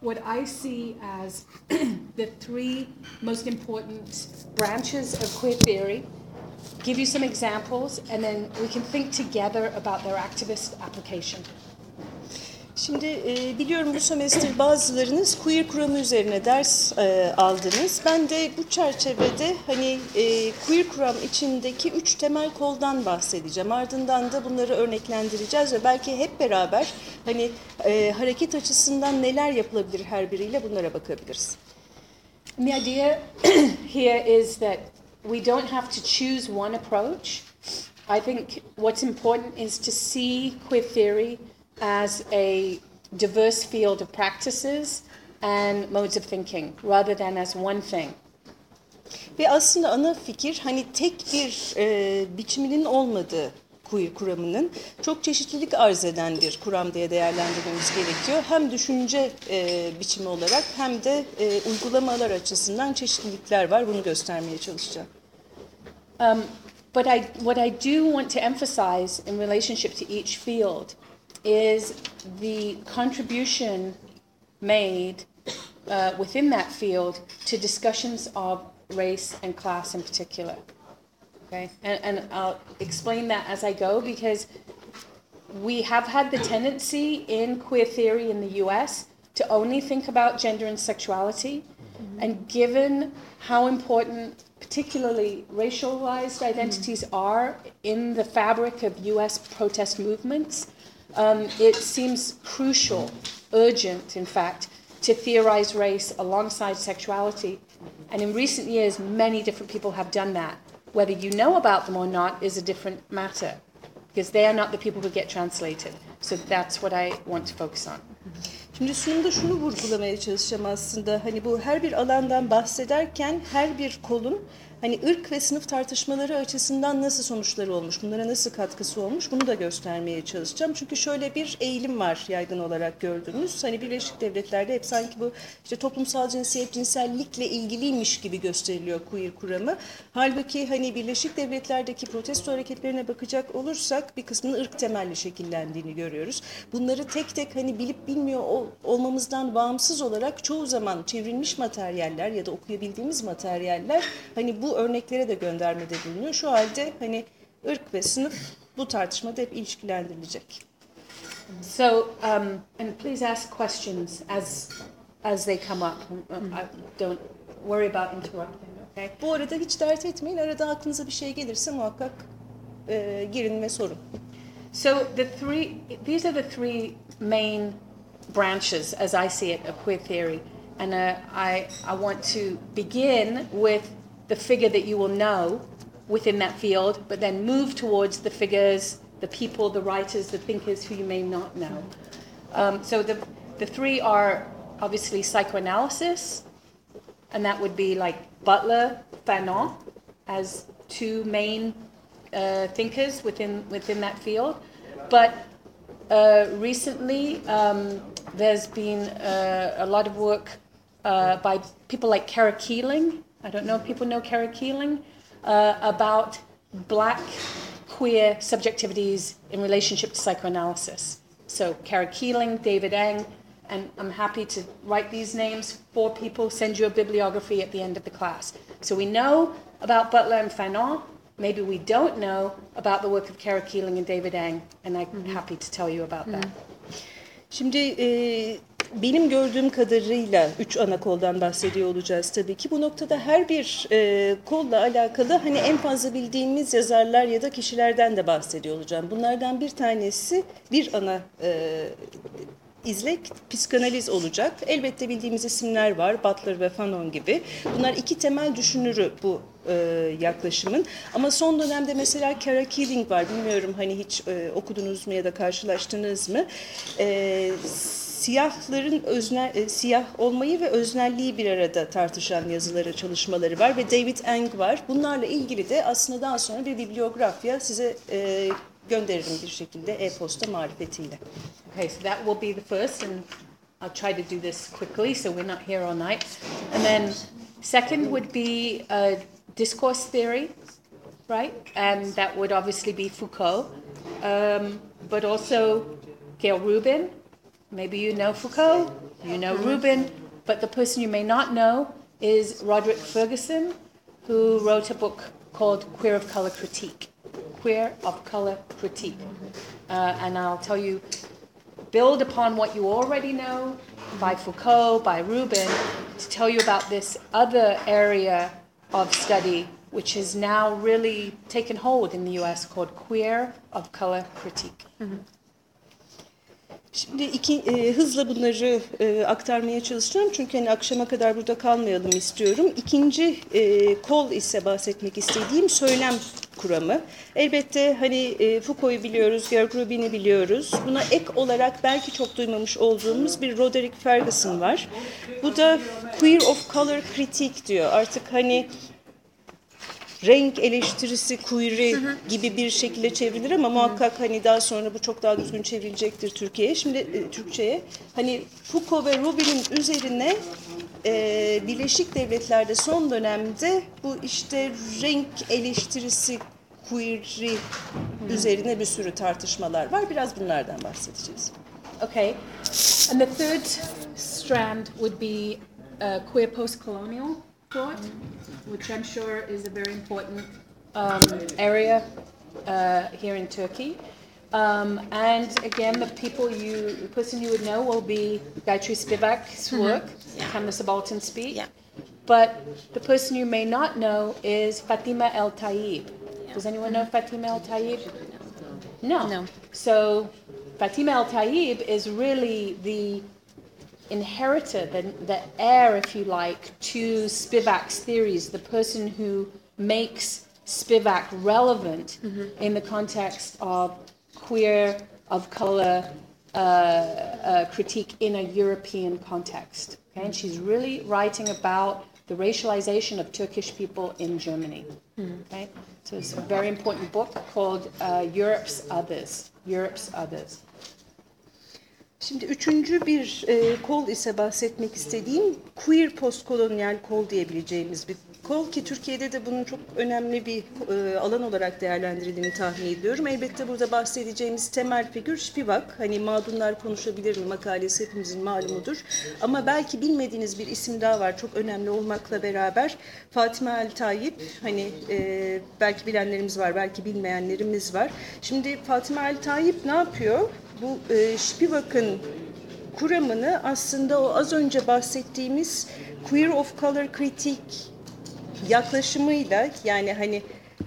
what I see as the three most important branches of queer theory, give you some examples, and then we can think together about their activist application. Şimdi e, biliyorum bu semestr bazılarınız queer kuramı üzerine ders e, aldınız. Ben de bu çerçevede hani e, queer kuram içindeki üç temel koldan bahsedeceğim. Ardından da bunları örneklendireceğiz ve belki hep beraber hani e, hareket açısından neler yapılabilir her biriyle bunlara bakabiliriz. The idea here is that we don't have to choose one approach. I think what's important is to see queer theory as a diverse field of practices and modes of thinking rather than as one thing. Ve aslında ana fikir hani tek bir e, biçiminin olmadığı queer kuramının çok çeşitlilik arz eden bir kuram diye değerlendirmemiz gerekiyor. Hem düşünce e, biçimi olarak hem de e, uygulamalar açısından çeşitlilikler var. Bunu göstermeye çalışacağım. Um, but I, what I do want to emphasize in relationship to each field is the contribution made uh, within that field to discussions of race and class in particular. Okay, and, and I'll explain that as I go because we have had the tendency in queer theory in the US to only think about gender and sexuality. And given how important, particularly racialized identities, are in the fabric of US protest movements, um, it seems crucial, urgent, in fact, to theorize race alongside sexuality. And in recent years, many different people have done that. Whether you know about them or not is a different matter, because they are not the people who get translated. So that's what I want to focus on. Şimdi sunumda şunu vurgulamaya çalışacağım aslında. Hani bu her bir alandan bahsederken her bir kolun hani ırk ve sınıf tartışmaları açısından nasıl sonuçları olmuş, bunlara nasıl katkısı olmuş bunu da göstermeye çalışacağım. Çünkü şöyle bir eğilim var yaygın olarak gördüğümüz. Hani Birleşik Devletler'de hep sanki bu işte toplumsal cinsiyet, cinsellikle ilgiliymiş gibi gösteriliyor queer kuramı. Halbuki hani Birleşik Devletler'deki protesto hareketlerine bakacak olursak bir kısmının ırk temelli şekillendiğini görüyoruz. Bunları tek tek hani bilip bilmiyor ol, olmamızdan bağımsız olarak çoğu zaman çevrilmiş materyaller ya da okuyabildiğimiz materyaller hani bu örneklere de göndermede bulunuyor. Şu halde hani ırk ve sınıf bu tartışmada hep ilişkilendirilecek. So, um, and please ask questions as as they come up. Um, I don't worry about interrupting. Okay. Bu arada hiç dert etmeyin. Arada aklınıza bir şey gelirse muhakkak e, girin ve sorun. So the three, these are the three main branches, as I see it, of queer theory, and uh, I I want to begin with the figure that you will know within that field, but then move towards the figures, the people, the writers, the thinkers who you may not know. Um, so the the three are obviously psychoanalysis, and that would be like Butler, Fanon, as two main uh, thinkers within within that field. But uh, recently, um, there's been uh, a lot of work uh, by people like Kara Keeling. I don't know if people know Kara Keeling uh, about black queer subjectivities in relationship to psychoanalysis. So Kara Keeling, David Eng, and I'm happy to write these names for people, send you a bibliography at the end of the class. So we know about Butler and Fanon. Maybe we don't know about the work of Kara Keeling and David Eng, and I'm mm-hmm. happy to tell you about that. Mm-hmm. Şimdi e, uh, benim gördüğüm kadarıyla üç ana koldan bahsediyor olacağız tabii ki. Bu noktada her bir e, kolla alakalı hani en fazla bildiğimiz yazarlar ya da kişilerden de bahsediyor olacağım. Bunlardan bir tanesi bir ana e, izlek psikanaliz olacak. Elbette bildiğimiz isimler var. Butler ve Fanon gibi. Bunlar iki temel düşünürü bu e, yaklaşımın. Ama son dönemde mesela Kara Keeling var. Bilmiyorum hani hiç e, okudunuz mu ya da karşılaştınız mı? E, siyahların özne, e, siyah olmayı ve öznelliği bir arada tartışan yazıları, çalışmaları var ve David Eng var. Bunlarla ilgili de aslında daha sonra bir bibliografya size e, gönderirim bir şekilde e-posta marifetiyle. Okay, so that will be the first, and I'll try to do this quickly so we're not here all night. And then, second would be uh, discourse theory, right? And that would obviously be Foucault, um, but also Gail Rubin. Maybe you know Foucault. You know Rubin, but the person you may not know is Roderick Ferguson, who wrote a book called Queer of Color Critique. Queer of Color Critique. Uh, and I'll tell you, build upon what you already know by Foucault, by Rubin, to tell you about this other area of study which has now really taken hold in the US called Queer of Color Critique. Şimdi iki, e, hızla bunları e, aktarmaya çalışacağım çünkü hani akşama kadar burada kalmayalım istiyorum. İkinci e, kol ise bahsetmek istediğim söylem kuramı. Elbette hani e, Foucault'u biliyoruz, Georg Rubin'i biliyoruz. Buna ek olarak belki çok duymamış olduğumuz bir Roderick Ferguson var. Bu da Queer of Color Critique diyor. Artık hani renk eleştirisi queer'i gibi bir şekilde çevrilir ama muhakkak hani daha sonra bu çok daha düzgün çevrilecektir Türkiye'ye. Şimdi e, Türkçe'ye hani Foucault ve Rubin'in üzerine e, Birleşik Devletler'de son dönemde bu işte renk eleştirisi queer'i üzerine bir sürü tartışmalar var. Biraz bunlardan bahsedeceğiz. Okay. And the third strand would be uh, queer post-colonial which I'm sure is a very important um, area uh, here in Turkey. Um, and again, the people you, the person you would know will be Gayatri Spivak's work, Can the Subaltern Speak? Yeah. But the person you may not know is Fatima El Taib. Does anyone know Fatima El Taib? No. No. So Fatima El Taib is really the inheritor, the, the heir, if you like, to Spivak's theories, the person who makes Spivak relevant in the context of queer, of color uh, uh, critique in a European context. Okay? And she's really writing about the racialization of Turkish people in Germany. Okay? So it's a very important book called uh, Europe's Others. Europe's Others. Şimdi üçüncü bir e, kol ise bahsetmek istediğim queer postkolonyal kol diyebileceğimiz bir kol ki Türkiye'de de bunun çok önemli bir e, alan olarak değerlendirildiğini tahmin ediyorum. Elbette burada bahsedeceğimiz temel figür Spivak. Hani mağdunlar konuşabilir mi makalesi hepimizin malumudur. Ama belki bilmediğiniz bir isim daha var çok önemli olmakla beraber. Fatime El Tayyip hani e, belki bilenlerimiz var belki bilmeyenlerimiz var. Şimdi Fatime El Tayyip ne yapıyor? Bu e, Spivak'ın kuramını aslında o az önce bahsettiğimiz Queer of Color kritik yaklaşımıyla yani hani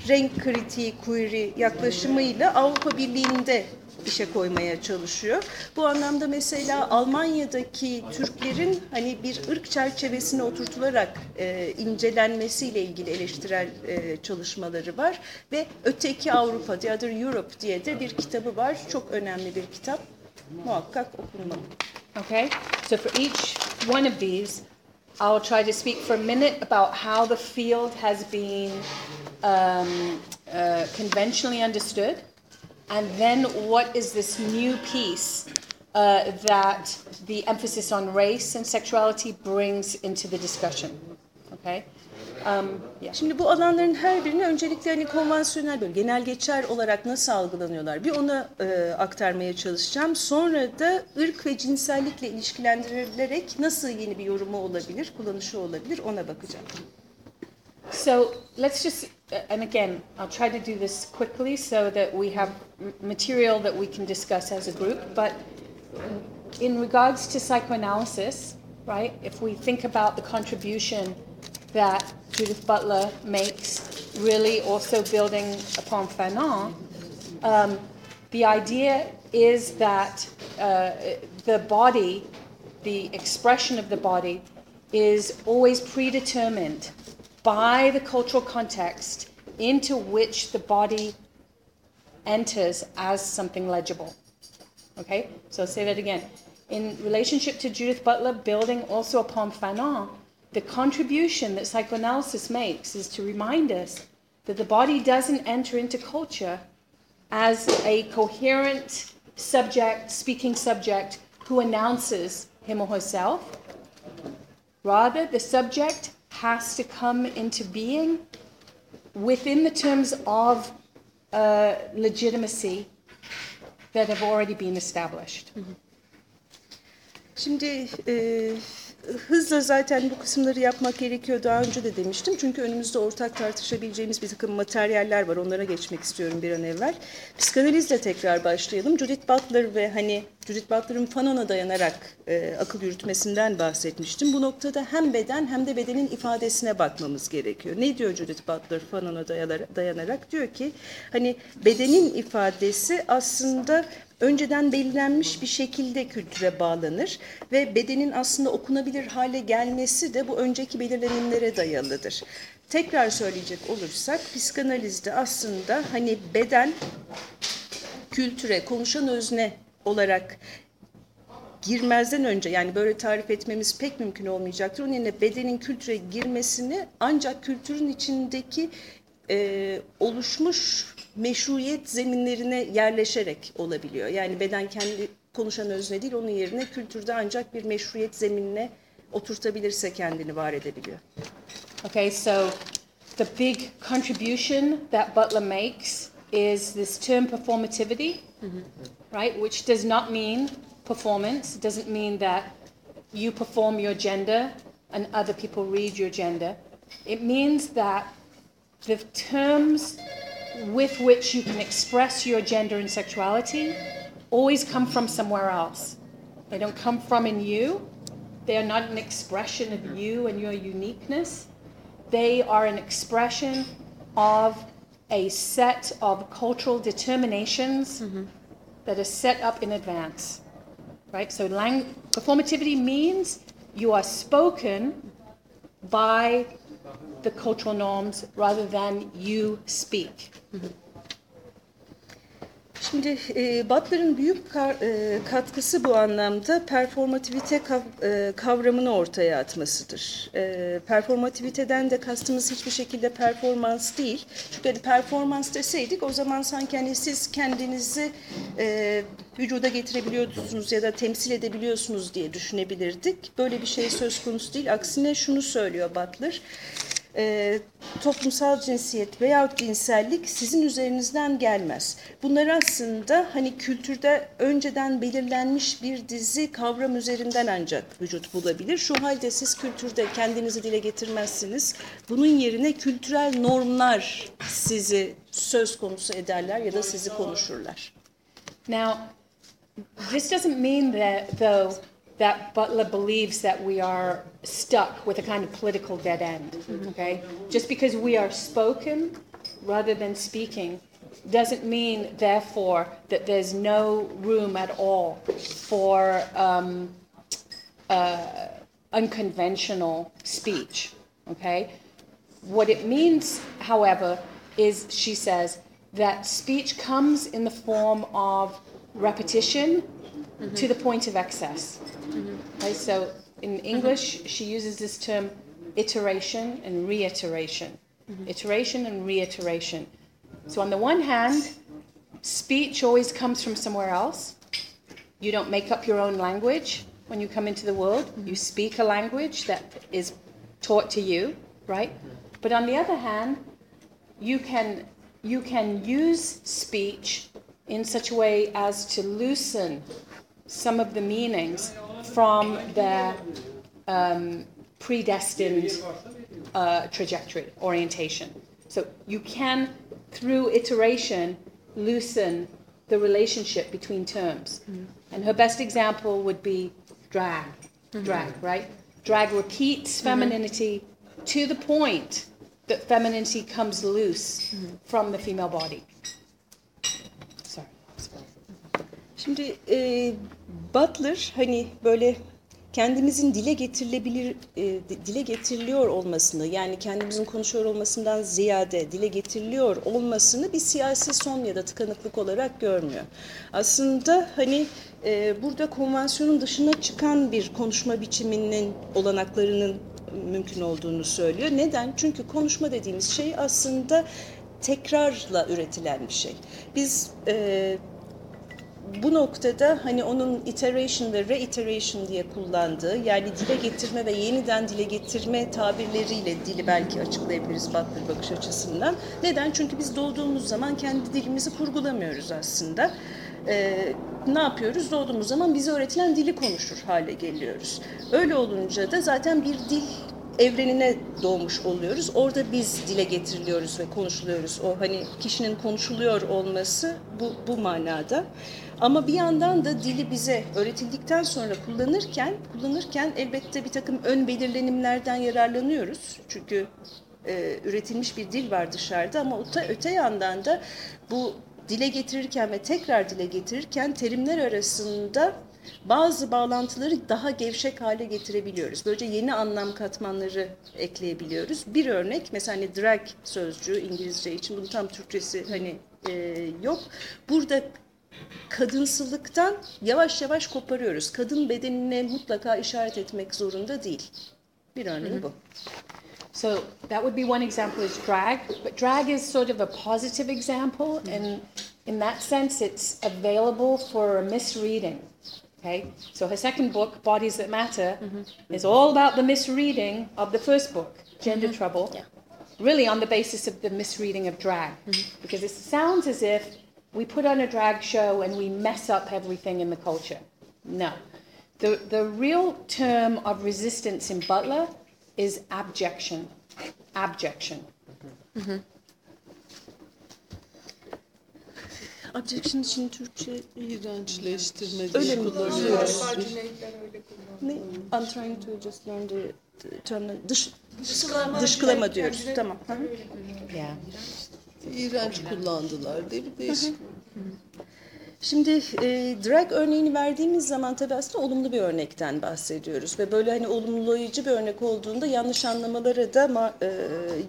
renk kritiği, queer'i yaklaşımıyla Avrupa Birliği'nde işe koymaya çalışıyor. Bu anlamda mesela Almanya'daki Türklerin hani bir ırk çerçevesine oturtularak e, incelenmesiyle ilgili eleştirel e, çalışmaları var ve Öteki Avrupa, The Other Europe diye de bir kitabı var. Çok önemli bir kitap. Muhakkak okunmalı. Okay? So for each one of these, I'll try to speak for a minute about how the field has been um, uh, conventionally understood, and then what is this new piece uh, that the emphasis on race and sexuality brings into the discussion. Okay? Şimdi bu alanların her birini öncelikle hani konvansiyonel böyle genel geçer olarak nasıl algılanıyorlar bir ona e, aktarmaya çalışacağım. Sonra da ırk ve cinsellikle ilişkilendirilerek nasıl yeni bir yorumu olabilir, kullanışı olabilir ona bakacağım. So let's just, and again, I'll try to do this quickly so that we have material that we can discuss as a group. But in regards to psychoanalysis, right, if we think about the contribution that Judith Butler makes, really also building upon Fanon, um, the idea is that uh, the body, the expression of the body, is always predetermined by the cultural context into which the body enters as something legible. Okay? So I'll say that again. In relationship to Judith Butler, building also upon Fanon, the contribution that psychoanalysis makes is to remind us that the body doesn't enter into culture as a coherent subject, speaking subject, who announces him or herself. Rather, the subject has to come into being within the terms of uh, legitimacy that have already been established. Şimdi e, hızla zaten bu kısımları yapmak gerekiyor. Daha önce de demiştim. Çünkü önümüzde ortak tartışabileceğimiz bir takım materyaller var. Onlara geçmek istiyorum bir an evvel. Psikanalizle tekrar başlayalım. Judith Butler ve hani Judith Butler'ın Fanon'a dayanarak e, akıl yürütmesinden bahsetmiştim. Bu noktada hem beden hem de bedenin ifadesine bakmamız gerekiyor. Ne diyor Judith Butler Fanon'a dayanarak? Diyor ki hani bedenin ifadesi aslında önceden belirlenmiş bir şekilde kültüre bağlanır ve bedenin aslında okunabilir hale gelmesi de bu önceki belirlenimlere dayalıdır. Tekrar söyleyecek olursak psikanalizde aslında hani beden kültüre, konuşan özne olarak girmezden önce yani böyle tarif etmemiz pek mümkün olmayacaktır. Onun yerine bedenin kültüre girmesini ancak kültürün içindeki e, oluşmuş meşruiyet zeminlerine yerleşerek olabiliyor. Yani beden kendi konuşan özne değil, onun yerine kültürde ancak bir meşruiyet zeminine oturtabilirse kendini var edebiliyor. Okay, so the big contribution that Butler makes is this term performativity, right? Which does not mean performance. It doesn't mean that you perform your gender and other people read your gender. It means that the terms with which you can express your gender and sexuality always come from somewhere else. They don't come from in you. They are not an expression of you and your uniqueness. They are an expression of a set of cultural determinations that are set up in advance. Right? So lang- performativity means you are spoken by the cultural norms rather than you speak. Şimdi e, Butler'ın büyük kar, e, katkısı bu anlamda performativite kav, e, kavramını ortaya atmasıdır. E, performativiteden de kastımız hiçbir şekilde performans değil. Çünkü hani performans deseydik o zaman sanki hani siz kendinizi e, vücuda getirebiliyorsunuz ya da temsil edebiliyorsunuz diye düşünebilirdik. Böyle bir şey söz konusu değil. Aksine şunu söylüyor Butler e, toplumsal cinsiyet veya cinsellik sizin üzerinizden gelmez. Bunlar aslında hani kültürde önceden belirlenmiş bir dizi kavram üzerinden ancak vücut bulabilir. Şu halde siz kültürde kendinizi dile getirmezsiniz. Bunun yerine kültürel normlar sizi söz konusu ederler ya da sizi konuşurlar. Now, this doesn't mean that, though, that Butler believes that we are stuck with a kind of political dead end. Okay? Just because we are spoken rather than speaking doesn't mean, therefore, that there's no room at all for um, uh, unconventional speech. Okay? What it means, however, is, she says, that speech comes in the form of repetition to the point of excess. Okay, so in English, she uses this term iteration and reiteration. Mm-hmm. Iteration and reiteration. So, on the one hand, speech always comes from somewhere else. You don't make up your own language when you come into the world. Mm-hmm. You speak a language that is taught to you, right? But on the other hand, you can you can use speech in such a way as to loosen some of the meanings from their um, predestined uh, trajectory orientation. So you can, through iteration, loosen the relationship between terms. And her best example would be drag. Drag, right? Drag repeats femininity to the point that femininity comes loose from the female body. Şimdi e, Butler hani böyle kendimizin dile getirilebilir e, dile getiriliyor olmasını yani kendimizin konuşuyor olmasından ziyade dile getiriliyor olmasını bir siyasi son ya da tıkanıklık olarak görmüyor. Aslında hani e, burada konvansiyonun dışına çıkan bir konuşma biçiminin olanaklarının mümkün olduğunu söylüyor. Neden? Çünkü konuşma dediğimiz şey aslında tekrarla üretilen bir şey. Biz e, bu noktada hani onun iteration ve reiteration diye kullandığı yani dile getirme ve yeniden dile getirme tabirleriyle dili belki açıklayabiliriz Butler bakış açısından. Neden? Çünkü biz doğduğumuz zaman kendi dilimizi kurgulamıyoruz aslında. e, ne yapıyoruz? Doğduğumuz zaman bize öğretilen dili konuşur hale geliyoruz. Öyle olunca da zaten bir dil evrenine doğmuş oluyoruz. Orada biz dile getiriliyoruz ve konuşuluyoruz. O hani kişinin konuşuluyor olması bu, bu manada. Ama bir yandan da dili bize öğretildikten sonra kullanırken kullanırken elbette bir takım ön belirlenimlerden yararlanıyoruz. Çünkü e, üretilmiş bir dil var dışarıda ama öte, öte yandan da bu dile getirirken ve tekrar dile getirirken terimler arasında bazı bağlantıları daha gevşek hale getirebiliyoruz. Böylece yeni anlam katmanları ekleyebiliyoruz. Bir örnek mesela hani drag sözcüğü İngilizce için bunun tam Türkçesi hani e, yok. Burada kadınsılıktan yavaş yavaş koparıyoruz. Kadın bedenine mutlaka işaret etmek zorunda değil. Bir örneği bu. So that would be one example is drag, but drag is sort of a positive example, hmm. and in that sense, it's available for a misreading. Okay, so her second book, Bodies That Matter, mm-hmm. Mm-hmm. is all about the misreading of the first book, Gender mm-hmm. Trouble. Yeah. Really, on the basis of the misreading of drag, because it sounds as if we put on a drag show and we mess up everything in the culture. No. The, the real term of resistance in Butler is abjection. Abjection. Mm-hmm. Objection için Türkçe İğrençleştirme Öyle diye mi kullanıyoruz. kullanıyoruz? ne? I'm trying to just learn the, the term. Dış, dışkılama diyoruz. Tamam. Hı hı. Yeah. İğrenç kullandılar değil mi? Değişik. Şimdi e, drag örneğini verdiğimiz zaman tabii aslında olumlu bir örnekten bahsediyoruz ve böyle hani olumlayıcı bir örnek olduğunda yanlış anlamalara da ma- e,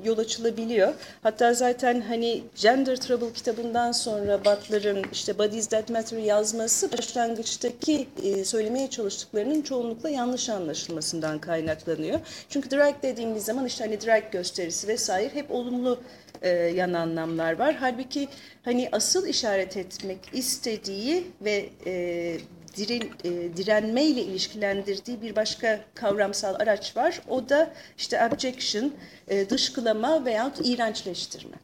yol açılabiliyor. Hatta zaten hani Gender Trouble kitabından sonra Butler'ın işte Bodies That Matter yazması başlangıçtaki e, söylemeye çalıştıklarının çoğunlukla yanlış anlaşılmasından kaynaklanıyor. Çünkü drag dediğimiz zaman işte hani drag gösterisi vesaire hep olumlu e, yan anlamlar var. Halbuki hani asıl işaret etmek istediği ve e, diren, e, direnmeyle ilişkilendirdiği bir başka kavramsal araç var. O da işte objection, e, dışkılama veyahut iğrençleştirme.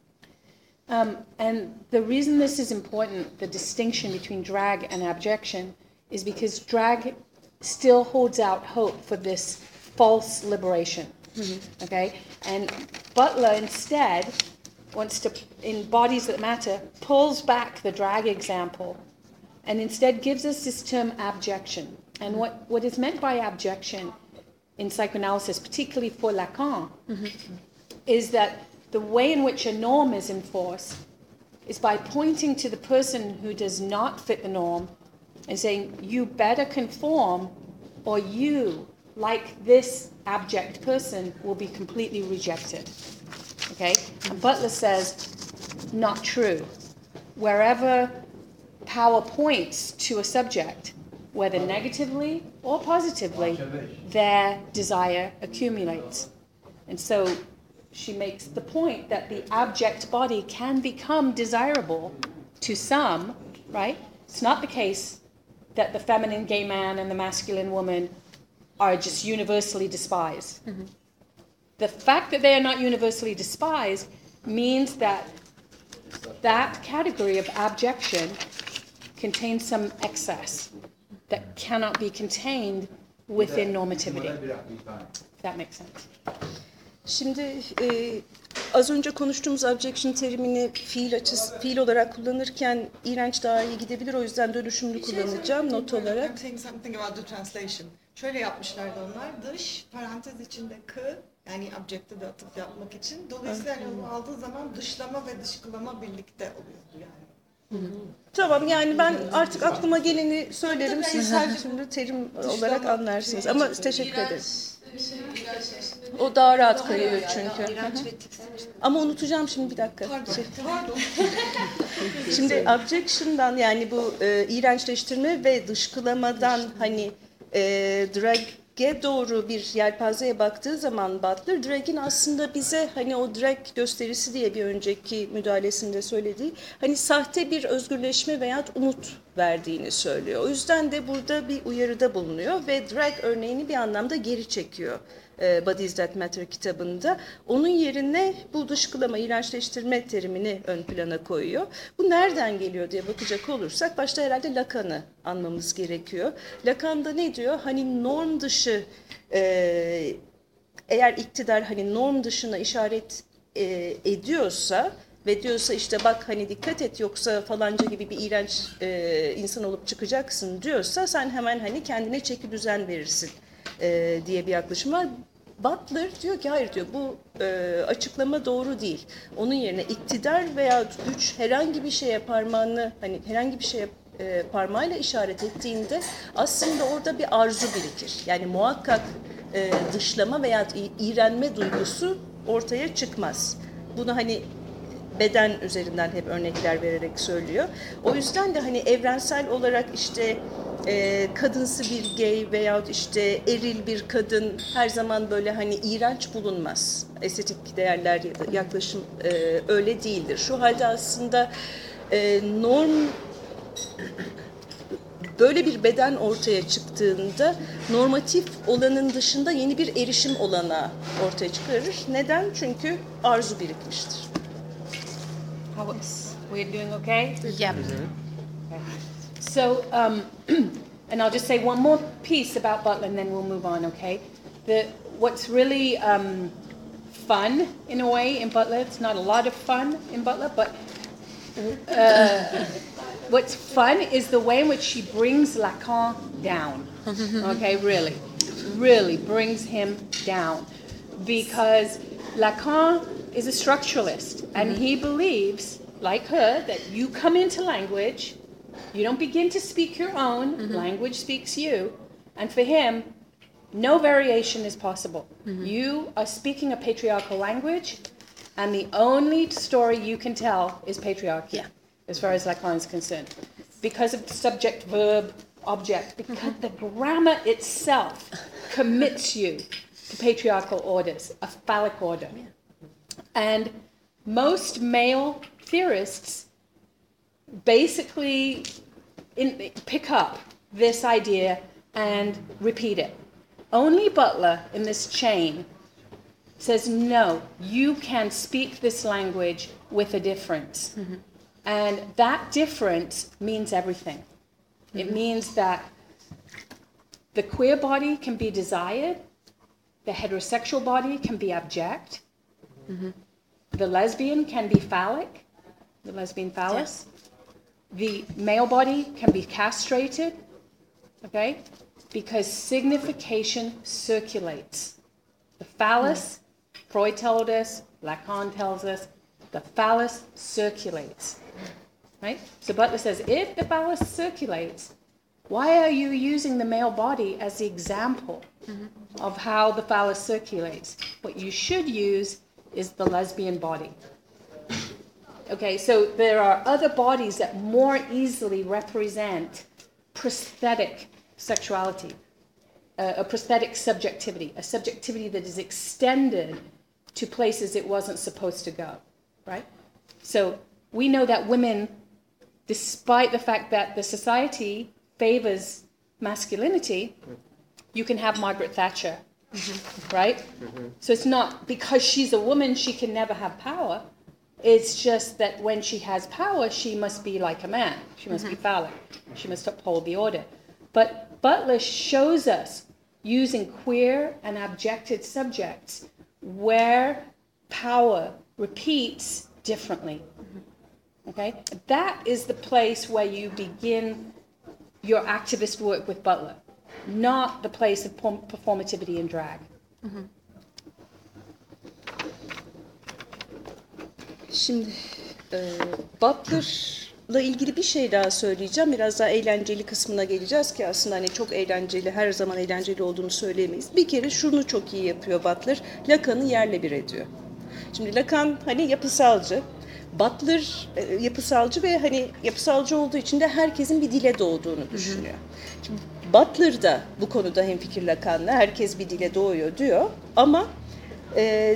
Um, and the reason this is important, the distinction between drag and abjection, is because drag still holds out hope for this false liberation. Okay? And Butler instead wants to, in Bodies That Matter, pulls back the drag example and instead gives us this term abjection. And what, what is meant by abjection in psychoanalysis, particularly for Lacan, mm-hmm. is that the way in which a norm is enforced is by pointing to the person who does not fit the norm and saying, you better conform or you, like this abject person, will be completely rejected. Okay? And Butler says, not true. Wherever power points to a subject, whether negatively or positively, their desire accumulates. And so she makes the point that the abject body can become desirable to some, right? It's not the case that the feminine gay man and the masculine woman are just universally despised. Mm-hmm. The fact that they are not universally despised means that that category of abjection contains some excess that cannot be contained within normativity. If that makes sense. Şimdi e, az önce konuştuğumuz objection terimini fiil açısı, fiil olarak kullanırken iğrenç daha iyi gidebilir. O yüzden dönüşümlü kullanacağım not olarak. I'm saying something about the translation. Şöyle yapmışlardı onlar. Dış parantez içinde kı yani object'e de atıf yapmak için. Dolayısıyla hani onu aldığı zaman dışlama ve dışkılama birlikte oluyordu yani. Tamam yani ben artık aklıma geleni söylerim. Siz sadece şimdi terim olarak anlarsınız. şey Ama teşekkür ederim. O daha rahat kayıyor çünkü. Ama unutacağım şimdi bir dakika. Şey-. Şimdi objection'dan yani bu e, iğrençleştirme ve dışkılamadan hani e, drag drag'e doğru bir yelpazeye baktığı zaman Butler, drag'in aslında bize hani o drag gösterisi diye bir önceki müdahalesinde söylediği hani sahte bir özgürleşme veya umut verdiğini söylüyor. O yüzden de burada bir uyarıda bulunuyor ve drag örneğini bir anlamda geri çekiyor e, Bodies That Matter kitabında. Onun yerine bu dışkılama, iğrençleştirme terimini ön plana koyuyor. Bu nereden geliyor diye bakacak olursak başta herhalde Lacan'ı anmamız gerekiyor. Lacan da ne diyor? Hani norm dışı e, eğer iktidar hani norm dışına işaret e, ediyorsa ve diyorsa işte bak hani dikkat et yoksa falanca gibi bir iğrenç e, insan olup çıkacaksın diyorsa sen hemen hani kendine çeki düzen verirsin e, diye bir yaklaşım var. Butler diyor ki hayır diyor bu e, açıklama doğru değil. Onun yerine iktidar veya güç herhangi bir şeye parmağını hani herhangi bir şeye e, parmağıyla işaret ettiğinde aslında orada bir arzu birikir. Yani muhakkak e, dışlama veya iğrenme duygusu ortaya çıkmaz. Bunu hani beden üzerinden hep örnekler vererek söylüyor. O yüzden de hani evrensel olarak işte e, kadınsı bir gay veyahut işte eril bir kadın her zaman böyle hani iğrenç bulunmaz. Estetik değerler ya da yaklaşım e, öyle değildir. Şu halde aslında e, norm böyle bir beden ortaya çıktığında normatif olanın dışında yeni bir erişim olanağı ortaya çıkarır. Neden? Çünkü arzu birikmiştir. How was, we're doing okay? Yep. So, um, and I'll just say one more piece about Butler and then we'll move on, okay? The, what's really um, fun in a way in Butler, it's not a lot of fun in Butler, but uh, what's fun is the way in which she brings Lacan down, okay, really, really brings him down. Because Lacan is a structuralist and he mm-hmm. believes, like her, that you come into language you don't begin to speak your own, mm-hmm. language speaks you. And for him, no variation is possible. Mm-hmm. You are speaking a patriarchal language, and the only story you can tell is patriarchy, Yeah. as far as Lacan is concerned. Because of the subject, verb, object, because the grammar itself commits you to patriarchal orders, a phallic order. And most male theorists basically in, pick up this idea and repeat it. Only Butler in this chain says, no, you can speak this language with a difference. Mm-hmm. And that difference means everything. It mm-hmm. means that the queer body can be desired, the heterosexual body can be abject, Mm-hmm. the lesbian can be phallic, the lesbian phallus. The male body can be castrated, okay? Because signification circulates. The phallus, Freud told us, Lacan tells us, the phallus circulates, right? So Butler says, if the phallus circulates, why are you using the male body as the example mm-hmm. of how the phallus circulates? What you should use is the lesbian body. Okay, so there are other bodies that more easily represent prosthetic sexuality, uh, a prosthetic subjectivity, a subjectivity that is extended to places it wasn't supposed to go, right? So we know that women, despite the fact that the society favors masculinity, you can have Margaret Thatcher, Mm-hmm. right? Mm-hmm. So it's not because she's a woman she can never have power. It's just that when she has power, she must be like a man. She must be mm-hmm. phallic. She must uphold the order. But Butler shows us using queer and abjected subjects where power repeats differently. Okay? That is the place where you begin your activist work with Butler, not the place of perform- performativity and drag. Şimdi e, Butler'la ilgili bir şey daha söyleyeceğim. Biraz daha eğlenceli kısmına geleceğiz ki aslında hani çok eğlenceli, her zaman eğlenceli olduğunu söyleyemeyiz. Bir kere şunu çok iyi yapıyor Butler. Lacan'ı yerle bir ediyor. Şimdi Lacan hani yapısalcı. Butler e, yapısalcı ve hani yapısalcı olduğu için de herkesin bir dile doğduğunu düşünüyor. Şimdi Butler da bu konuda hemfikir Lacan'la herkes bir dile doğuyor diyor. Ama e,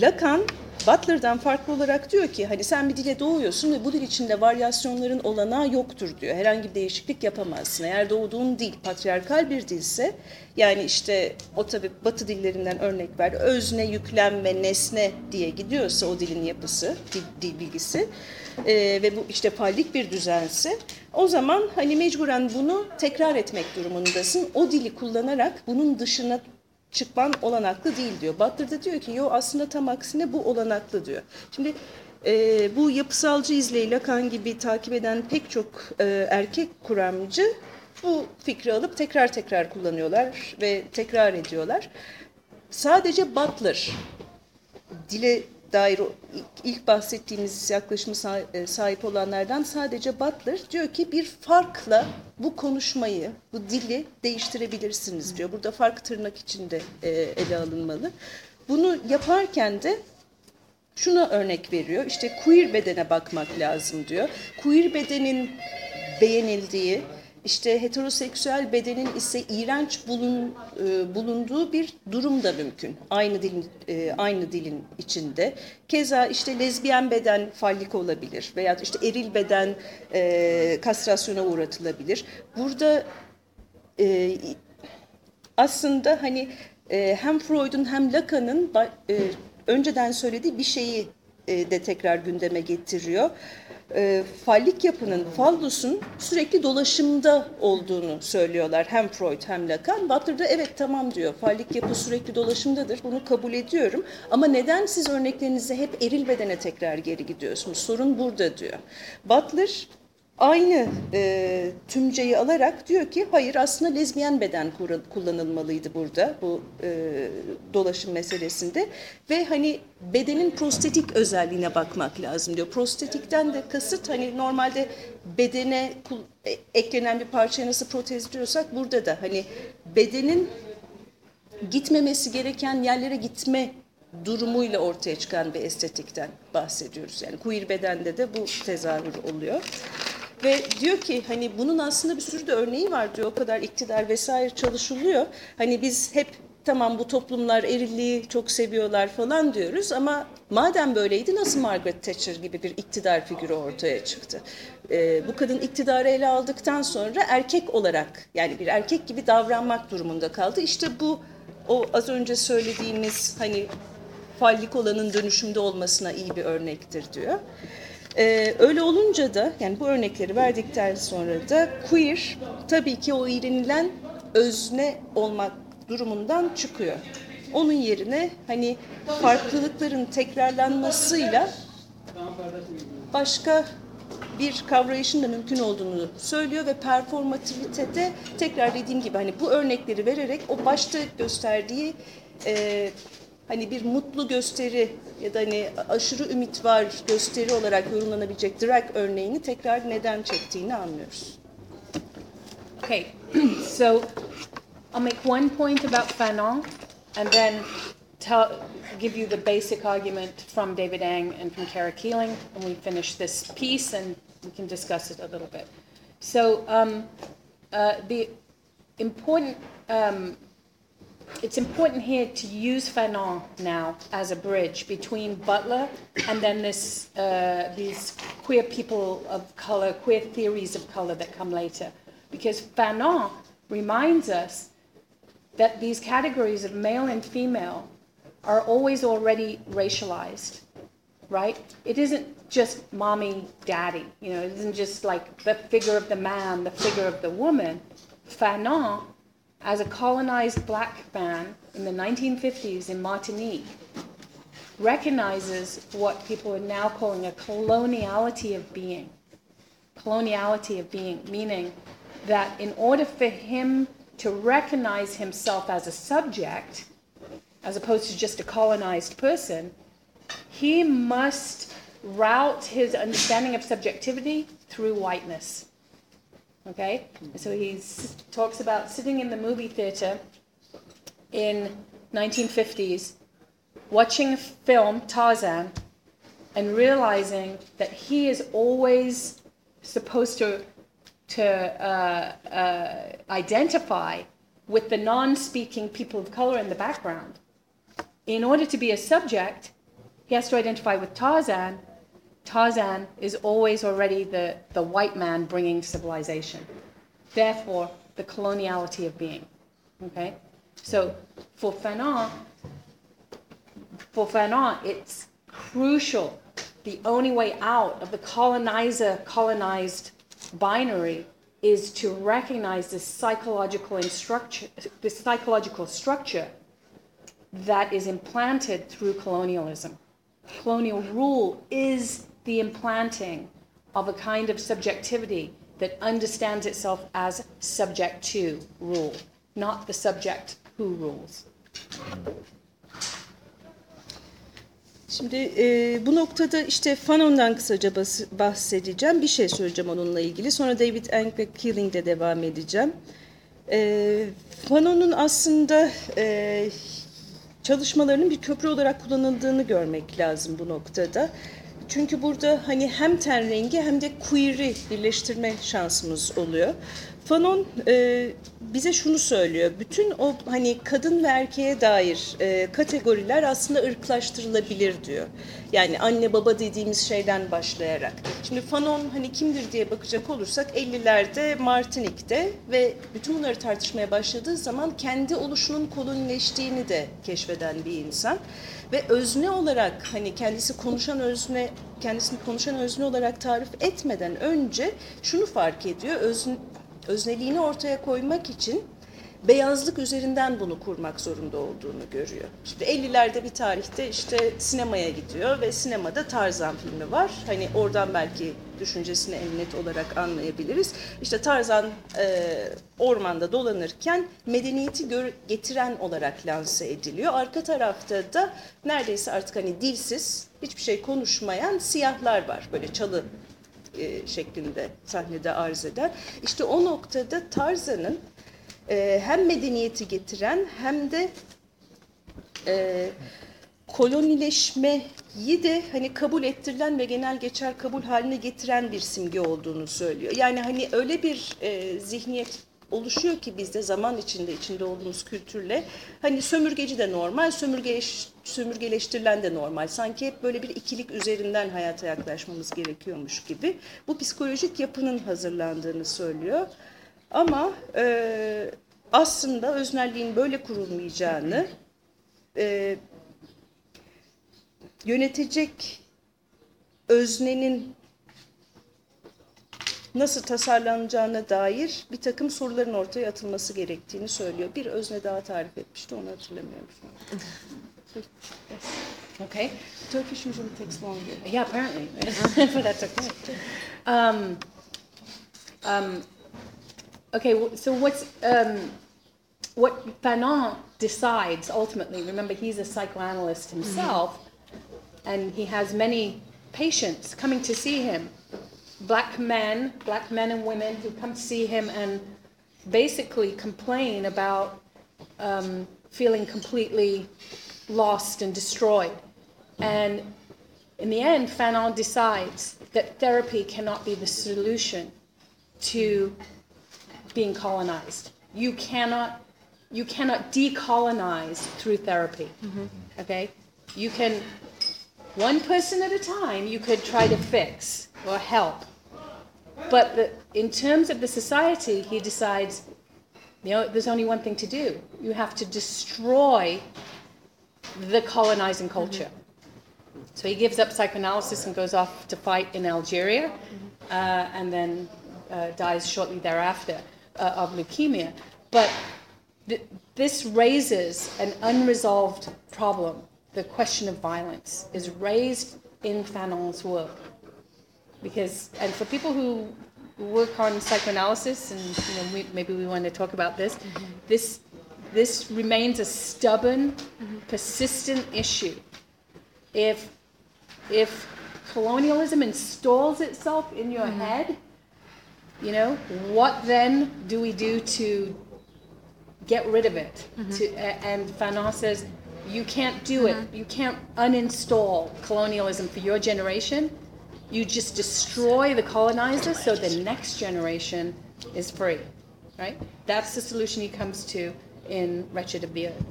Lacan Butler'dan farklı olarak diyor ki hani sen bir dile doğuyorsun ve bu dil içinde varyasyonların olanağı yoktur diyor. Herhangi bir değişiklik yapamazsın. Eğer doğduğun dil patriarkal bir dilse yani işte o tabi batı dillerinden örnek ver. Özne, yüklem ve nesne diye gidiyorsa o dilin yapısı, dil, dil bilgisi e, ve bu işte fallik bir düzense o zaman hani mecburen bunu tekrar etmek durumundasın. O dili kullanarak bunun dışına çıkman olanaklı değil diyor. Butler da diyor ki yo aslında tam aksine bu olanaklı diyor. Şimdi e, bu yapısalcı izleyi Lacan gibi takip eden pek çok e, erkek kuramcı bu fikri alıp tekrar tekrar kullanıyorlar ve tekrar ediyorlar. Sadece Butler dile dair ilk bahsettiğimiz yaklaşımı e, sahip olanlardan sadece Butler diyor ki bir farkla bu konuşmayı, bu dili değiştirebilirsiniz diyor. Burada fark tırnak içinde e, ele alınmalı. Bunu yaparken de şuna örnek veriyor. İşte queer bedene bakmak lazım diyor. Queer bedenin beğenildiği, işte heteroseksüel bedenin ise iğrenç bulun, e, bulunduğu bir durum da mümkün. Aynı dilin e, aynı dilin içinde. Keza işte lezbiyen beden fallik olabilir veya işte eril beden e, kastrasyona uğratılabilir. Burada e, aslında hani e, hem Freud'un hem Lacan'ın e, önceden söylediği bir şeyi de tekrar gündeme getiriyor e, fallik yapının, fallusun sürekli dolaşımda olduğunu söylüyorlar hem Freud hem Lacan. Butler da evet tamam diyor, fallik yapı sürekli dolaşımdadır, bunu kabul ediyorum. Ama neden siz örneklerinizi hep eril bedene tekrar geri gidiyorsunuz? Sorun burada diyor. Butler aynı e, tümceyi alarak diyor ki hayır aslında lezbiyen beden kullanılmalıydı burada bu e, dolaşım meselesinde ve hani bedenin prostetik özelliğine bakmak lazım diyor. Prostetikten de kasıt hani normalde bedene e, eklenen bir parçaya nasıl protez diyorsak burada da hani bedenin gitmemesi gereken yerlere gitme durumuyla ortaya çıkan bir estetikten bahsediyoruz. Yani queer bedende de bu tezahür oluyor. Ve diyor ki hani bunun aslında bir sürü de örneği var diyor. O kadar iktidar vesaire çalışılıyor. Hani biz hep tamam bu toplumlar erilliği çok seviyorlar falan diyoruz ama madem böyleydi nasıl Margaret Thatcher gibi bir iktidar figürü ortaya çıktı? Ee, bu kadın iktidarı ele aldıktan sonra erkek olarak yani bir erkek gibi davranmak durumunda kaldı. İşte bu o az önce söylediğimiz hani fallik olanın dönüşümde olmasına iyi bir örnektir diyor. Ee, öyle olunca da yani bu örnekleri verdikten sonra da queer tabii ki o iğrenilen özne olmak durumundan çıkıyor. Onun yerine hani farklılıkların tekrarlanmasıyla başka bir kavrayışın da mümkün olduğunu söylüyor ve performativitede tekrar dediğim gibi hani bu örnekleri vererek o başta gösterdiği e, hani bir mutlu gösteri ya da hani aşırı ümit var gösteri olarak yorumlanabilecek drag örneğini tekrar neden çektiğini anlıyoruz. Okay, so I'll make one point about Fanon and then tell, give you the basic argument from David Ang and from Kara Keeling, and we finish this piece and we can discuss it a little bit. So um, uh, the important um, it's important here to use Fanon now as a bridge between Butler and then this, uh, these queer people of color, queer theories of color that come later. Because Fanon reminds us that these categories of male and female are always already racialized, right? It isn't just mommy, daddy, you know, it isn't just like the figure of the man, the figure of the woman. Fanon as a colonized black man in the 1950s in Martinique, recognizes what people are now calling a coloniality of being. Coloniality of being, meaning that in order for him to recognize himself as a subject, as opposed to just a colonized person, he must route his understanding of subjectivity through whiteness. Okay? So he talks about sitting in the movie theater in 1950s, watching a film, Tarzan, and realizing that he is always supposed to to uh, uh, identify with the non-speaking people of color in the background. In order to be a subject, he has to identify with Tarzan. Tarzan is always already the, the white man bringing civilization. Therefore, the coloniality of being. Okay? So for Fanon, for Fanon, it's crucial. The only way out of the colonizer colonized binary is to recognize this psychological instructure, this psychological structure that is implanted through colonialism. Colonial rule is the implanting of a kind of subjectivity that understands itself as subject to rule, not the subject who rules. Şimdi e, bu noktada işte Fanon'dan kısaca bas- bahsedeceğim. Bir şey söyleyeceğim onunla ilgili. Sonra David Eng ve Killing'de devam edeceğim. E, Fanon'un aslında e, çalışmalarının bir köprü olarak kullanıldığını görmek lazım bu noktada. Çünkü burada hani hem ten rengi hem de queer'i birleştirme şansımız oluyor. Fanon e, bize şunu söylüyor. Bütün o hani kadın ve erkeğe dair e, kategoriler aslında ırklaştırılabilir diyor. Yani anne baba dediğimiz şeyden başlayarak. Şimdi Fanon hani kimdir diye bakacak olursak 50'lerde Martinik'te ve bütün bunları tartışmaya başladığı zaman kendi oluşunun kolonileştiğini de keşfeden bir insan ve özne olarak hani kendisi konuşan özne kendisini konuşan özne olarak tarif etmeden önce şunu fark ediyor. Özne, özneliğini ortaya koymak için beyazlık üzerinden bunu kurmak zorunda olduğunu görüyor. Şimdi 50'lerde bir tarihte işte sinemaya gidiyor ve sinemada Tarzan filmi var. Hani oradan belki düşüncesini en net olarak anlayabiliriz. İşte Tarzan e, ormanda dolanırken medeniyeti gör- getiren olarak lanse ediliyor. Arka tarafta da neredeyse artık hani dilsiz, hiçbir şey konuşmayan siyahlar var. Böyle çalı e, şeklinde sahnede arz eder. İşte o noktada Tarzan'ın e, hem medeniyeti getiren hem de e, kolonileşmeyi de hani kabul ettirilen ve genel geçer kabul haline getiren bir simge olduğunu söylüyor. Yani hani öyle bir e, zihniyet oluşuyor ki bizde zaman içinde içinde olduğumuz kültürle hani sömürgeci de normal, sömürgeleş, sömürgeleştirilen de normal. Sanki hep böyle bir ikilik üzerinden hayata yaklaşmamız gerekiyormuş gibi. Bu psikolojik yapının hazırlandığını söylüyor. Ama e, aslında öznelliğin böyle kurulmayacağını, e, yönetecek öznenin nasıl tasarlanacağına dair bir takım soruların ortaya atılması gerektiğini söylüyor. Bir özne daha tarif etmişti, onu hatırlamıyorum şu an. Okay? Turkish usually takes longer. Yeah, apparently. but that's okay. Um, um, okay, so what's um, what Fanon decides ultimately? Remember, he's a psychoanalyst himself, and he has many patients coming to see him. Black men, black men and women who come to see him and basically complain about um, feeling completely lost and destroyed. And in the end, Fanon decides that therapy cannot be the solution to being colonized. You cannot, you cannot decolonize through therapy. Okay, you can one person at a time. You could try to fix or help, but the, in terms of the society, he decides, you know, there's only one thing to do. You have to destroy the colonizing culture. So he gives up psychoanalysis and goes off to fight in Algeria, uh, and then uh, dies shortly thereafter uh, of leukemia. But th- this raises an unresolved problem. The question of violence is raised in Fanon's work because, and for people who work on psychoanalysis, and you know, we, maybe we want to talk about this, this this remains a stubborn, persistent issue. If if colonialism installs itself in your head, you know, what then do we do to get rid of it? Mm-hmm. To, a- and Fanon says, you can't do it. Mm-hmm. You can't uninstall colonialism for your generation. you just destroy the colonizer so the next generation is free, right? That's the solution he comes to in Wretched of the Earth.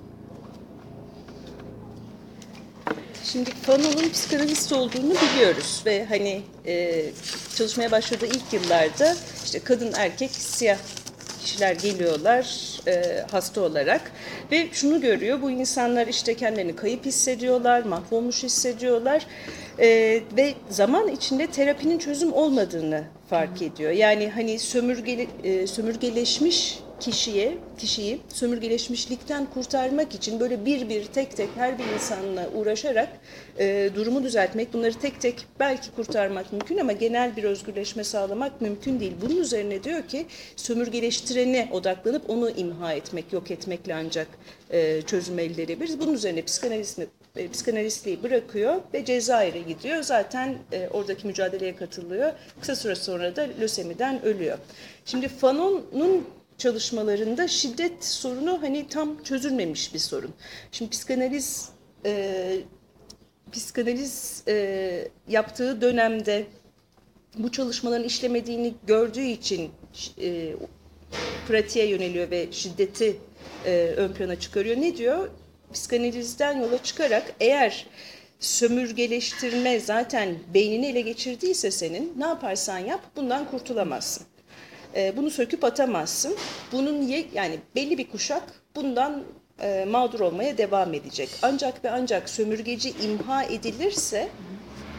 Şimdi Fanon'un psikanalist olduğunu biliyoruz ve hani e, çalışmaya başladığı ilk yıllarda işte kadın erkek siyah kişiler geliyorlar e, hasta olarak ve şunu görüyor bu insanlar işte kendilerini kayıp hissediyorlar, mahvolmuş hissediyorlar e, ve zaman içinde terapinin çözüm olmadığını fark ediyor. Yani hani sömürgeli, e, sömürgeleşmiş kişiye, kişiyi sömürgeleşmişlikten kurtarmak için böyle bir bir tek tek her bir insanla uğraşarak e, durumu düzeltmek, bunları tek tek belki kurtarmak mümkün ama genel bir özgürleşme sağlamak mümkün değil. Bunun üzerine diyor ki sömürgeleştirene odaklanıp onu imha etmek, yok etmekle ancak e, çözüm elde edebiliriz. Bunun üzerine psikanalistini e, psikanalistliği bırakıyor ve Cezayir'e gidiyor. Zaten e, oradaki mücadeleye katılıyor. Kısa süre sonra da lösemiden ölüyor. Şimdi Fanon'un çalışmalarında şiddet sorunu hani tam çözülmemiş bir sorun. Şimdi psikanaliz e, psikanaliz e, yaptığı dönemde bu çalışmaların işlemediğini gördüğü için e, pratiğe yöneliyor ve şiddeti e, ön plana çıkarıyor. Ne diyor? Psikanalizden yola çıkarak eğer sömürgeleştirme zaten beynini ele geçirdiyse senin ne yaparsan yap bundan kurtulamazsın. E, bunu söküp atamazsın. Bunun ye, yani belli bir kuşak bundan e, mağdur olmaya devam edecek. Ancak ve ancak sömürgeci imha edilirse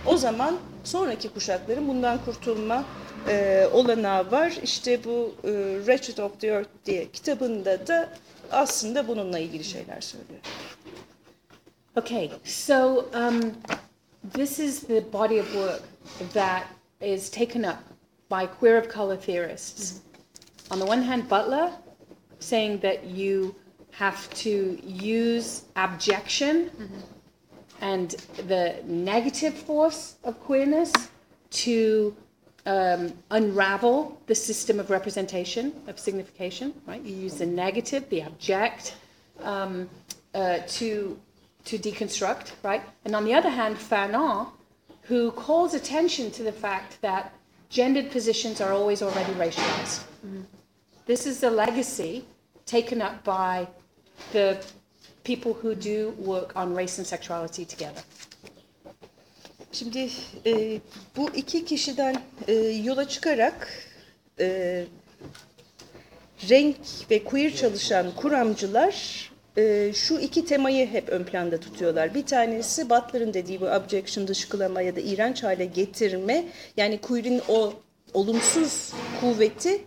o zaman sonraki kuşakların bundan kurtulma e, olanağı var. İşte bu e, Wretched of the Earth diye kitabında da aslında bununla ilgili şeyler söylüyor. Okay, so um, this is the body of work that is taken up by queer of color theorists. On the one hand, Butler saying that you have to use abjection and the negative force of queerness to um, unravel the system of representation, of signification, right? You use the negative, the abject, um, uh, to, to deconstruct, right? And on the other hand, Fanon, who calls attention to the fact that gendered positions are always already racialized. This is the legacy taken up by the people who do work on race and sexuality together. Şimdi e, bu iki kişiden e, yola çıkarak e, renk ve queer çalışan kuramcılar e, şu iki temayı hep ön planda tutuyorlar. Bir tanesi Butler'ın dediği bu objection, dışkılama ya da iğrenç hale getirme. Yani queer'in o olumsuz kuvveti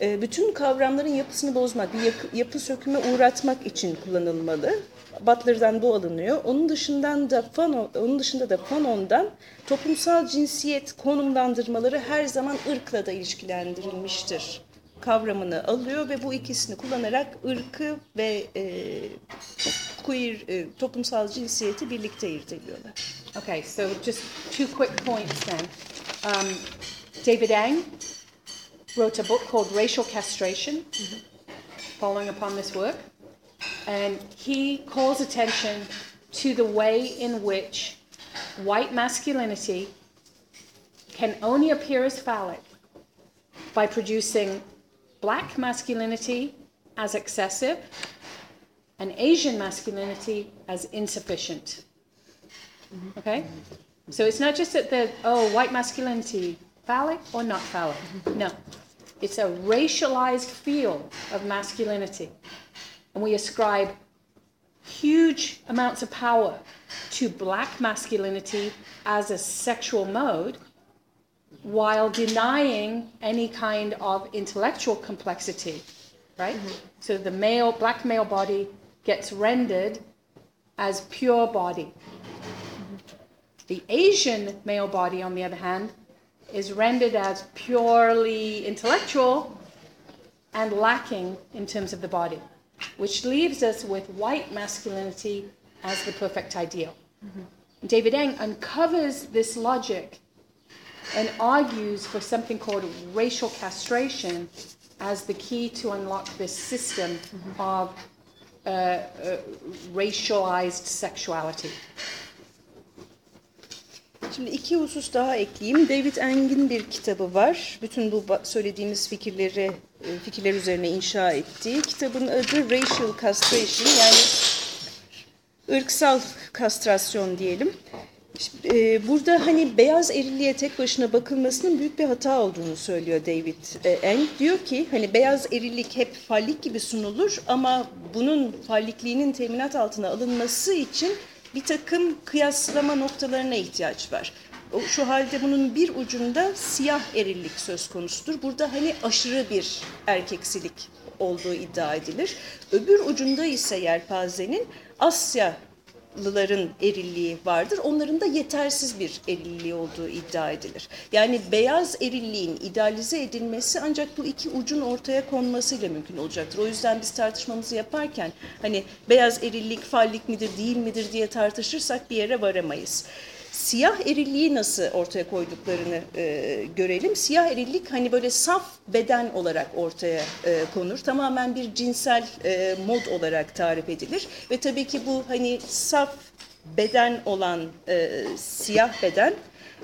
e, bütün kavramların yapısını bozmak, bir yapı, yapı söküme uğratmak için kullanılmalı. Butler'dan bu alınıyor. Onun dışından da Fanon, onun dışında da Fanon'dan toplumsal cinsiyet konumlandırmaları her zaman ırkla da ilişkilendirilmiştir kavramını alıyor ve bu ikisini kullanarak ırkı ve e, queer e, toplumsal cinsiyeti birlikte irdeliyorlar. Okay, so just two quick points then. Um, David Eng wrote a book called Racial Castration, following upon this work, and he calls attention to the way in which white masculinity can only appear as phallic by producing black masculinity as excessive and Asian masculinity as insufficient. Okay? So it's not just that the, oh, white masculinity, phallic or not phallic. No. It's a racialized field of masculinity. And we ascribe huge amounts of power to black masculinity as a sexual mode while denying any kind of intellectual complexity, right? Mm-hmm. So the male, black male body gets rendered as pure body. Mm-hmm. The Asian male body, on the other hand, is rendered as purely intellectual and lacking in terms of the body, which leaves us with white masculinity as the perfect ideal. Mm-hmm. David Eng uncovers this logic and argues for something called racial castration as the key to unlock this system of uh, uh, racialized sexuality. Şimdi iki husus daha ekleyeyim. David Eng'in bir kitabı var. Bütün bu söylediğimiz fikirleri e, fikirler üzerine inşa ettiği. Kitabın adı Racial Castration yani ırksal kastrasyon diyelim. E, burada hani beyaz erilliğe tek başına bakılmasının büyük bir hata olduğunu söylüyor David e, Eng. Diyor ki hani beyaz erillik hep fallik gibi sunulur ama bunun fallikliğinin teminat altına alınması için bir takım kıyaslama noktalarına ihtiyaç var. Şu halde bunun bir ucunda siyah erillik söz konusudur. Burada hani aşırı bir erkeksilik olduğu iddia edilir. Öbür ucunda ise yelpazenin Asyalıların erilliği vardır. Onların da yetersiz bir erilliği olduğu iddia edilir. Yani beyaz erilliğin idealize edilmesi ancak bu iki ucun ortaya konmasıyla mümkün olacaktır. O yüzden biz tartışmamızı yaparken hani beyaz erillik fallik midir değil midir diye tartışırsak bir yere varamayız. Siyah erilliği nasıl ortaya koyduklarını e, görelim. Siyah erillik hani böyle saf beden olarak ortaya e, konur. Tamamen bir cinsel e, mod olarak tarif edilir. Ve tabii ki bu hani saf beden olan e, siyah beden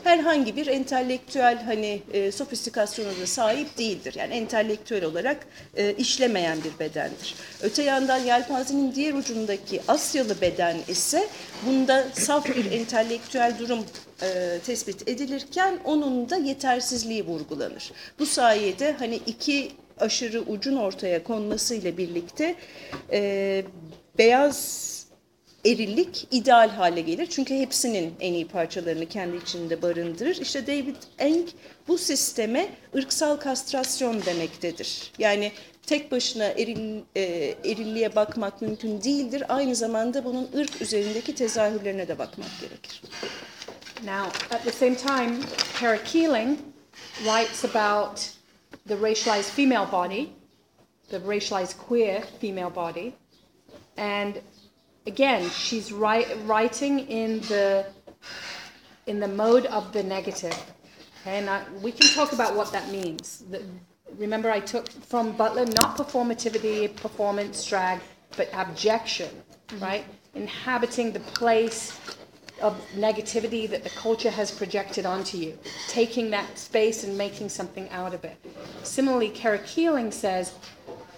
herhangi bir entelektüel hani e, sofistikasyona da sahip değildir. Yani entelektüel olarak e, işlemeyen bir bedendir. Öte yandan yelpazenin diğer ucundaki Asyalı beden ise bunda saf bir entelektüel durum e, tespit edilirken onun da yetersizliği vurgulanır. Bu sayede hani iki aşırı ucun ortaya konmasıyla birlikte e, beyaz erillik ideal hale gelir. Çünkü hepsinin en iyi parçalarını kendi içinde barındırır. İşte David Eng bu sisteme ırksal kastrasyon demektedir. Yani tek başına eril, e, erilliğe bakmak mümkün değildir. Aynı zamanda bunun ırk üzerindeki tezahürlerine de bakmak gerekir. Now, at the same time, Kara Keeling writes about the racialized female body, the racialized queer female body, and again, she's writing in the in the mode of the negative. And I, we can talk about what that means. The, remember, I took from Butler not performativity, performance, drag, but abjection, right? Inhabiting the place of negativity that the culture has projected onto you, taking that space and making something out of it. Similarly, Kara Keeling says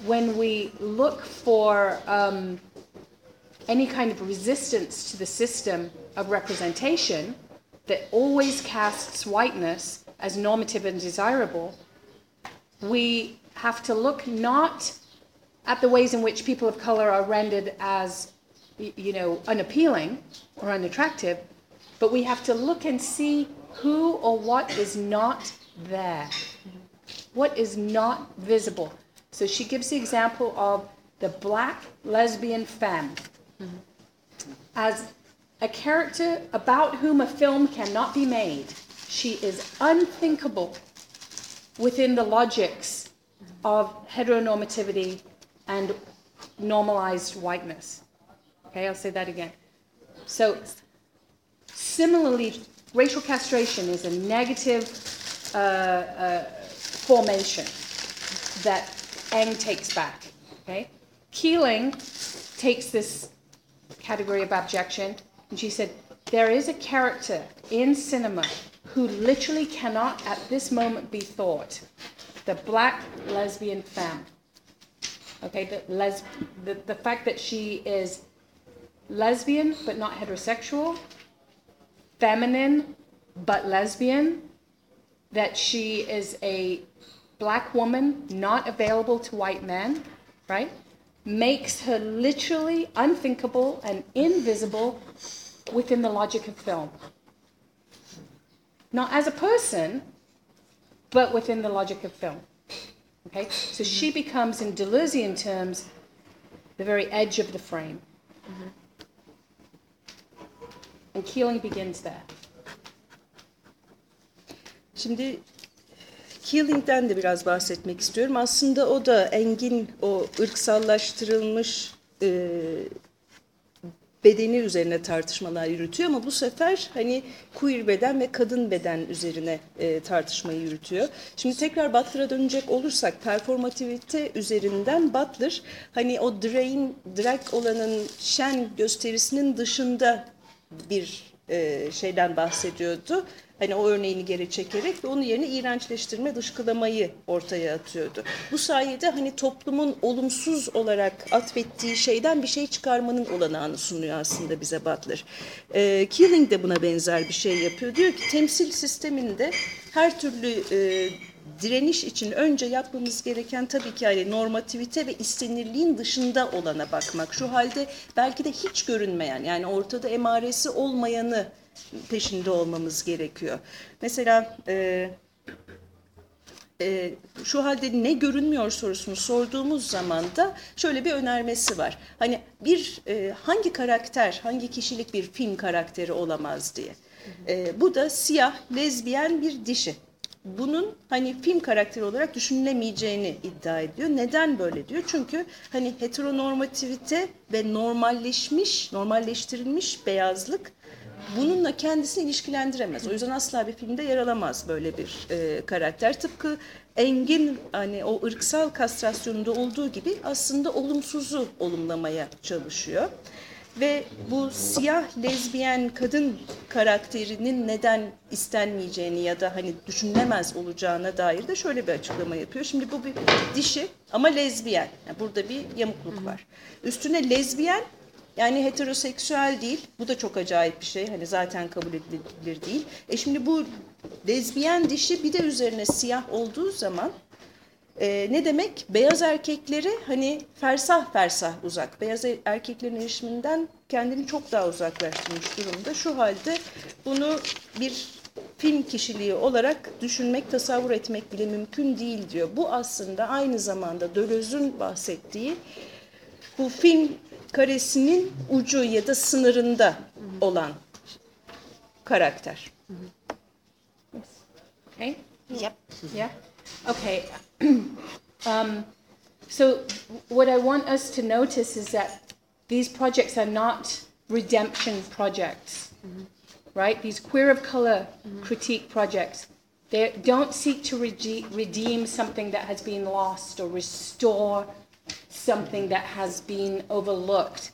when we look for um, any kind of resistance to the system of representation that always casts whiteness as normative and desirable, we have to look not at the ways in which people of color are rendered as, you know, unappealing or unattractive, but we have to look and see who or what is not there, what is not visible. So she gives the example of the black lesbian femme as a character about whom a film cannot be made. She is unthinkable within the logics of heteronormativity and normalized whiteness. Okay, I'll say that again. So, similarly, racial castration is a negative uh, uh, formation that Eng takes back. Okay, Keeling takes this category of abjection, and she said, There is a character in cinema who literally cannot at this moment be thought the black lesbian femme. Okay, the, les- the, the fact that she is lesbian but not heterosexual, feminine but lesbian, that she is a black woman not available to white men, right? Makes her literally unthinkable and invisible within the logic of film. Not as a person, but within the logic of film. Okay? So she becomes, in Deleuzian terms, the very edge of the frame. And Keeling begins there. Keeling'den de biraz bahsetmek istiyorum. Aslında o da Engin o ırksallaştırılmış e, bedeni üzerine tartışmalar yürütüyor ama bu sefer hani queer beden ve kadın beden üzerine e, tartışmayı yürütüyor. Şimdi tekrar Butler'a dönecek olursak performativite üzerinden Butler hani o drain, drag olanın şen gösterisinin dışında bir e, şeyden bahsediyordu. Hani o örneğini geri çekerek ve onun yerine iğrençleştirme, dışkılamayı ortaya atıyordu. Bu sayede hani toplumun olumsuz olarak atfettiği şeyden bir şey çıkarmanın olanağını sunuyor aslında bize Butler. E, Killing de buna benzer bir şey yapıyor. Diyor ki temsil sisteminde her türlü e, direniş için önce yapmamız gereken tabii ki hani normativite ve istenirliğin dışında olana bakmak. Şu halde belki de hiç görünmeyen yani ortada emaresi olmayanı peşinde olmamız gerekiyor. Mesela e, e, şu halde ne görünmüyor sorusunu sorduğumuz zaman da şöyle bir önermesi var. Hani bir e, hangi karakter, hangi kişilik bir film karakteri olamaz diye. E, bu da siyah, lezbiyen bir dişi. Bunun hani film karakteri olarak düşünülemeyeceğini iddia ediyor. Neden böyle diyor? Çünkü hani heteronormativite ve normalleşmiş, normalleştirilmiş beyazlık bununla kendisini ilişkilendiremez. O yüzden asla bir filmde yer alamaz böyle bir e, karakter. Tıpkı Engin hani o ırksal kastrasyonunda olduğu gibi aslında olumsuzu olumlamaya çalışıyor. Ve bu siyah lezbiyen kadın karakterinin neden istenmeyeceğini ya da hani düşünülemez olacağına dair de şöyle bir açıklama yapıyor. Şimdi bu bir dişi ama lezbiyen. Yani burada bir yamukluk var. Üstüne lezbiyen yani heteroseksüel değil. Bu da çok acayip bir şey. Hani zaten kabul edilebilir değil. E şimdi bu lezbiyen dişi bir de üzerine siyah olduğu zaman e, ne demek? Beyaz erkekleri hani fersah fersah uzak. Beyaz erkeklerin erişiminden kendini çok daha uzaklaştırmış durumda. Şu halde bunu bir film kişiliği olarak düşünmek, tasavvur etmek bile mümkün değil diyor. Bu aslında aynı zamanda Döloz'un bahsettiği bu film karesinin ucu ya da sınırında olan karakter. Okay? Yep. Yeah? Okay. um, so, what I want us to notice is that these projects are not redemption projects, right? These queer of color critique projects. They don't seek to rege- redeem something that has been lost or restore something that has been overlooked.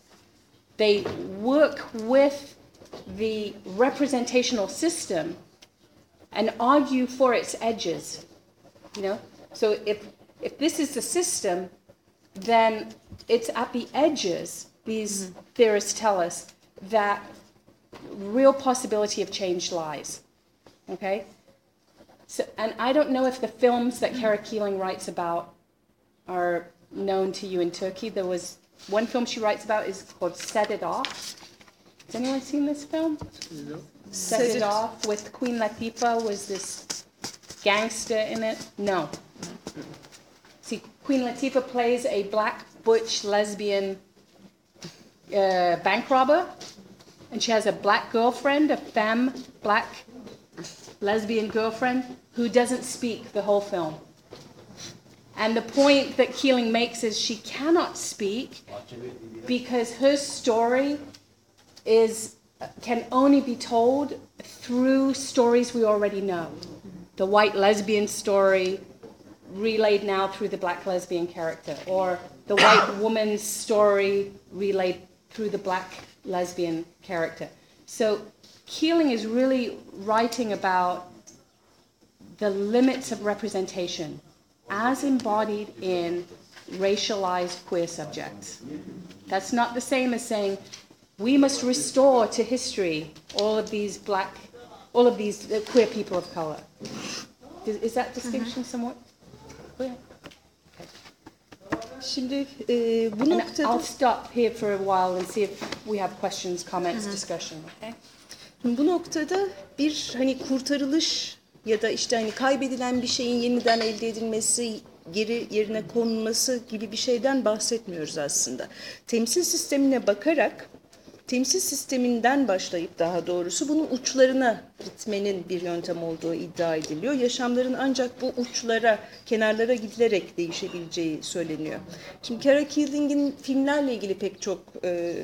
They work with the representational system and argue for its edges. You know, so if if this is the system, then it's at the edges. These mm-hmm. theorists tell us that real possibility of change lies. Okay. So, and I don't know if the films that Kara Keeling writes about are known to you in Turkey. There was one film she writes about is called Set It Off. Has anyone seen this film? Set, Set It It- Off with Queen Latifah was this gangster in it? No. See, Queen Latifah plays a black butch lesbian uh, bank robber, and she has a black girlfriend, a femme black lesbian girlfriend, who doesn't speak the whole film. And the point that Keeling makes is she cannot speak because her story is can only be told through stories we already know. The white lesbian story relayed now through the black lesbian character, or the white woman's story relayed through the black lesbian character. So Keeling is really writing about the limits of representation as embodied in racialized queer subjects. That's not the same as saying we must restore to history all of these black, all of these uh, queer people of color. Is, that distinction somewhat clear? Şimdi e, bu And noktada I'll stop here for a while and see if we have questions, comments, discussion. Okay. Şimdi bu noktada bir hani kurtarılış ya da işte hani kaybedilen bir şeyin yeniden elde edilmesi, geri yerine konulması gibi bir şeyden bahsetmiyoruz aslında. Temsil sistemine bakarak temsil sisteminden başlayıp daha doğrusu bunun uçlarına gitmenin bir yöntem olduğu iddia ediliyor. Yaşamların ancak bu uçlara, kenarlara gidilerek değişebileceği söyleniyor. Şimdi Kara Keeling'in filmlerle ilgili pek çok e,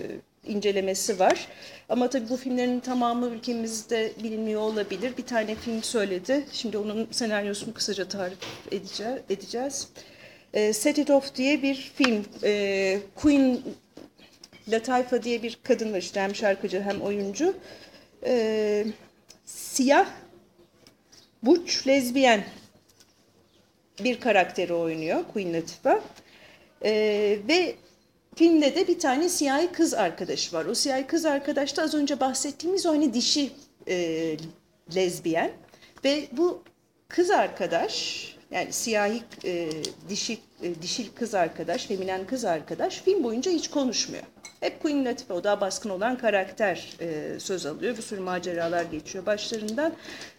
incelemesi var. Ama tabii bu filmlerin tamamı ülkemizde bilinmiyor olabilir. Bir tane film söyledi. Şimdi onun senaryosunu kısaca tarif edeceğiz. edeceğiz. E, Set It Off diye bir film. E, Queen Latifah diye bir kadın var işte hem şarkıcı hem oyuncu. e, siyah, burç, lezbiyen bir karakteri oynuyor Queen Latifah. E, ve filmde de bir tane siyahi kız arkadaşı var. O siyahi kız arkadaş da az önce bahsettiğimiz o hani dişi e, lezbiyen. Ve bu kız arkadaş yani siyahi e, dişi e, dişil kız arkadaş, feminen kız arkadaş film boyunca hiç konuşmuyor. Hep Queen Latifah o daha baskın olan karakter e, söz alıyor. Bir sürü maceralar geçiyor başlarından.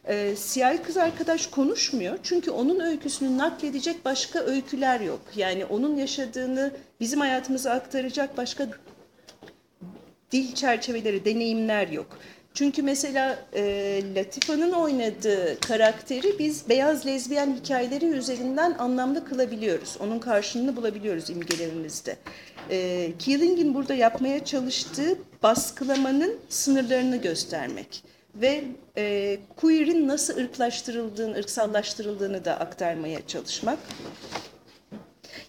E, siyahi kız arkadaş konuşmuyor. Çünkü onun öyküsünü nakledecek başka öyküler yok. Yani onun yaşadığını bizim hayatımıza aktaracak başka dil çerçeveleri, deneyimler yok. Çünkü mesela e, Latifah'ın oynadığı karakteri biz beyaz lezbiyen hikayeleri üzerinden anlamlı kılabiliyoruz. Onun karşılığını bulabiliyoruz imgelerimizde. E, Keeling'in burada yapmaya çalıştığı baskılamanın sınırlarını göstermek ve e, queer'in nasıl ırklaştırıldığını, ırksallaştırıldığını da aktarmaya çalışmak.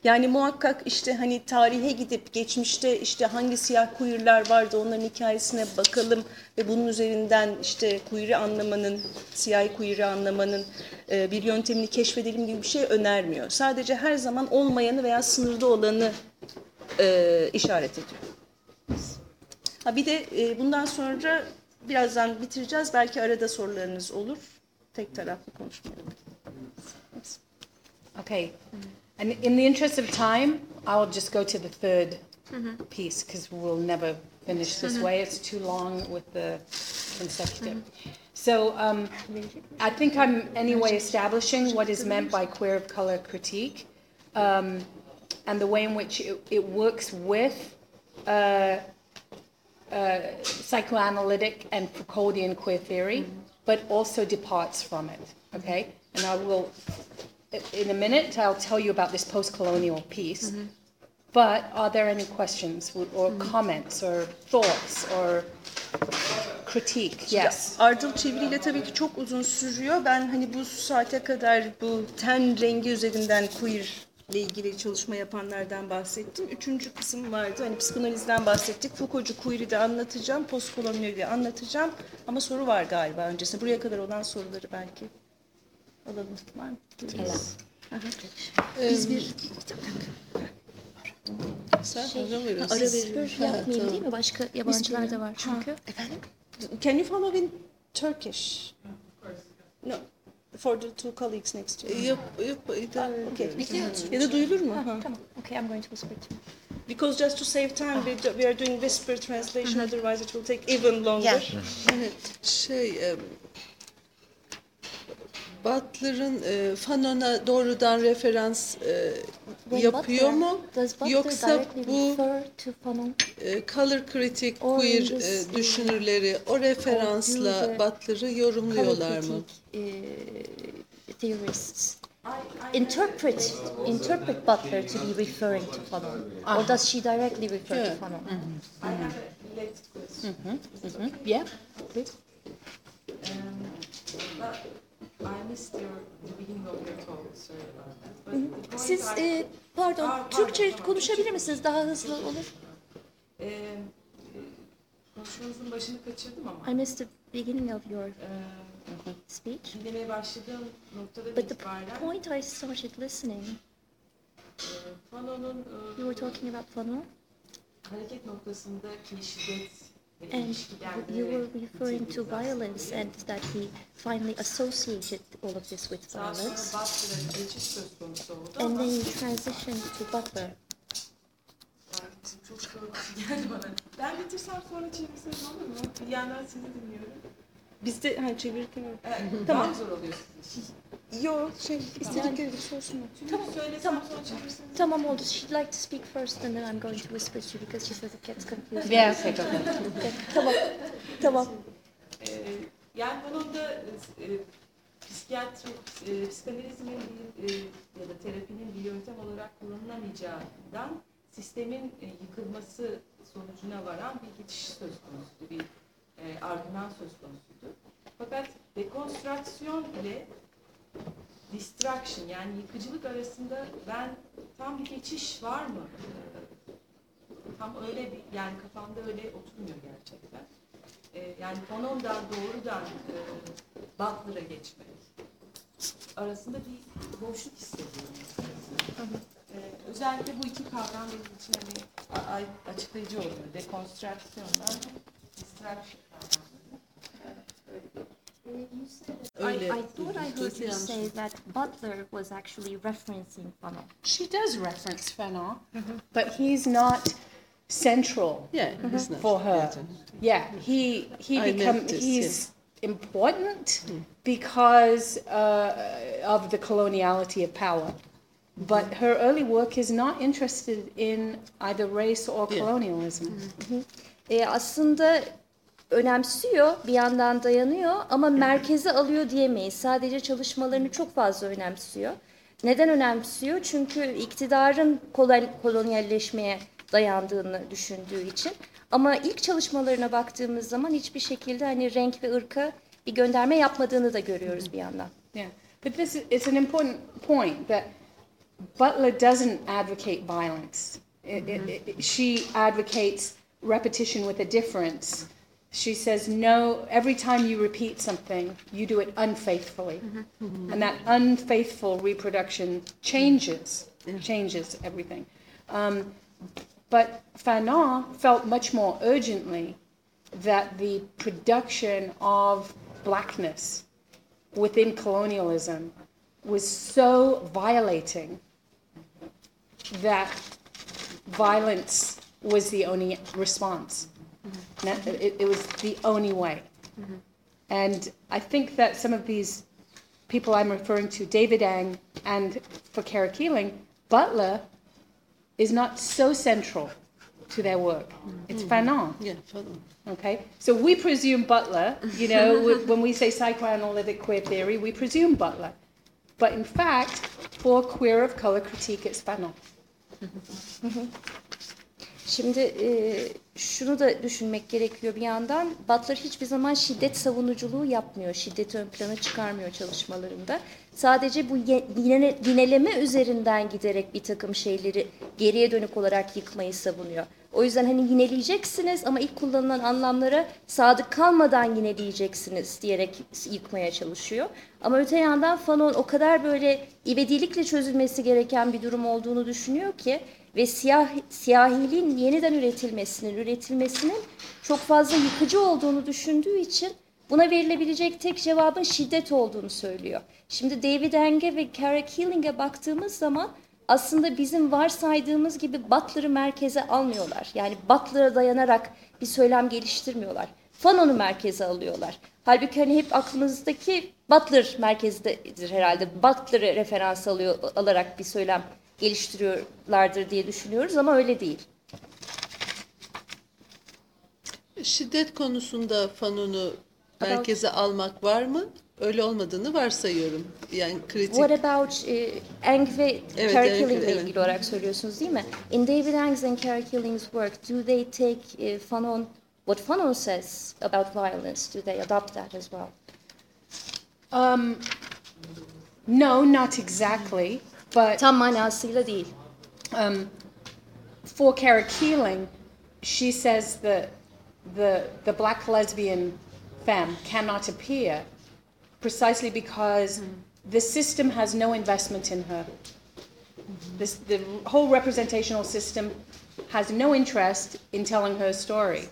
Yani muhakkak işte hani tarihe gidip geçmişte işte hangi siyah queerler vardı onların hikayesine bakalım ve bunun üzerinden işte queer'i anlamanın, siyahi queer'i anlamanın e, bir yöntemini keşfedelim gibi bir şey önermiyor. Sadece her zaman olmayanı veya sınırda olanı e, işaret ediyor. Ha bir de e, bundan sonra birazdan bitireceğiz. Belki arada sorularınız olur. Tek taraflı konuşmayalım. Okay. And in the interest of time, I'll just go to the 3rd piece because we'll never finish this way. It's too long with the consecutive. So um, I think I'm anyway establishing what is meant by queer of color critique um, and the way in which it, it works with uh, uh, psychoanalytic and Foucauldian queer theory, but also departs from it. Okay, and I will, in a minute, I'll tell you about this post-colonial piece. But are there any questions or comments or thoughts or critique? Yes. Ardıl çeviriyle tabii ki çok uzun sürüyor. Ben hani bu saate kadar bu ten rengi üzerinden queer ile ilgili çalışma yapanlardan bahsettim. Üçüncü kısım vardı. Hani psikanalizden bahsettik. Foucault'cu queer'i de anlatacağım. Postkolonyali anlatacağım. Ama soru var galiba öncesinde. Buraya kadar olan soruları belki alalım. Var mı? Biz bir... Sen ara veriyorsun. Ara veriyorum. Spor yapmayayım değil mi? Başka yabancılar da var çünkü. Can you follow in Turkish? No. For the two colleagues next to you. Yap, yap, et. Okay. Ya da duyulur mu? Ha. Tamam. Okay, I'm going to whisper to Because just to save time, we, do- we are doing whisper translation, otherwise it will take even longer. Evet, şey... e, Butler'ın e, Fanon'a doğrudan referans e, When yapıyor Butler- mu? Yoksa bu refer to Fanon? e, color critic, Or queer e, düşünürleri o referansla Butler'ı yorumluyorlar mı? uh, theorists interpret interpret Butler to be referring to Fanon, or does she directly refer Yeah. to Fanon? Yeah. Please. I of your talk, sorry about that. But the point Siz e, pardon Aa, Türkçe pardon, konuşabilir misiniz? Daha hızlı olur. Ee, e, konuşmanızın başını kaçırdım ama I missed the beginning of your speech. dinlemeye başladığım noktada But the itibaren point I started listening, Fanon'un you were talking about Fanon, hareket noktasındaki şiddet and you were referring to violence and that he finally associated all of this with violence. And then you transitioned to Butler. Ben sonra olur mu? Dinliyorum. Biz de ha, çevirirken Ee, Daha zor oluyor sizin için. Yok şey istedikleri bir sorsunlar. Tamam, Tamam. Tamam oldu. She'd like to speak first and then I'm going to whisper to you because she says it gets okay, go ahead. Okay, Tamam. Tamam. Ee, yani bunun da e, psikiyatri, e, psikanalizmin bir, e, ya da terapinin bir yöntem olarak kullanılamayacağından sistemin e, yıkılması sonucuna varan bir geçiş söz konusuydu, bir e, argüman söz konusuydu. Fakat dekonstrüksiyon ile distraction yani yıkıcılık arasında ben tam bir geçiş var mı? Ee, tam öyle bir yani kafamda öyle oturmuyor gerçekten. Ee, yani Fanon'dan doğrudan e, Butler'a geçmek arasında bir boşluk hissediyorum. E, özellikle bu iki kavram benim için hani açıklayıcı oluyor. Dekonstrüksiyonla distraction kavramları. I, Öyle I thought I heard you say that Butler was actually referencing Fanon. She does reference Fanon, mm-hmm. but he's not central Yeah, he's not. Mm-hmm. for her. Yeah. Yeah, he he I become noticed, he's important hmm. because uh, of the coloniality of power. But hmm. her early work is not interested in either race or Yeah. colonialism. Mm-hmm. E, aslında önemsiyor, bir yandan dayanıyor ama merkeze alıyor diyemeyiz. Sadece çalışmalarını çok fazla önemsiyor. Neden önemsiyor? Çünkü iktidarın kolon- kolonyalleşmeye dayandığını düşündüğü için. Ama ilk çalışmalarına baktığımız zaman hiçbir şekilde hani renk ve ırka bir gönderme yapmadığını da görüyoruz bir yandan. Yeah, but this is it's an important point that Butler doesn't advocate violence. It- it- it- she advocates repetition with a difference. She says no. Every time you repeat something, you do it unfaithfully, and that unfaithful reproduction changes changes everything. Um, but Fanon felt much more urgently that the production of blackness within colonialism was so violating that violence was the only response. It, it was the only way. Mm-hmm. And I think that some of these people I'm referring to, David Ang and for Kara Keeling, Butler is not so central to their work. Mm-hmm. It's Fanon. Yeah, falan. Okay, so we presume Butler, you know, wh- when we say psychoanalytic queer theory, we presume Butler. But in fact, for queer of color critique, it's Fanon. Mm-hmm. Şimdi e, şunu da düşünmek gerekiyor bir yandan. Butler hiçbir zaman şiddet savunuculuğu yapmıyor. Şiddeti ön plana çıkarmıyor çalışmalarında. Sadece bu yineleme üzerinden giderek bir takım şeyleri geriye dönük olarak yıkmayı savunuyor. O yüzden hani yineleyeceksiniz ama ilk kullanılan anlamlara sadık kalmadan yineleyeceksiniz diyerek yıkmaya çalışıyor. Ama öte yandan Fanon o kadar böyle ivedilikle çözülmesi gereken bir durum olduğunu düşünüyor ki ve siyah siyahiliğin yeniden üretilmesinin, üretilmesinin çok fazla yıkıcı olduğunu düşündüğü için buna verilebilecek tek cevabın şiddet olduğunu söylüyor. Şimdi David Enge ve Kara Keeling'e baktığımız zaman aslında bizim varsaydığımız gibi Butler'ı merkeze almıyorlar. Yani Butler'a dayanarak bir söylem geliştirmiyorlar. Fanon'u merkeze alıyorlar. Halbuki hani hep aklımızdaki Butler merkezdedir herhalde. Butler'ı referans alıyor alarak bir söylem geliştiriyorlardır diye düşünüyoruz ama öyle değil. Şiddet konusunda Fanon'u merkeze almak var mı? Öyle olmadığını varsayıyorum. Yani kritik. What about e, Eng ve Evet, Kara Eng, Keeling ile evet. ilgili olarak söylüyorsunuz değil mi? In David Eng's and Kara Keeling's work, do they take e, Fanon, what Fanon says about violence, do they adopt that as well? Um, no, not exactly, but Tam manasıyla değil. um, for Kara Keeling, she says that the the black lesbian femme cannot appear precisely because the system has no investment in her. This, the whole representational system has no interest in telling her story,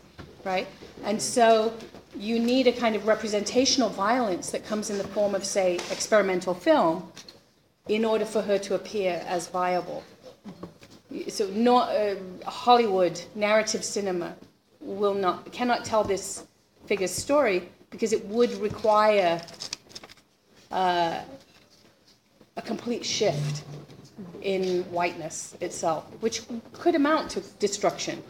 right? And so you need a kind of representational violence that comes in the form of, say, experimental film in order for her to appear as viable. So, not, uh, Hollywood narrative cinema will not cannot tell this figure's story because it would require uh, a complete shift in whiteness itself, which could amount to destruction.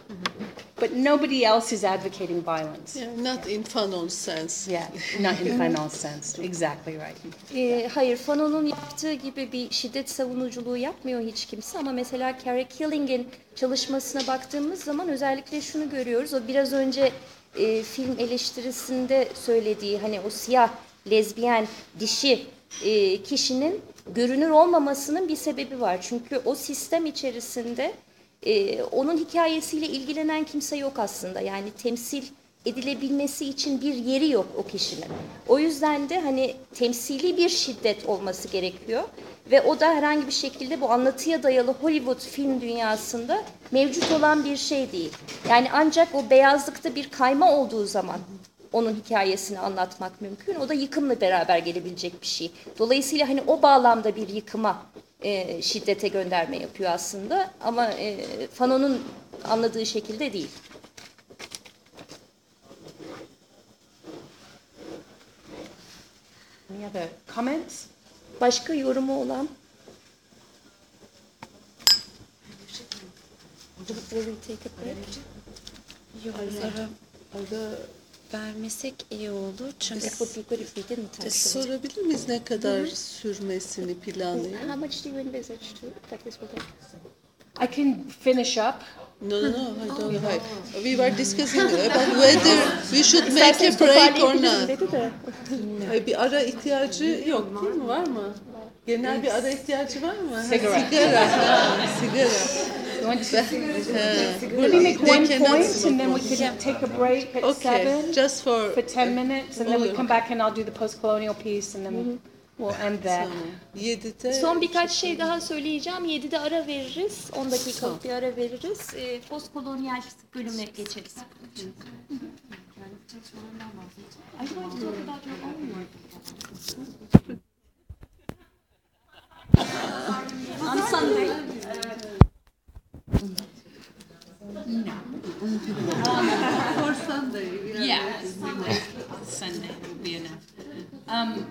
But nobody else is advocating violence. Yeah, not in Fanon's sense. Yeah, not in final sense. Exactly right. E, hayır, Fanon'un yaptığı gibi bir şiddet savunuculuğu yapmıyor hiç kimse ama mesela Kara Keeling'in çalışmasına baktığımız zaman özellikle şunu görüyoruz. O biraz önce e, film eleştirisinde söylediği hani o siyah, lezbiyen, dişi e, kişinin görünür olmamasının bir sebebi var. Çünkü o sistem içerisinde e, onun hikayesiyle ilgilenen kimse yok aslında. Yani temsil edilebilmesi için bir yeri yok o kişinin. O yüzden de hani temsili bir şiddet olması gerekiyor. Ve o da herhangi bir şekilde bu anlatıya dayalı Hollywood film dünyasında mevcut olan bir şey değil. Yani ancak o beyazlıkta bir kayma olduğu zaman onun hikayesini anlatmak mümkün. O da yıkımla beraber gelebilecek bir şey. Dolayısıyla hani o bağlamda bir yıkıma e, şiddete gönderme yapıyor aslında. Ama e, Fanon'un anladığı şekilde değil. Any other comments? Başka yorumu olan? Will we take a break? Vermesek iyi olur çünkü It would be good if we didn't actually. Sorabilir miyiz ne kadar sürmesini planlıyor? How much do you envisage to that this will take? I can finish up. No, no, no, I don't know. We were discussing about whether we should make a break or not. dedi de. Ay, Bir ara ihtiyacı yok değil mi? Var mı? Genel bir ara ihtiyacı var mı? Ha, Cigarette. Sigara. ha, sigara. You want to- Ha, Let me make one cannot point smoke and then we can take a break at Okay, seven just for for 10 minutes and then we Olur. come back and I'll do the post-colonial piece and then mm-hmm. We'll. Yedide Son birkaç şey daha söyleyeceğim. 7'de ara veririz. 10 dakikalık bir ara veririz. Ee, postkolonyal bölüme geçeriz. On Sunday. for Sunday. Yeah, Sunday will be enough. Um,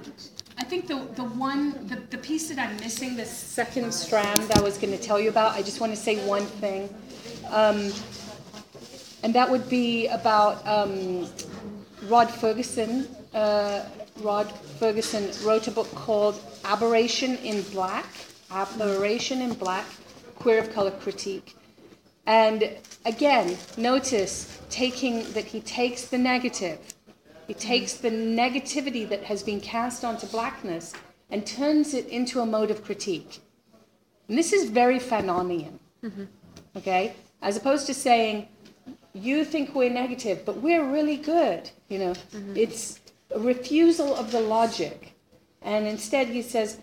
I think the, the one, the, the piece that I'm missing, the second strand that I was going to tell you about, I just want to say one thing. Um, and that would be about um, Rod Ferguson. Uh, Rod Ferguson wrote a book called Aberration in Black, Aberration in Black, Queer of Color Critique. And again, notice taking that he takes the negative, he takes the negativity that has been cast onto blackness and turns it into a mode of critique. And this is very Fanonian, mm-hmm. okay? As opposed to saying, you think we're negative, but we're really good, you know? Mm-hmm. It's a refusal of the logic. And instead, he says,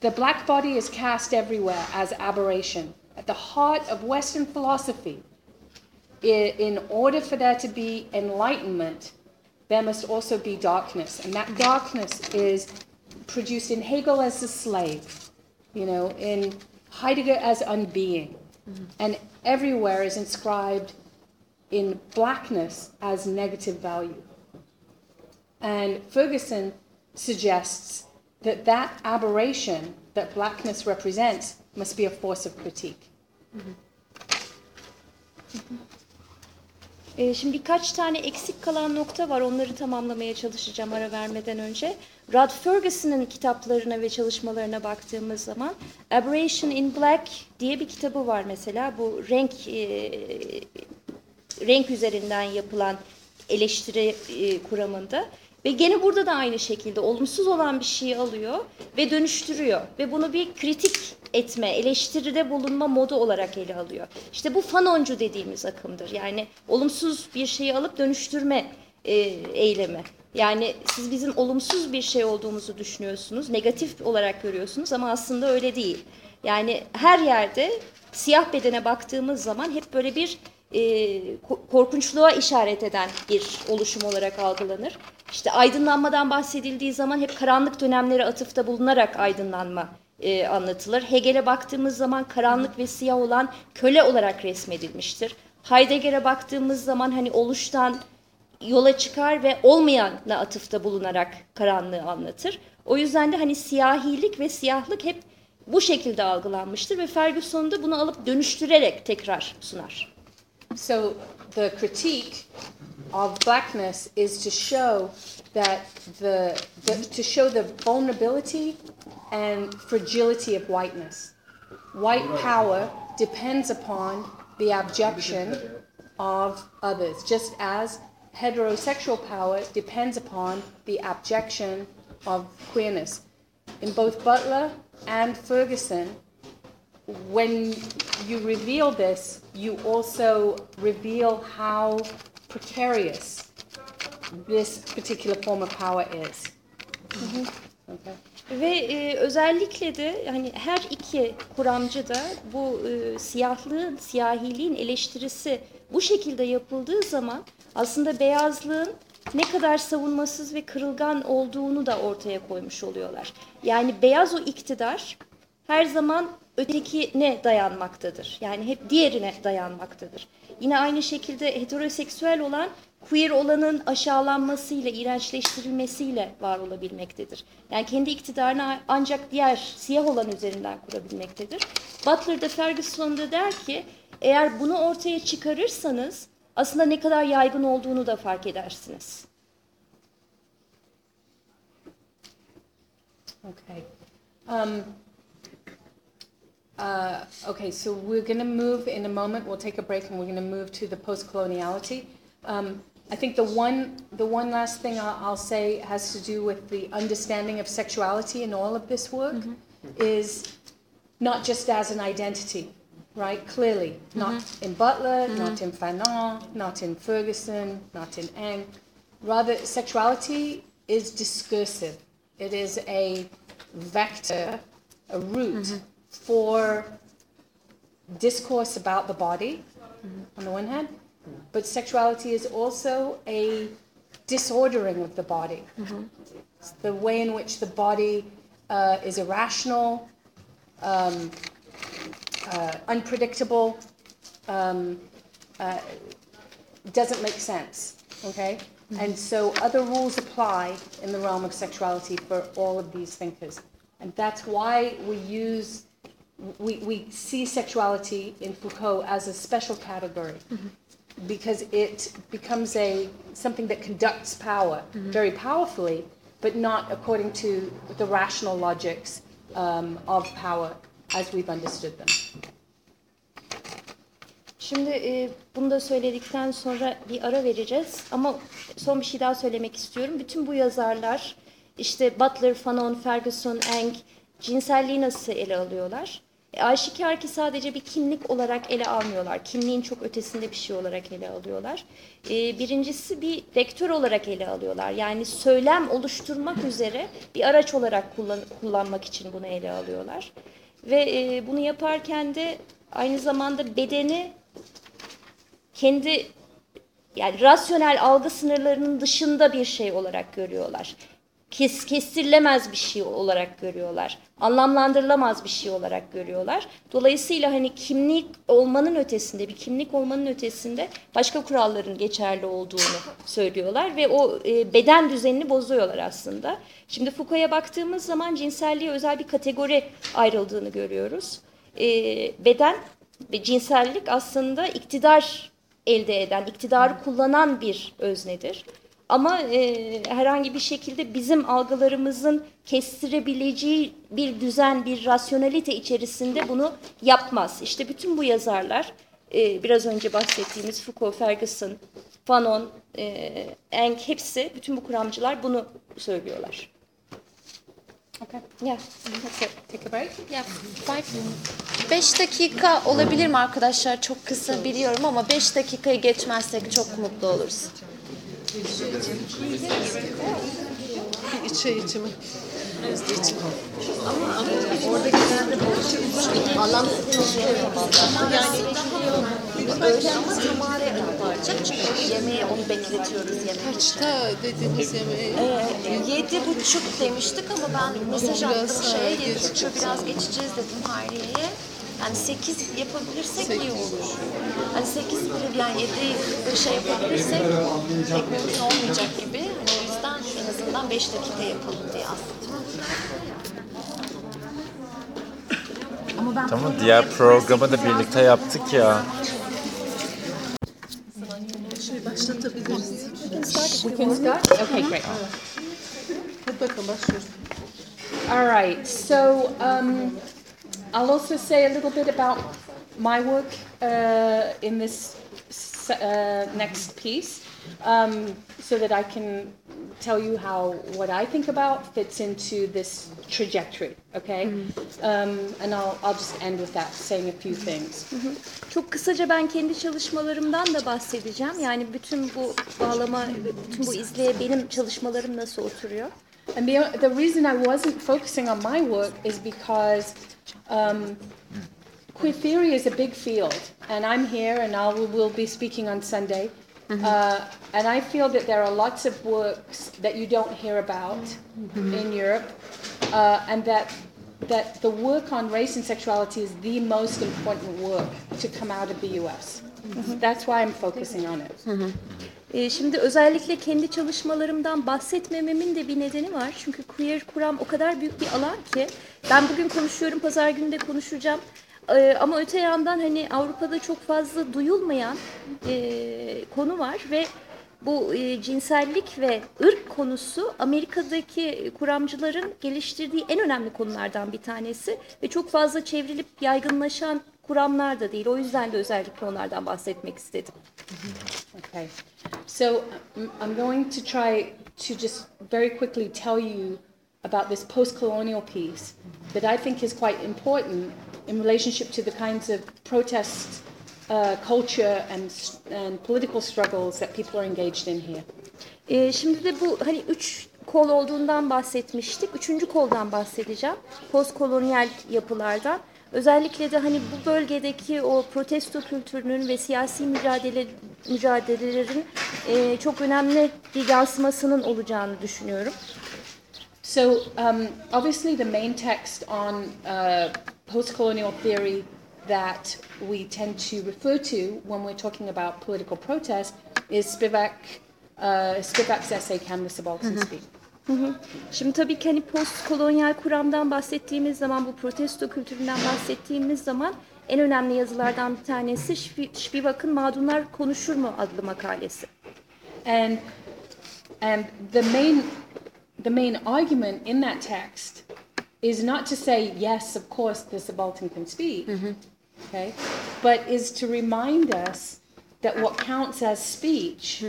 the black body is cast everywhere as aberration. At the heart of Western philosophy, in order for there to be enlightenment, there must also be darkness. And that darkness is produced in Hegel as the slave, you know, in Heidegger as unbeing. Mm-hmm. And everywhere is inscribed in blackness as negative value. And Ferguson suggests that that aberration that blackness represents must be a force of critique. Ee, şimdi birkaç tane eksik kalan nokta var. Onları tamamlamaya çalışacağım ara vermeden önce. Rod Ferguson'ın kitaplarına ve çalışmalarına baktığımız zaman Aberration in Black diye bir kitabı var mesela. Bu renk e, renk üzerinden yapılan eleştiri e, kuramında. Ve gene burada da aynı şekilde olumsuz olan bir şeyi alıyor ve dönüştürüyor. Ve bunu bir kritik etme, eleştiride bulunma modu olarak ele alıyor. İşte bu fanoncu dediğimiz akımdır. Yani olumsuz bir şeyi alıp dönüştürme e, eylemi. Yani siz bizim olumsuz bir şey olduğumuzu düşünüyorsunuz, negatif olarak görüyorsunuz ama aslında öyle değil. Yani her yerde siyah bedene baktığımız zaman hep böyle bir e, ko- korkunçluğa işaret eden bir oluşum olarak algılanır. İşte aydınlanmadan bahsedildiği zaman hep karanlık dönemlere atıfta bulunarak aydınlanma e, anlatılır. Hegel'e baktığımız zaman karanlık ve siyah olan köle olarak resmedilmiştir. Heidegger'e baktığımız zaman hani oluştan yola çıkar ve olmayanla atıfta bulunarak karanlığı anlatır. O yüzden de hani siyahilik ve siyahlık hep bu şekilde algılanmıştır ve Ferguson da bunu alıp dönüştürerek tekrar sunar. So the critique of blackness is to show that the, the to show the vulnerability and fragility of whiteness. White power depends upon the abjection of others, just as heterosexual power depends upon the abjection of queerness. In both Butler and Ferguson, when you reveal this, you also reveal how precarious this particular form of power is. Mm-hmm. Okay. Ve e, özellikle de hani her iki kuramcı da bu e, siyahlığın, siyahiliğin eleştirisi bu şekilde yapıldığı zaman aslında beyazlığın ne kadar savunmasız ve kırılgan olduğunu da ortaya koymuş oluyorlar. Yani beyaz o iktidar her zaman ötekine dayanmaktadır. Yani hep diğerine dayanmaktadır. Yine aynı şekilde heteroseksüel olan queer olanın aşağılanmasıyla, iğrençleştirilmesiyle var olabilmektedir. Yani kendi iktidarını ancak diğer siyah olan üzerinden kurabilmektedir. Butler da Ferguson da der ki eğer bunu ortaya çıkarırsanız aslında ne kadar yaygın olduğunu da fark edersiniz. Okay. Um, uh, okay, so we're going to move in a moment. We'll take a break and we're going to move to the post-coloniality. Um, I think the one, the one last thing I'll, I'll say has to do with the understanding of sexuality in all of this work mm-hmm. is not just as an identity, right? Clearly, mm-hmm. not in Butler, mm-hmm. not in Fanon, not in Ferguson, not in Eng. Rather, sexuality is discursive. It is a vector, a route for discourse about the body, on the one hand, but sexuality is also a disordering of the body. It's the way in which the body uh, is irrational, um, uh, unpredictable, um, uh, doesn't make sense. Okay? And so other rules apply in the realm of sexuality for all of these thinkers. And that's why we use, we, we see sexuality in Foucault as a special category. Because it becomes a something that conducts power very powerfully, but not according to the rational logics um, of power as we've understood them. Şimdi e, bunu da söyledikten sonra bir ara vereceğiz ama son bir şey daha söylemek istiyorum. Bütün bu yazarlar işte Butler, Fanon, Ferguson, Eng cinselliği nasıl ele alıyorlar? E, aşikar ki sadece bir kimlik olarak ele almıyorlar. Kimliğin çok ötesinde bir şey olarak ele alıyorlar. E, birincisi bir vektör olarak ele alıyorlar. Yani söylem oluşturmak üzere bir araç olarak kullan- kullanmak için bunu ele alıyorlar. Ve e, bunu yaparken de aynı zamanda bedeni kendi yani rasyonel algı sınırlarının dışında bir şey olarak görüyorlar. Kes, kestirilemez bir şey olarak görüyorlar. Anlamlandırılamaz bir şey olarak görüyorlar. Dolayısıyla hani kimlik olmanın ötesinde, bir kimlik olmanın ötesinde başka kuralların geçerli olduğunu söylüyorlar ve o e, beden düzenini bozuyorlar aslında. Şimdi Foucault'a baktığımız zaman cinselliğe özel bir kategori ayrıldığını görüyoruz. E, beden ve cinsellik aslında iktidar elde eden, iktidarı kullanan bir öznedir. Ama e, herhangi bir şekilde bizim algılarımızın kestirebileceği bir düzen, bir rasyonelite içerisinde bunu yapmaz. İşte bütün bu yazarlar, e, biraz önce bahsettiğimiz Foucault, Ferguson, Fanon, e, Eng hepsi, bütün bu kuramcılar bunu söylüyorlar. Okay. Yeah. Take a break. Ya, five, beş dakika olabilir mi arkadaşlar? Çok kısa biliyorum ama beş dakikayı geçmezsek çok mutlu oluruz. Bir içe içimi. Yemeğe onu bekletiyoruz yemeğe. Kaçta dediğiniz yemeği? Ee, yedi buçuk demiştik ama ben mesaj attım şeye yedi buçuk biraz geçeceğiz dedim Hayriye'ye. Yani sekiz yapabilirsek iyi olur. Hani sekiz bile yani yedi şey yapabilirsek pek mümkün olmayacak gibi. Hani o yüzden en azından beş dakika yapalım diye aslında. Tamam diğer programı da birlikte yaptık ya. Şey başlatabiliriz. We can start? Okay, great. Hadi bakalım başlıyoruz. All right, so um, I'll also say a little bit about my work uh, in this uh, next piece um, so that I can tell you how what I think about fits into this trajectory, okay? Um, and I'll, I'll just end with that, saying a few things. Çok kısaca ben kendi çalışmalarımdan da bahsedeceğim. Yani bütün bu bağlama, bütün bu izleye benim çalışmalarım nasıl oturuyor? And the, the reason I wasn't focusing on my work is because um, queer theory is a big field, and I'm here, and I will, will be speaking on Sunday. Uh, and I feel that there are lots of works that you don't hear about in Europe, uh, and that that the work on race and sexuality is the most important work to come out of the U.S. That's why I'm focusing on it. Ee, Şimdi özellikle kendi çalışmalarımdan bahsetmememin de bir nedeni var. Çünkü queer kuram o kadar büyük bir alan ki ben bugün konuşuyorum, pazar günü de konuşacağım. Ee, Ama öte yandan hani Avrupa'da çok fazla duyulmayan e, konu var ve bu e, cinsellik ve ırk konusu Amerika'daki kuramcıların geliştirdiği en önemli konulardan bir tanesi ve çok fazla çevrilip yaygınlaşan kuramlar da değil. O yüzden de özellikle onlardan bahsetmek istedim. Okay. So um, I'm going to try to just very quickly tell you about this post-colonial piece that I think is quite important in relationship to the kinds of protest uh, culture and, and political struggles that people are engaged in here. Şimdi de bu hani üç kol olduğundan bahsetmiştik. Üçüncü koldan bahsedeceğim. Postkolonyal yapılardan. Özellikle de hani bu bölgedeki o protesto kültürünün ve siyasi mücadele mücadelelerin e, çok önemli bir yansımasının olacağını düşünüyorum. So um, obviously the main text on uh, post-colonial theory that we tend to refer to when we're talking about political protest is Spivak, uh, Spivak's essay Can the Subaltern Speak? Şimdi tabii ki hani postkolonyal kuramdan bahsettiğimiz zaman, bu protesto kültüründen bahsettiğimiz zaman en önemli yazılardan bir tanesi Spivak'ın Mağdunlar Konuşur mu adlı makalesi. And and the main the main argument in that text is not to say yes, of course, the subaltern can speak, okay, but is to remind us that what counts as speech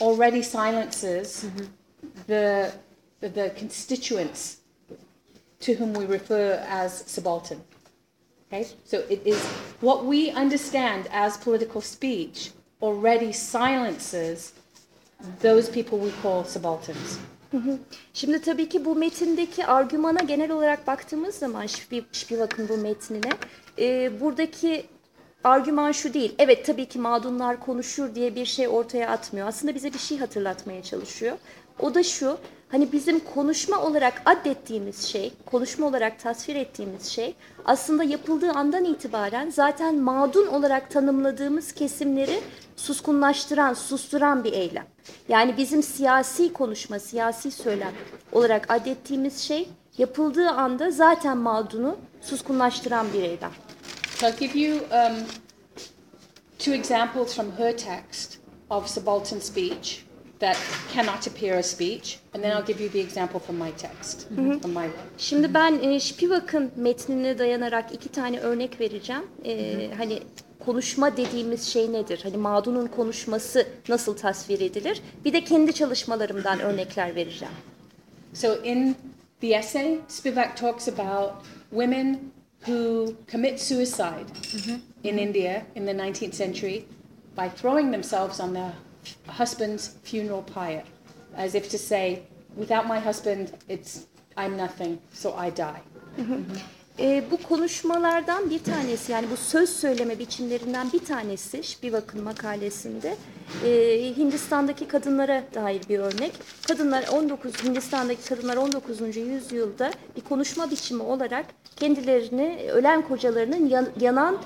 already silences the the constituents to whom we refer as subaltern. Okay, so it is what we understand as political speech already silences those people we call subalterns. Şimdi tabii ki bu metindeki argümana genel olarak baktığımız zaman Spivak'ın bu metnine e, buradaki argüman şu değil. Evet tabii ki mağdunlar konuşur diye bir şey ortaya atmıyor. Aslında bize bir şey hatırlatmaya çalışıyor. O da şu hani bizim konuşma olarak addettiğimiz şey, konuşma olarak tasvir ettiğimiz şey aslında yapıldığı andan itibaren zaten mağdun olarak tanımladığımız kesimleri suskunlaştıran, susturan bir eylem. Yani bizim siyasi konuşma, siyasi söylem olarak adettiğimiz şey yapıldığı anda zaten mağdunu suskunlaştıran bir eylem. So I'll give you um, two examples from her text of subaltern speech that cannot appear as speech, and then I'll give you the example from my text, from my work. Şimdi ben e, Spivak'ın metnine dayanarak iki tane örnek vereceğim. E, hani konuşma dediğimiz şey nedir? Hani mağdunun konuşması nasıl tasvir edilir? Bir de kendi çalışmalarımdan örnekler vereceğim. So in the essay, Spivak talks about women who commit suicide in India in the 19th century by throwing themselves on their husband's funeral pyre, as if to say, without my husband, it's I'm nothing, so I die. E, bu konuşmalardan bir tanesi yani bu söz söyleme biçimlerinden bir tanesi Spivak'ın makalesinde e, Hindistan'daki kadınlara dair bir örnek. Kadınlar 19 Hindistan'daki kadınlar 19. yüzyılda bir konuşma biçimi olarak kendilerini ölen kocalarının yan- yanan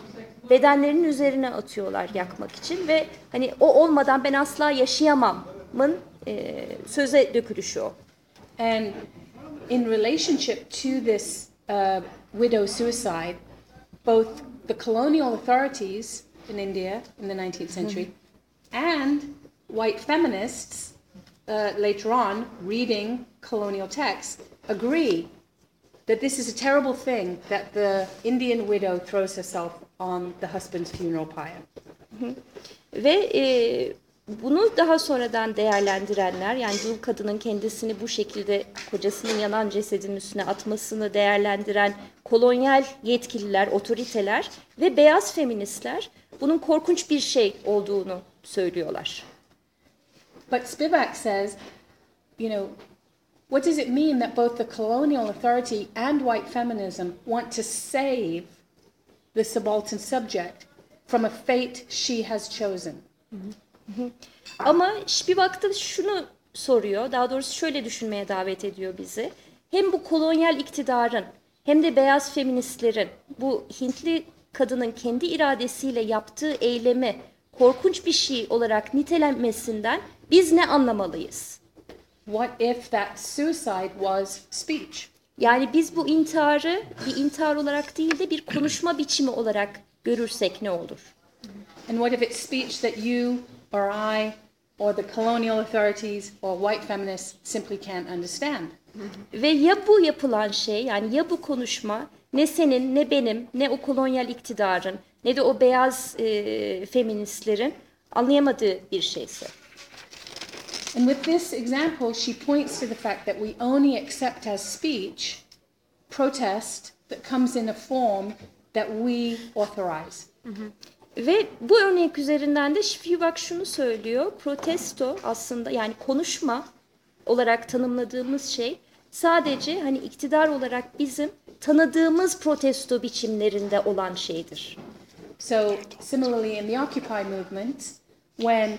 bedenlerinin üzerine atıyorlar yakmak için ve hani o olmadan ben asla yaşayamamın e, söze dökülüşü o. And in relationship to this uh, widow suicide, both the colonial authorities in India in the 19th century and white feminists uh, later on reading colonial texts agree that this is a terrible thing that the Indian widow throws herself on the husband's funeral pyre. Ve e, bunu daha sonradan değerlendirenler yani dul kadının kendisini bu şekilde kocasının yanan cesedin üstüne atmasını değerlendiren kolonyal yetkililer, otoriteler ve beyaz feministler bunun korkunç bir şey olduğunu söylüyorlar. But Spivak says, you know, what does it mean that both the colonial authority and white feminism want to save the subaltern subject from a fate she has chosen? Ama Spivak da şunu soruyor, daha doğrusu şöyle düşünmeye davet ediyor bizi. Hem bu kolonyal iktidarın hem de beyaz feministlerin bu Hintli kadının kendi iradesiyle yaptığı eylemi korkunç bir şey olarak nitelenmesinden biz ne anlamalıyız? What if that suicide was speech? Yani biz bu intiharı bir intihar olarak değil de bir konuşma biçimi olarak görürsek ne olur? And what if it's speech that you or I or the colonial authorities or white feminists simply can't understand? Ve ya bu yapılan şey yani ya bu konuşma ne senin ne benim ne o kolonyal iktidarın ne de o beyaz e, feministlerin anlayamadığı bir şeyse. And with this example, she points to the fact that we only accept as speech protest that comes in a form that we authorize. Ve bu örnek üzerinden de Spivak şunu söylüyor. Protesto aslında yani konuşma olarak tanımladığımız şey sadece hani iktidar olarak bizim tanıdığımız protesto biçimlerinde olan şeydir. So, similarly, in the Occupy movement, when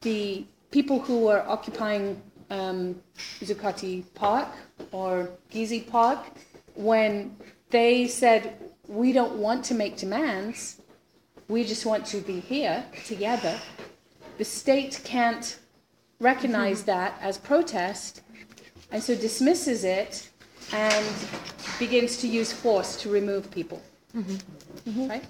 the people who were occupying um, Zuccotti Park or Gizi Park, when they said, We don't want to make demands, we just want to be here together, the state can't recognize that as protest and so dismisses it and begins to use force to remove people. Right?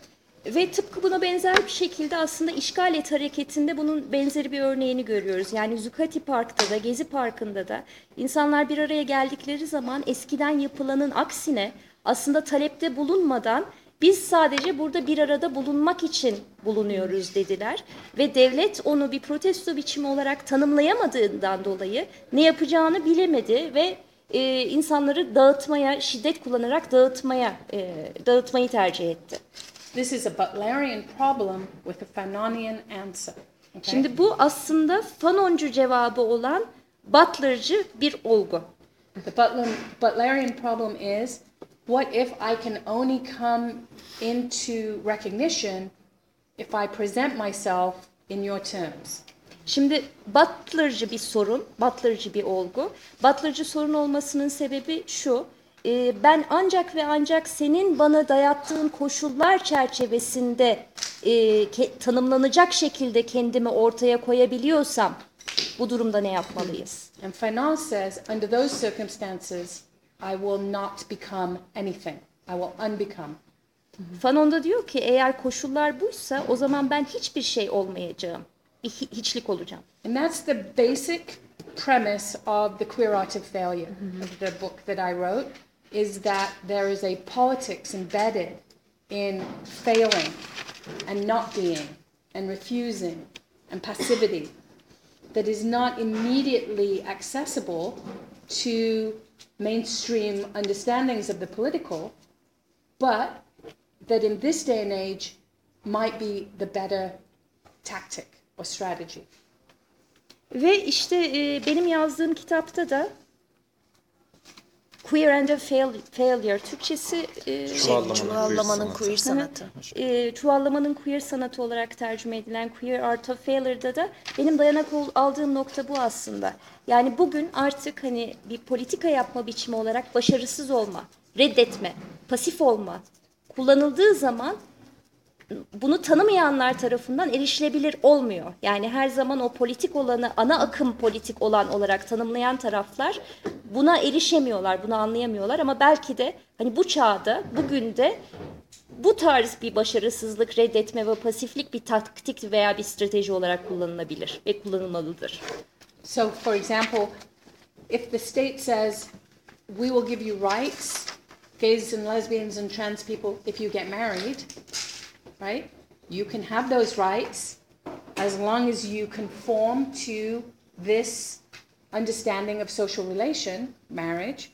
Ve tıpkı buna benzer bir şekilde aslında işgal et hareketinde bunun benzeri bir örneğini görüyoruz. Yani Zuccotti Park'ta da Gezi Parkı'nda da insanlar bir araya geldikleri zaman eskiden yapılanın aksine aslında talepte bulunmadan biz sadece burada bir arada bulunmak için bulunuyoruz dediler. Ve devlet onu bir protesto biçimi olarak tanımlayamadığından dolayı ne yapacağını bilemedi ve e, insanları dağıtmaya, şiddet kullanarak dağıtmaya, e, dağıtmayı tercih etti. This is a Butlerian problem with a Fanonian answer. okay? Şimdi bu aslında Fanoncu cevabı olan Butler'cı bir olgu. the Butler, Butlerian problem is what if I can only come into recognition if I present myself in your terms? Şimdi Butler'cı bir sorun, Butler'cı bir olgu. Butler'cı sorun olmasının sebebi şu. E, ben ancak ve ancak senin bana dayattığın koşullar çerçevesinde e, ke- tanımlanacak şekilde kendimi ortaya koyabiliyorsam bu durumda ne yapmalıyız? And Fanon says, under those circumstances, I will not become anything. I will unbecome. Fanon da diyor ki eğer koşullar buysa o zaman ben hiçbir şey olmayacağım. Hiçlik olacağım. And that's the basic premise of the queer art of failure of the book that I wrote is that there is a politics embedded in failing and not being and refusing and passivity that is not immediately accessible to mainstream understandings of the political, but that in this day and age might be the better tactic or strategy. Ve işte e, benim yazdığım kitapta da Queer and a Fail- Failure Türkçesi e, Çuvallamanın Çuvallamanın queer queer sanatı. e, çuvallamanın queer sanatı olarak tercüme edilen Queer Art of Failure'da da benim dayanak ol- aldığım nokta bu aslında. Yani bugün artık hani bir politika yapma biçimi olarak başarısız olma, reddetme, pasif olma kullanıldığı zaman bunu tanımayanlar tarafından erişilebilir olmuyor. Yani her zaman o politik olanı ana akım politik olan olarak tanımlayan taraflar buna erişemiyorlar, bunu anlayamıyorlar ama belki de hani bu çağda, bugün de bu tarz bir başarısızlık, reddetme ve pasiflik bir taktik veya bir strateji olarak kullanılabilir ve kullanılmalıdır. So, for example, if the state says, we will give you rights, gays and lesbians and trans people, if you get married, right? You can have those rights, as long as you conform to this understanding of social relation, marriage,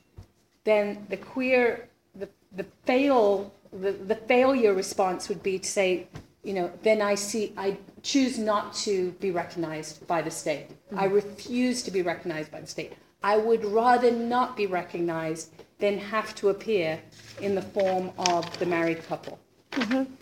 then the queer, the, the fail, the, the failure response would be to say, you know, then I see, I choose not to be recognized by the state. Mm-hmm. I refuse to be recognized by the state. I would rather not be recognized than have to appear in the form of the married couple. Mm-hmm.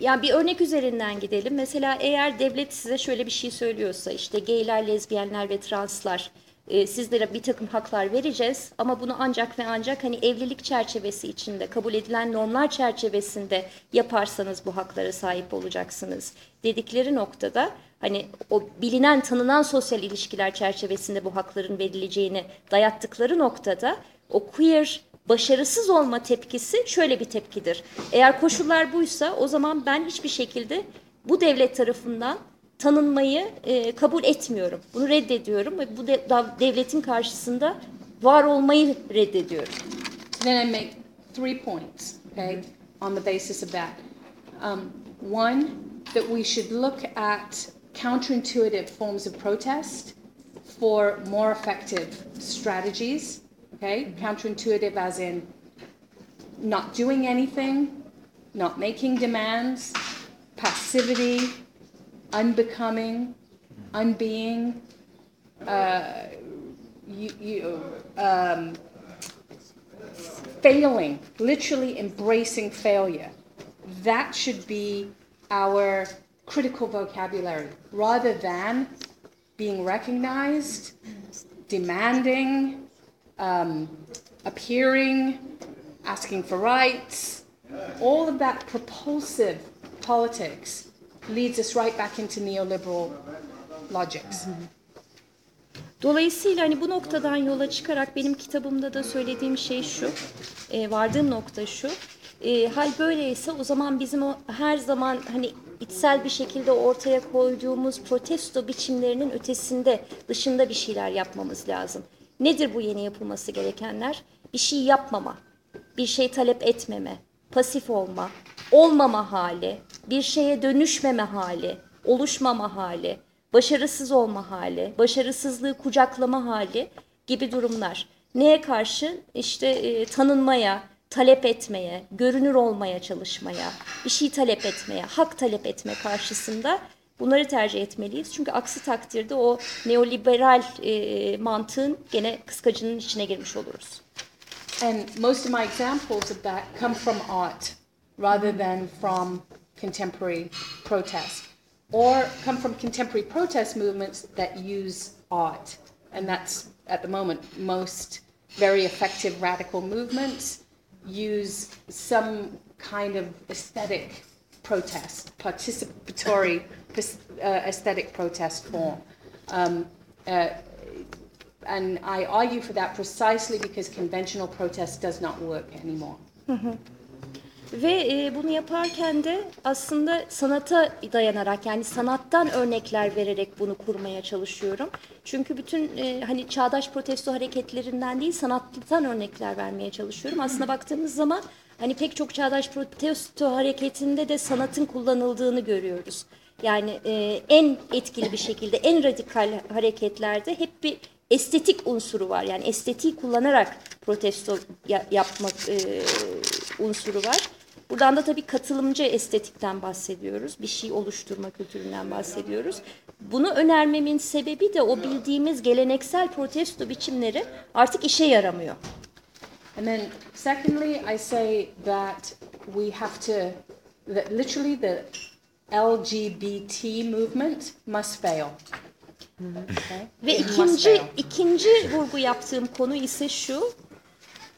Ya bir örnek üzerinden gidelim. Mesela eğer devlet size şöyle bir şey söylüyorsa işte gayler, lezbiyenler ve translar e, sizlere bir takım haklar vereceğiz ama bunu ancak ve ancak hani evlilik çerçevesi içinde kabul edilen normlar çerçevesinde yaparsanız bu haklara sahip olacaksınız dedikleri noktada hani o bilinen tanınan sosyal ilişkiler çerçevesinde bu hakların verileceğini dayattıkları noktada o queer başarısız olma tepkisi şöyle bir tepkidir. Eğer koşullar buysa o zaman ben hiçbir şekilde bu devlet tarafından tanınmayı e, kabul etmiyorum. Bunu reddediyorum ve bu de- devletin karşısında var olmayı reddediyorum. Then I make three points, okay, on the basis of that. Um, one, that we should look at counterintuitive forms of protest for more effective strategies, okay? Counterintuitive as in not doing anything, not making demands, passivity, unbecoming, unbeing, uh, you, you, um, failing, literally embracing failure. That should be our critical vocabulary rather than being recognized, demanding, um, appearing, asking for rights. All of that propulsive politics leads us right back into neoliberal logics. Dolayısıyla hani bu noktadan yola çıkarak benim kitabımda da söylediğim şey şu, e, vardığım nokta şu. E, hal böyleyse o zaman bizim o her zaman hani içsel bir şekilde ortaya koyduğumuz protesto biçimlerinin ötesinde, dışında bir şeyler yapmamız lazım. Nedir bu yeni yapılması gerekenler? Bir şey yapmama, bir şey talep etmeme, pasif olma, olmama hali, bir şeye dönüşmeme hali, oluşmama hali, başarısız olma hali, başarısızlığı kucaklama hali gibi durumlar. Neye karşı? İşte e, tanınmaya, talep etmeye, görünür olmaya çalışmaya, bir şey talep etmeye, hak talep etme karşısında bunları tercih etmeliyiz. Çünkü aksi takdirde o neoliberal e, mantığın gene kıskacının içine girmiş oluruz. And most of my examples of that come from art rather than from contemporary protest, or come from contemporary protest movements that use art. And that's, at the moment, most very effective radical movements use some kind of aesthetic protest, participatory aesthetic protest form. Um, uh, and I argue for that precisely because conventional protest does not work anymore. Ve e, bunu yaparken de aslında sanata dayanarak yani sanattan örnekler vererek bunu kurmaya çalışıyorum. Çünkü bütün e, hani çağdaş protesto hareketlerinden değil sanattan örnekler vermeye çalışıyorum. Aslında baktığımız zaman hani pek çok çağdaş protesto hareketinde de sanatın kullanıldığını görüyoruz. Yani e, en etkili bir şekilde en radikal hareketlerde hep bir estetik unsuru var. Yani estetiği kullanarak protesto ya- yapmak e, unsuru var. Buradan da tabii katılımcı estetikten bahsediyoruz. Bir şey oluşturma kültüründen bahsediyoruz. Bunu önermemin sebebi de o bildiğimiz geleneksel protesto biçimleri artık işe yaramıyor. And then, secondly, I say that we have to, that literally the LGBT movement must fail. Okay? Ve It ikinci ikinci vurgu yaptığım konu ise şu.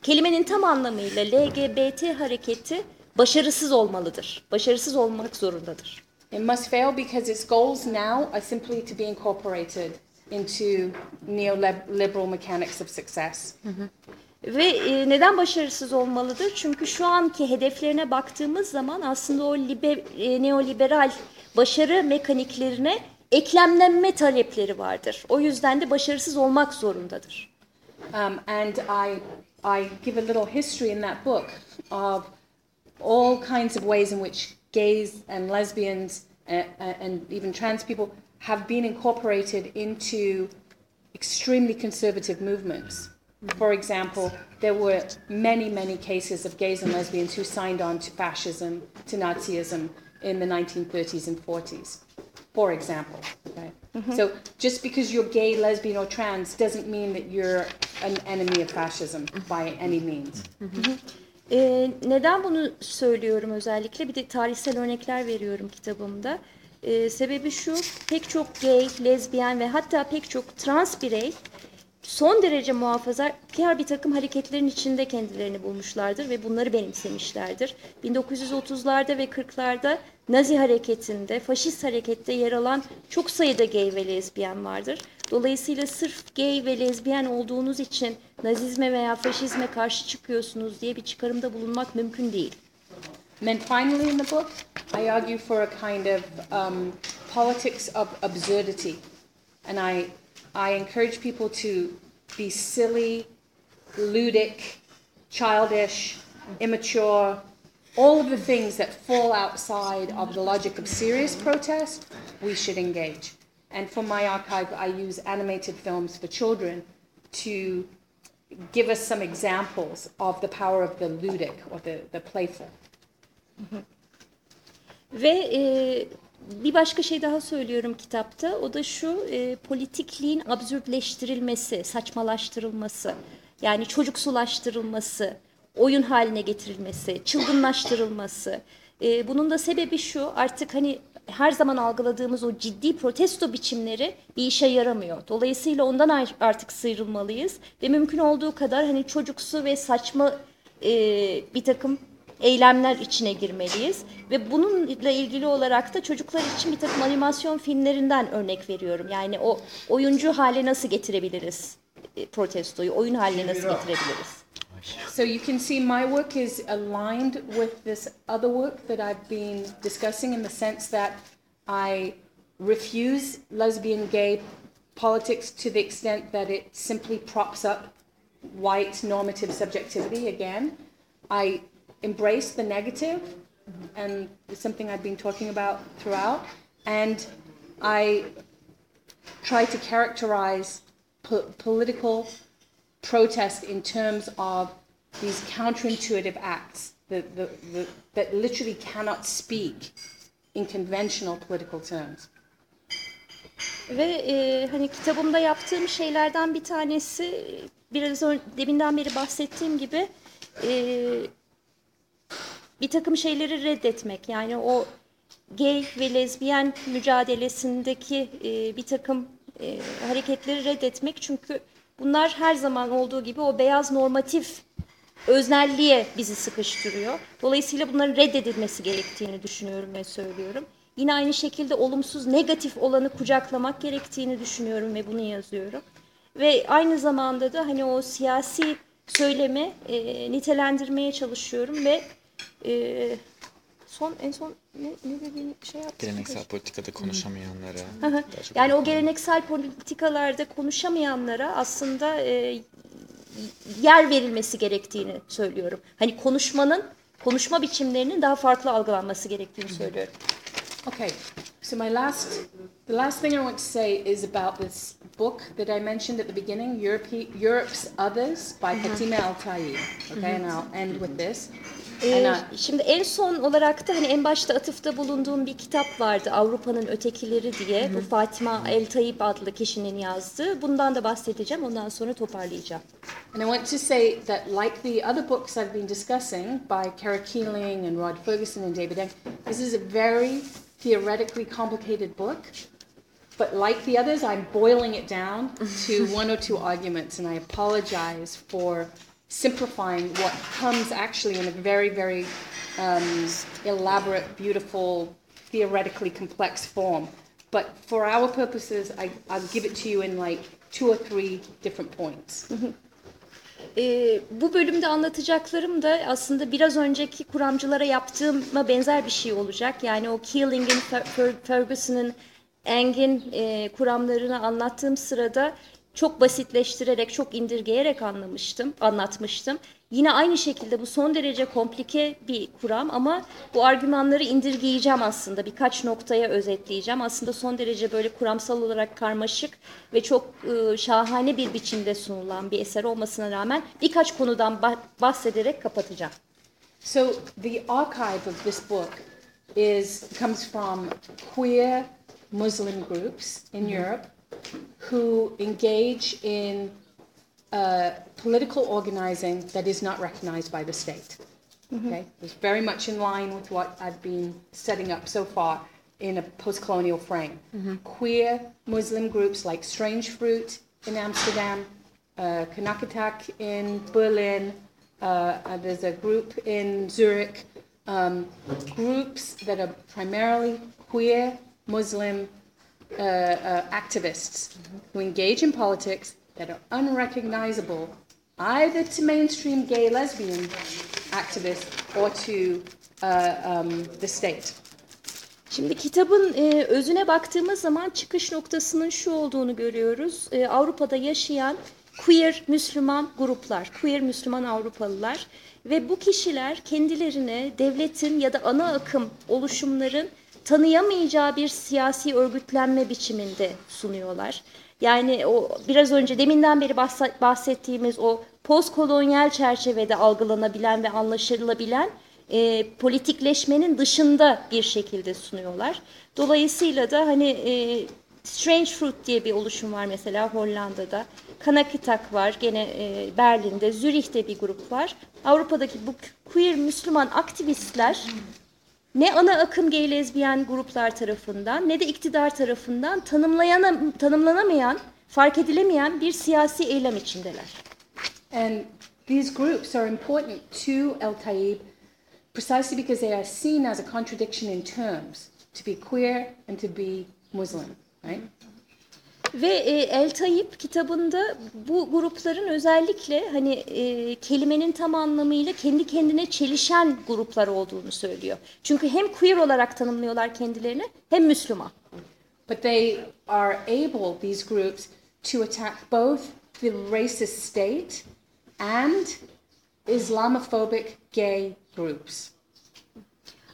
Kelimenin tam anlamıyla LGBT hareketi başarısız olmalıdır. Başarısız olmak zorundadır. It must fail because its goals now are simply to be incorporated into neoliberal mechanics of success. Ve e, neden başarısız olmalıdır? Çünkü şu anki hedeflerine baktığımız zaman aslında o libe, e, neoliberal başarı mekaniklerine eklemlenme talepleri vardır. O yüzden de başarısız olmak zorundadır. Um, and I, I give a little history in that book of all kinds of ways in which gays and lesbians uh, uh, and even trans people have been incorporated into extremely conservative movements. For example, there were many, many cases of gays and lesbians who signed on to fascism, to Nazism in the 1930s and 40s, for example. Okay? Mm-hmm. So just because you're gay, lesbian, or trans doesn't mean that you're an enemy of fascism by any means. Mm-hmm. Mm-hmm. Ee, neden bunu söylüyorum özellikle? Bir de tarihsel örnekler veriyorum kitabımda. Ee, sebebi şu, pek çok gay, lezbiyen ve hatta pek çok trans birey son derece muhafazakar bir takım hareketlerin içinde kendilerini bulmuşlardır ve bunları benimsemişlerdir. 1930'larda ve 40'larda Nazi hareketinde, faşist harekette yer alan çok sayıda gay ve lezbiyen vardır. Dolayısıyla sırf gay ve lezbiyen olduğunuz için nazizme veya faşizme karşı çıkıyorsunuz diye bir çıkarımda bulunmak mümkün değil. And finally in the book, I argue for a kind of um, politics of absurdity. And I, I encourage people to be silly, ludic, childish, immature, all of the things that fall outside of the logic of serious protest, we should engage. And for my archive, I use animated films for children to give us some examples of the power of the ludic or the, the playful. Ve e, bir başka şey daha söylüyorum kitapta. O da şu e, politikliğin absürtleştirilmesi, saçmalaştırılması. Yani çocuksulaştırılması, oyun haline getirilmesi, çılgınlaştırılması. E, bunun da sebebi şu artık hani her zaman algıladığımız o ciddi protesto biçimleri bir işe yaramıyor. Dolayısıyla ondan ar- artık sıyrılmalıyız ve mümkün olduğu kadar hani çocuksu ve saçma e, bir takım eylemler içine girmeliyiz. Ve bununla ilgili olarak da çocuklar için bir takım animasyon filmlerinden örnek veriyorum. Yani o oyuncu hale nasıl getirebiliriz e, protestoyu, oyun haline nasıl getirebiliriz? So you can see my work is aligned with this other work that I've been discussing in the sense that I refuse lesbian gay politics to the extent that it simply props up white normative subjectivity again. I embrace the negative, and it's something I've been talking about throughout, and I try to characterize po- political protest in terms of these counterintuitive acts that, the, the, that literally cannot speak in conventional political terms. Ve e, hani kitabımda yaptığım şeylerden bir tanesi biraz ön, deminden beri bahsettiğim gibi e, bir takım şeyleri reddetmek. Yani o gay ve lezbiyen mücadelesindeki e, bir takım e, hareketleri reddetmek. Çünkü bunlar her zaman olduğu gibi o beyaz normatif öznelliğe bizi sıkıştırıyor. Dolayısıyla bunların reddedilmesi gerektiğini düşünüyorum ve söylüyorum. Yine aynı şekilde olumsuz, negatif olanı kucaklamak gerektiğini düşünüyorum ve bunu yazıyorum. Ve aynı zamanda da hani o siyasi söylemi e, nitelendirmeye çalışıyorum ve e, son en son ne, ne dediğini şey yaptım. Geleneksel politikada konuşamayanlara. Yani o geleneksel politikalarda konuşamayanlara aslında e, yer verilmesi gerektiğini söylüyorum. Hani konuşmanın, konuşma biçimlerinin daha farklı algılanması gerektiğini söylüyorum. Okay, so my last, the last thing I want to say is about this book that I mentioned at the beginning, Europe, Europe's Others by Fatima El-Tayi. Okay, and I'll end with this. Ee, And I, şimdi en son olarak da hani en başta atıfta bulunduğum bir kitap vardı Avrupa'nın Ötekileri diye. Bu Fatima El Tayyip adlı kişinin yazdığı. Bundan da bahsedeceğim. Ondan sonra toparlayacağım. And I want to say that, like the other books I've been discussing by Kara Keeling and Rod Ferguson and David Eng, this is a very theoretically complicated book. But like the others, I'm boiling it down to one or two arguments, and I apologize for simplifying what comes actually in a very, very um, elaborate, beautiful, theoretically complex form. But for our purposes, I, I'll give it to you in like two or three different points. Ee, bu bölümde anlatacaklarım da aslında biraz önceki kuramcılara yaptığıma benzer bir şey olacak. Yani o Keeling'in, Fer- Ferguson'ın, Engin e, kuramlarını anlattığım sırada çok basitleştirerek, çok indirgeyerek anlamıştım, anlatmıştım. Yine aynı şekilde bu son derece komplike bir kuram ama bu argümanları indirgeyeceğim aslında. Birkaç noktaya özetleyeceğim. Aslında son derece böyle kuramsal olarak karmaşık ve çok e, şahane bir biçimde sunulan bir eser olmasına rağmen birkaç konudan bah- bahsederek kapatacağım. So the archive of this book is comes from queer Muslim groups in Europe who engage in uh, political organizing that is not recognized by the state. Okay, it's very much in line with what I've been setting up so far in a post-colonial frame. Queer Muslim groups like Strange Fruit in Amsterdam, uh, Kanakatak in Berlin, uh, there's a group in Zurich, um, groups that are primarily queer Muslim uh, uh, activists who engage in politics that are unrecognizable either to mainstream gay lesbian activists or to uh, um, the state. Şimdi kitabın e, özüne baktığımız zaman çıkış noktasının şu olduğunu görüyoruz. E, Avrupa'da yaşayan queer Müslüman gruplar, queer Müslüman Avrupalılar ve bu kişiler kendilerine devletin ya da ana akım oluşumların tanıyamayacağı bir siyasi örgütlenme biçiminde sunuyorlar. Yani o biraz önce deminden beri bahs- bahsettiğimiz o postkolonyal çerçevede algılanabilen ve anlaşılabilen e, politikleşmenin dışında bir şekilde sunuyorlar. Dolayısıyla da hani e, Strange Fruit diye bir oluşum var mesela Hollanda'da. Kanakitak var gene e, Berlin'de, Zürih'te bir grup var. Avrupa'daki bu queer Müslüman aktivistler ne ana akım gay lezbiyen gruplar tarafından ne de iktidar tarafından tanımlanamayan, fark edilemeyen bir siyasi eylem içindeler. And these groups are important to El Taib precisely because they are seen as a contradiction in terms to be queer and to be Muslim, right? Ve e, El Tayyip kitabında bu grupların özellikle hani e, kelimenin tam anlamıyla kendi kendine çelişen gruplar olduğunu söylüyor. Çünkü hem queer olarak tanımlıyorlar kendilerini hem Müslüman. But they are able, these groups, to attack both the racist state and Islamophobic gay groups.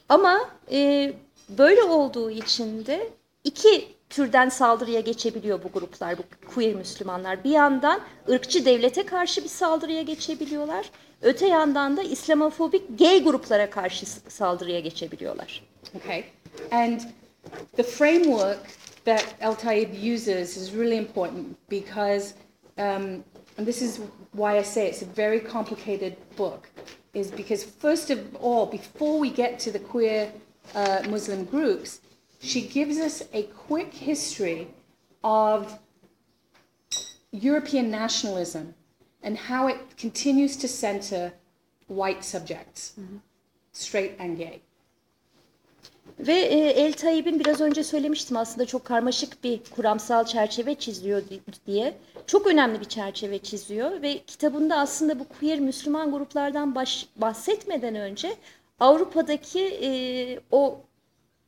Ama e, böyle olduğu için de iki türden saldırıya geçebiliyor bu gruplar, bu queer Müslümanlar. Bir yandan ırkçı devlete karşı bir saldırıya geçebiliyorlar. Öte yandan da İslamofobik gay gruplara karşı saldırıya geçebiliyorlar. Okay, and the framework that El Taib uses is really important because, um, and this is why I say it's a very complicated book, is because first of all, before we get to the queer uh, Muslim groups, she gives us a quick history of European nationalism and how it continues to center white subjects, straight and gay. Ve e, El Tayyip'in biraz önce söylemiştim aslında çok karmaşık bir kuramsal çerçeve çiziyor di- diye. Çok önemli bir çerçeve çiziyor ve kitabında aslında bu queer Müslüman gruplardan baş- bahsetmeden önce Avrupa'daki e, o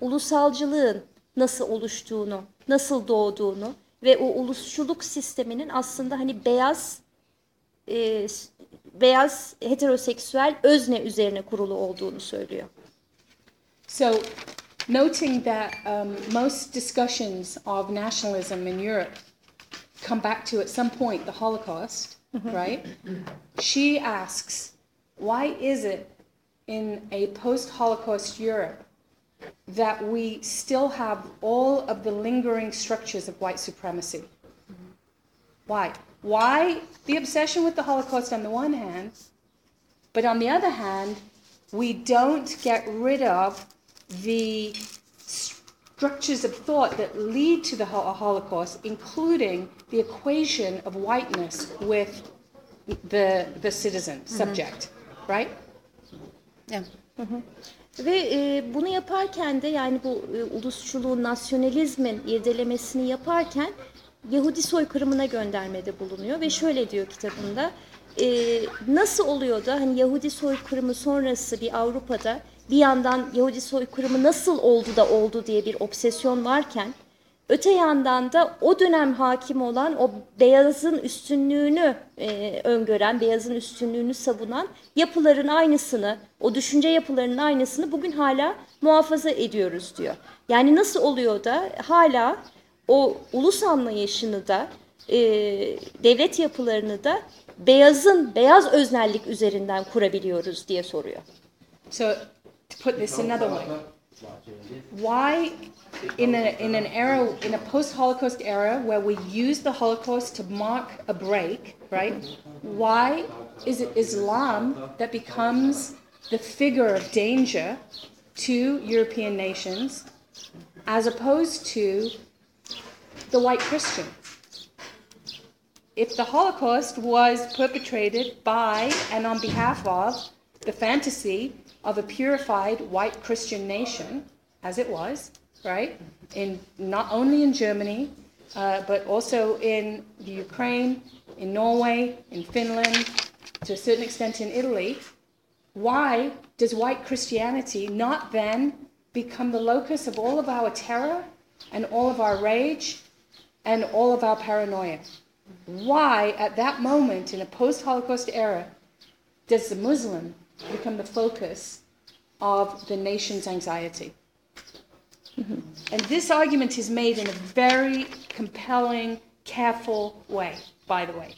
ulusalcılığın nasıl oluştuğunu, nasıl doğduğunu ve o ulusçuluk sisteminin aslında hani beyaz e, beyaz heteroseksüel özne üzerine kurulu olduğunu söylüyor. So, noting that um, most discussions of nationalism in Europe come back to at some point the Holocaust, right? She asks, why is it in a post Holocaust Europe that we still have all of the lingering structures of white supremacy? Why? Why the obsession with the Holocaust on the one hand, but on the other hand, we don't get rid of the structures of thought that lead to the Holocaust, including the equation of whiteness with the, the citizen, mm-hmm. subject, right? Mm-hmm. Ve e, bunu yaparken de yani bu e, ulusçuluğun, nasyonalizmin irdelemesini yaparken Yahudi soykırımına göndermede bulunuyor. Ve şöyle diyor kitabında e, nasıl oluyor da hani Yahudi soykırımı sonrası bir Avrupa'da bir yandan Yahudi soykırımı nasıl oldu da oldu diye bir obsesyon varken Öte yandan da o dönem hakim olan o beyazın üstünlüğünü e, öngören, beyazın üstünlüğünü savunan yapıların aynısını, o düşünce yapılarının aynısını bugün hala muhafaza ediyoruz diyor. Yani nasıl oluyor da hala o ulus anlayışını da e, devlet yapılarını da beyazın, beyaz öznellik üzerinden kurabiliyoruz diye soruyor. So, to put this another way, why, in a in an era, in a post-Holocaust era where we use the Holocaust to mark a break, right? Why is it Islam that becomes the figure of danger to European nations, as opposed to the white Christian? if the Holocaust was perpetrated by and on behalf of the fantasy of a purified white Christian nation, as it was, right? In not only in Germany, uh, but also in the Ukraine, in Norway, in Finland, to a certain extent in Italy. Why does white Christianity not then become the locus of all of our terror and all of our rage and all of our paranoia? why, at that moment in a post Holocaust era, does the Muslim become the focus of the nation's anxiety? And this argument is made in a very compelling, careful way, by the way.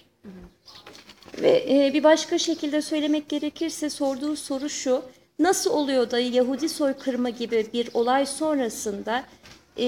Ve e, bir başka şekilde söylemek gerekirse sorduğu soru şu. Nasıl oluyor da Yahudi soykırımı gibi bir olay sonrasında e,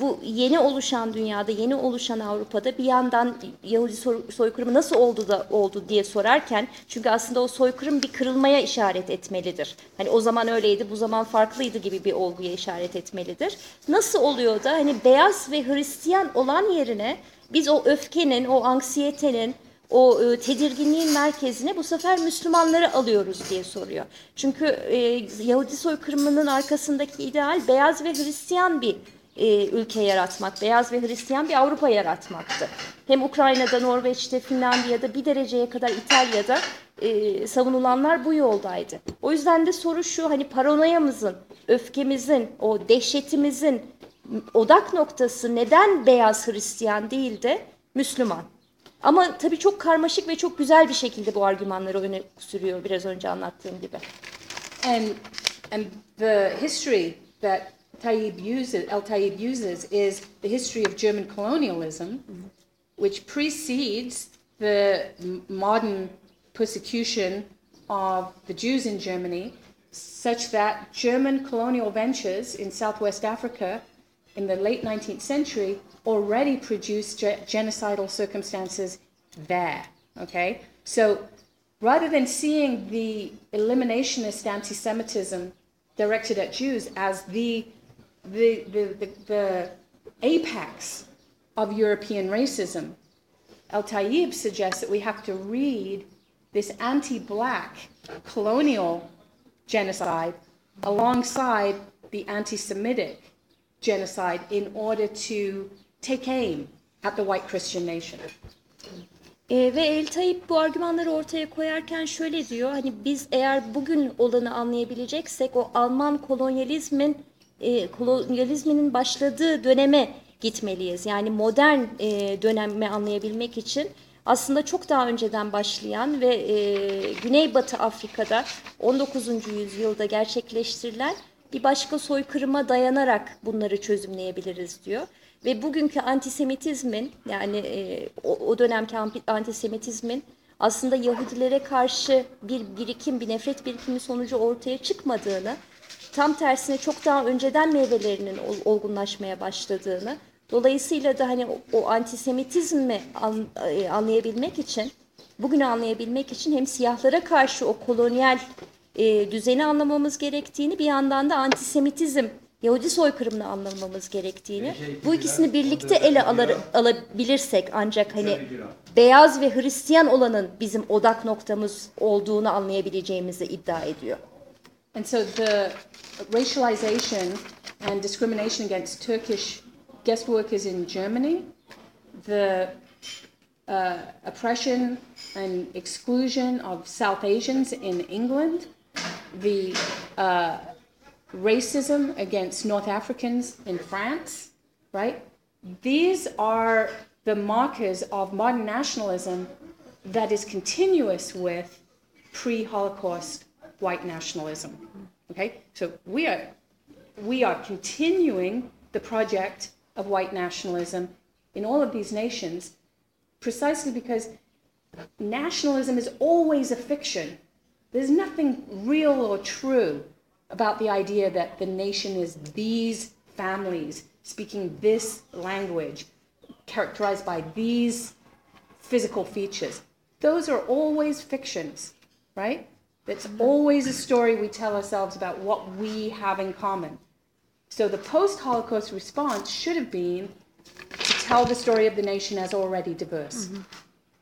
bu yeni oluşan dünyada, yeni oluşan Avrupa'da bir yandan Yahudi soy- soykırımı nasıl oldu da oldu diye sorarken çünkü aslında o soykırım bir kırılmaya işaret etmelidir. Hani o zaman öyleydi, bu zaman farklıydı gibi bir olguya işaret etmelidir. Nasıl oluyor da hani beyaz ve Hristiyan olan yerine biz o öfkenin, o anksiyetenin, o e, tedirginliğin merkezine bu sefer Müslümanları alıyoruz diye soruyor. Çünkü e, Yahudi soykırımının arkasındaki ideal beyaz ve Hristiyan bir e, ülke yaratmak, beyaz ve Hristiyan bir Avrupa yaratmaktı. Hem Ukrayna'da, Norveç'te, Finlandiya'da bir dereceye kadar İtalya'da e, savunulanlar bu yoldaydı. O yüzden de soru şu hani paranoyamızın, öfkemizin, o dehşetimizin odak noktası neden beyaz Hristiyan değil de Müslüman? Ama tabii çok karmaşık ve çok güzel bir şekilde bu argümanları öne sürüyor biraz önce anlattığım gibi. And, and the history that Tayyip uses, El Tayyip uses is the history of German colonialism, which precedes the modern persecution of the Jews in Germany, such that German colonial ventures in Southwest Africa in the late 19th century already produced ge- genocidal circumstances there. Okay? So rather than seeing the eliminationist anti Semitism directed at Jews as the, the, the, the, the apex of European racism, El Tayyib suggests that we have to read this anti black colonial genocide alongside the anti Semitic genocide in order to take aim at the white Christian nation. E, ve El Tayyip bu argümanları ortaya koyarken şöyle diyor. Hani biz eğer bugün olanı anlayabileceksek o Alman kolonyalizmin e, kolonyalizminin başladığı döneme gitmeliyiz. Yani modern e, dönemi anlayabilmek için aslında çok daha önceden başlayan ve e, Güneybatı Afrika'da 19. yüzyılda gerçekleştirilen bir başka soykırıma dayanarak bunları çözümleyebiliriz diyor. Ve bugünkü antisemitizmin yani e, o, dönemki anti- antisemitizmin aslında Yahudilere karşı bir birikim, bir nefret birikimi sonucu ortaya çıkmadığını, tam tersine çok daha önceden meyvelerinin ol- olgunlaşmaya başladığını, dolayısıyla da hani o, o antisemitizmi an- e, anlayabilmek için, bugünü anlayabilmek için hem siyahlara karşı o kolonyal e, düzeni anlamamız gerektiğini, bir yandan da antisemitizm Yahudi soykırımını anlamamız gerektiğini, bu ikisini birlikte ele alır, alabilirsek ancak hani beyaz ve Hristiyan olanın bizim odak noktamız olduğunu anlayabileceğimizi iddia ediyor. And so the racialization and discrimination against Turkish guest workers in Germany, the uh, oppression and exclusion of South Asians in England, the uh, racism against North Africans in France, right? These are the markers of modern nationalism that is continuous with pre Holocaust white nationalism. Okay? So we are, we are continuing the project of white nationalism in all of these nations precisely because nationalism is always a fiction. There's nothing real or true about the idea that the nation is these families speaking this language, characterized by these physical features. Those are always fictions, right? It's always a story we tell ourselves about what we have in common. So the post Holocaust response should have been to tell the story of the nation as already diverse. Mm-hmm.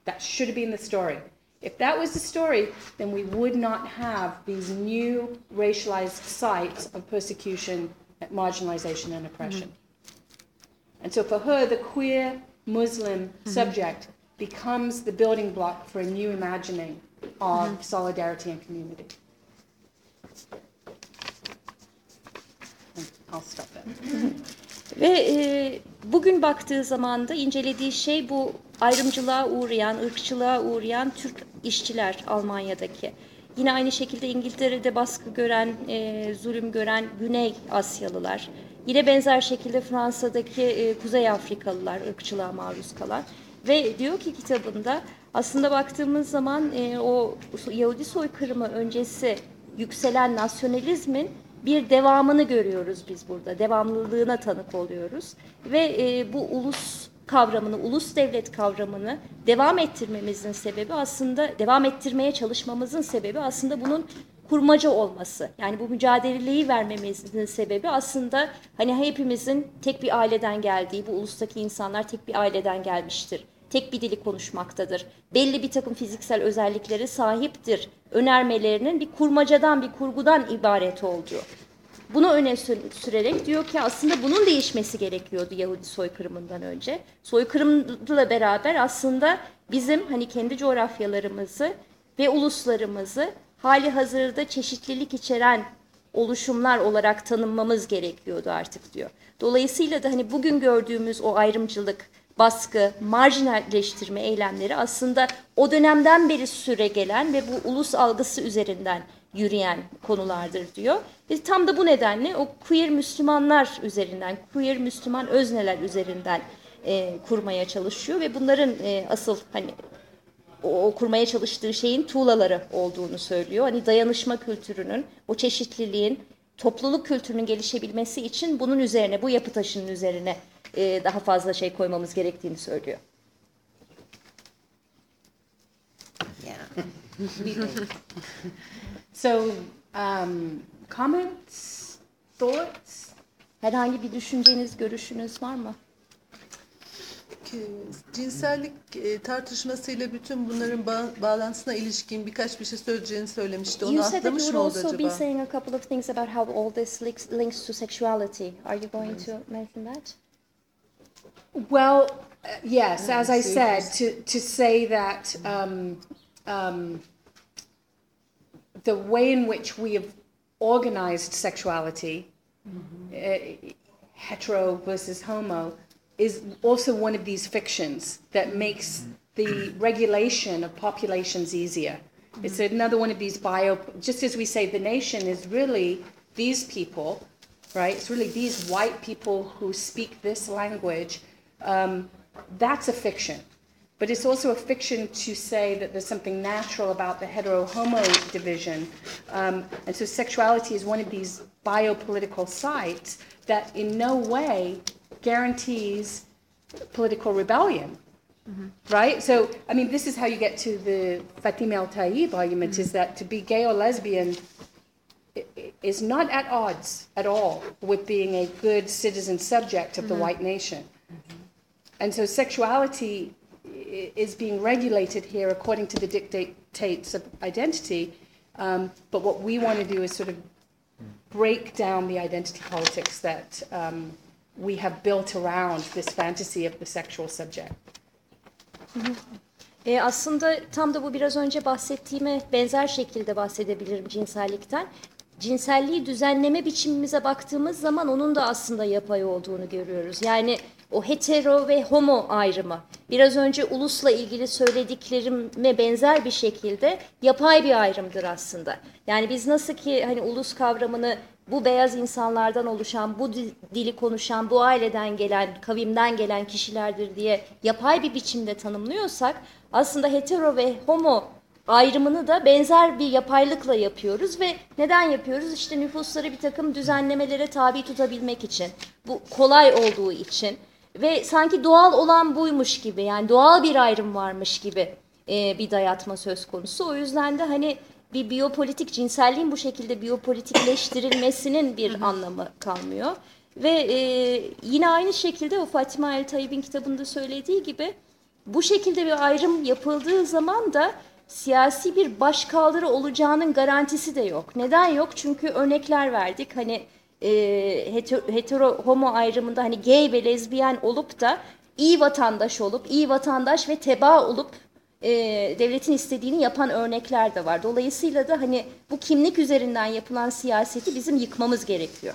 That should have been the story. If that was the story, then we would not have these new racialized sites of persecution, marginalization, and oppression. Mm-hmm. And so for her, the queer Muslim mm-hmm. subject becomes the building block for a new imagining of solidarity and community. I'll stop there. Ve e, bugün baktığı zaman da incelediği şey bu ayrımcılığa uğrayan, ırkçılığa uğrayan Türk işçiler Almanya'daki. Yine aynı şekilde İngiltere'de baskı gören, e, zulüm gören Güney Asyalılar. Yine benzer şekilde Fransa'daki e, Kuzey Afrikalılar ırkçılığa maruz kalan. Ve diyor ki kitabında aslında baktığımız zaman e, o Yahudi soykırımı öncesi yükselen nasyonalizmin bir devamını görüyoruz biz burada. Devamlılığına tanık oluyoruz. Ve e, bu ulus kavramını, ulus devlet kavramını devam ettirmemizin sebebi aslında, devam ettirmeye çalışmamızın sebebi aslında bunun kurmaca olması. Yani bu mücadeleyi vermemizin sebebi aslında hani hepimizin tek bir aileden geldiği, bu ulustaki insanlar tek bir aileden gelmiştir. Tek bir dili konuşmaktadır. Belli bir takım fiziksel özelliklere sahiptir. Önermelerinin bir kurmacadan, bir kurgudan ibaret olduğu. Bunu öne sü- sürerek diyor ki aslında bunun değişmesi gerekiyordu Yahudi soykırımından önce. Soykırımla beraber aslında bizim hani kendi coğrafyalarımızı ve uluslarımızı hali hazırda çeşitlilik içeren oluşumlar olarak tanımlamamız gerekiyordu artık diyor. Dolayısıyla da hani bugün gördüğümüz o ayrımcılık, baskı, marjinalleştirme eylemleri aslında o dönemden beri süre gelen ve bu ulus algısı üzerinden yürüyen konulardır diyor. Ve tam da bu nedenle o queer Müslümanlar üzerinden, queer Müslüman özneler üzerinden e, kurmaya çalışıyor ve bunların e, asıl hani o, o kurmaya çalıştığı şeyin tuğlaları olduğunu söylüyor. Hani dayanışma kültürünün, o çeşitliliğin, topluluk kültürünün gelişebilmesi için bunun üzerine, bu yapı taşının üzerine e, daha fazla şey koymamız gerektiğini söylüyor. So, um, comments, thoughts? Herhangi bir düşünceniz, görüşünüz var mı? Cinsellik e, tartışmasıyla bütün bunların ba- bağlantısına ilişkin birkaç bir şey söyleyeceğini söylemişti. Onu you said that atlamış you would also be saying a couple of things about how all this links, links to sexuality. Are you going to mention that? Well, uh, yes, as I said, to, to say that um, um, the way in which we have organized sexuality, uh, hetero versus homo, is also one of these fictions that makes the regulation of populations easier. It's another one of these bio, just as we say the nation is really these people, right? It's really these white people who speak this language. Um, that's a fiction. But it's also a fiction to say that there's something natural about the hetero homo division. Um, and so sexuality is one of these biopolitical sites that in no way guarantees political rebellion. Right? So, I mean, this is how you get to the Fatima al Taib argument is that to be gay or lesbian is not at odds at all with being a good citizen subject of the white nation. And so sexuality is being regulated here according to the dictates of identity. Um, but what we want to do is sort of break down the identity politics that um, we have built around this fantasy of the sexual subject. E, aslında tam da bu biraz önce bahsettiğime benzer şekilde bahsedebilirim cinsellikten. Cinselliği düzenleme biçimimize baktığımız zaman onun da aslında yapay olduğunu görüyoruz. Yani o hetero ve homo ayrımı biraz önce ulusla ilgili söylediklerime benzer bir şekilde yapay bir ayrımdır aslında. Yani biz nasıl ki hani ulus kavramını bu beyaz insanlardan oluşan, bu di- dili konuşan, bu aileden gelen, kavimden gelen kişilerdir diye yapay bir biçimde tanımlıyorsak aslında hetero ve homo ayrımını da benzer bir yapaylıkla yapıyoruz ve neden yapıyoruz? İşte nüfusları bir takım düzenlemelere tabi tutabilmek için, bu kolay olduğu için ve sanki doğal olan buymuş gibi yani doğal bir ayrım varmış gibi e, bir dayatma söz konusu. O yüzden de hani bir biyopolitik cinselliğin bu şekilde biyopolitikleştirilmesinin bir anlamı kalmıyor. Ve e, yine aynı şekilde o Fatima El Tayyip'in kitabında söylediği gibi bu şekilde bir ayrım yapıldığı zaman da siyasi bir başkaldırı olacağının garantisi de yok. Neden yok? Çünkü örnekler verdik. Hani e, hetero, hetero homo ayrımında hani gay ve lezbiyen olup da iyi vatandaş olup, iyi vatandaş ve teba olup e, devletin istediğini yapan örnekler de var. Dolayısıyla da hani bu kimlik üzerinden yapılan siyaseti bizim yıkmamız gerekiyor.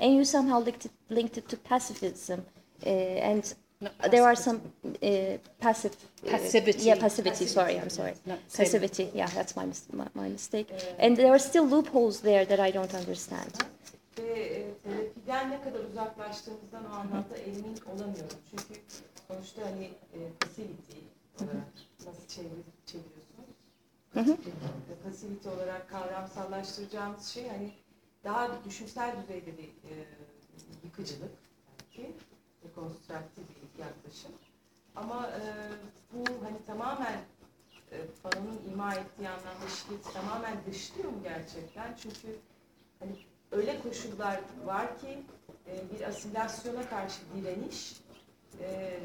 and you somehow linked it, linked it to pacifism. Uh, and there are some uh, passive uh, Passivity. yeah, passivity. Sorry, I'm sorry. No. Passivity. Yeah, that's my, mis- my my mistake. And there are still loopholes there that I don't understand. Ve e, terapiden ne kadar uzaklaştığımızdan o anlamda emin olamıyorum. Çünkü sonuçta hani e, facility olarak nasıl çevir, çeviriyorsunuz? Facility olarak kavramsallaştıracağımız şey hani daha düşünsel düzeyde bir e, yıkıcılık belki. Dekonstrüktif bir yaklaşım. Ama e, bu hani tamamen e, Fanon'un ima ettiği anlamda şiddeti tamamen dışlıyor mu gerçekten? Çünkü hani öyle koşullar var ki e, bir asimilasyona karşı direniş e,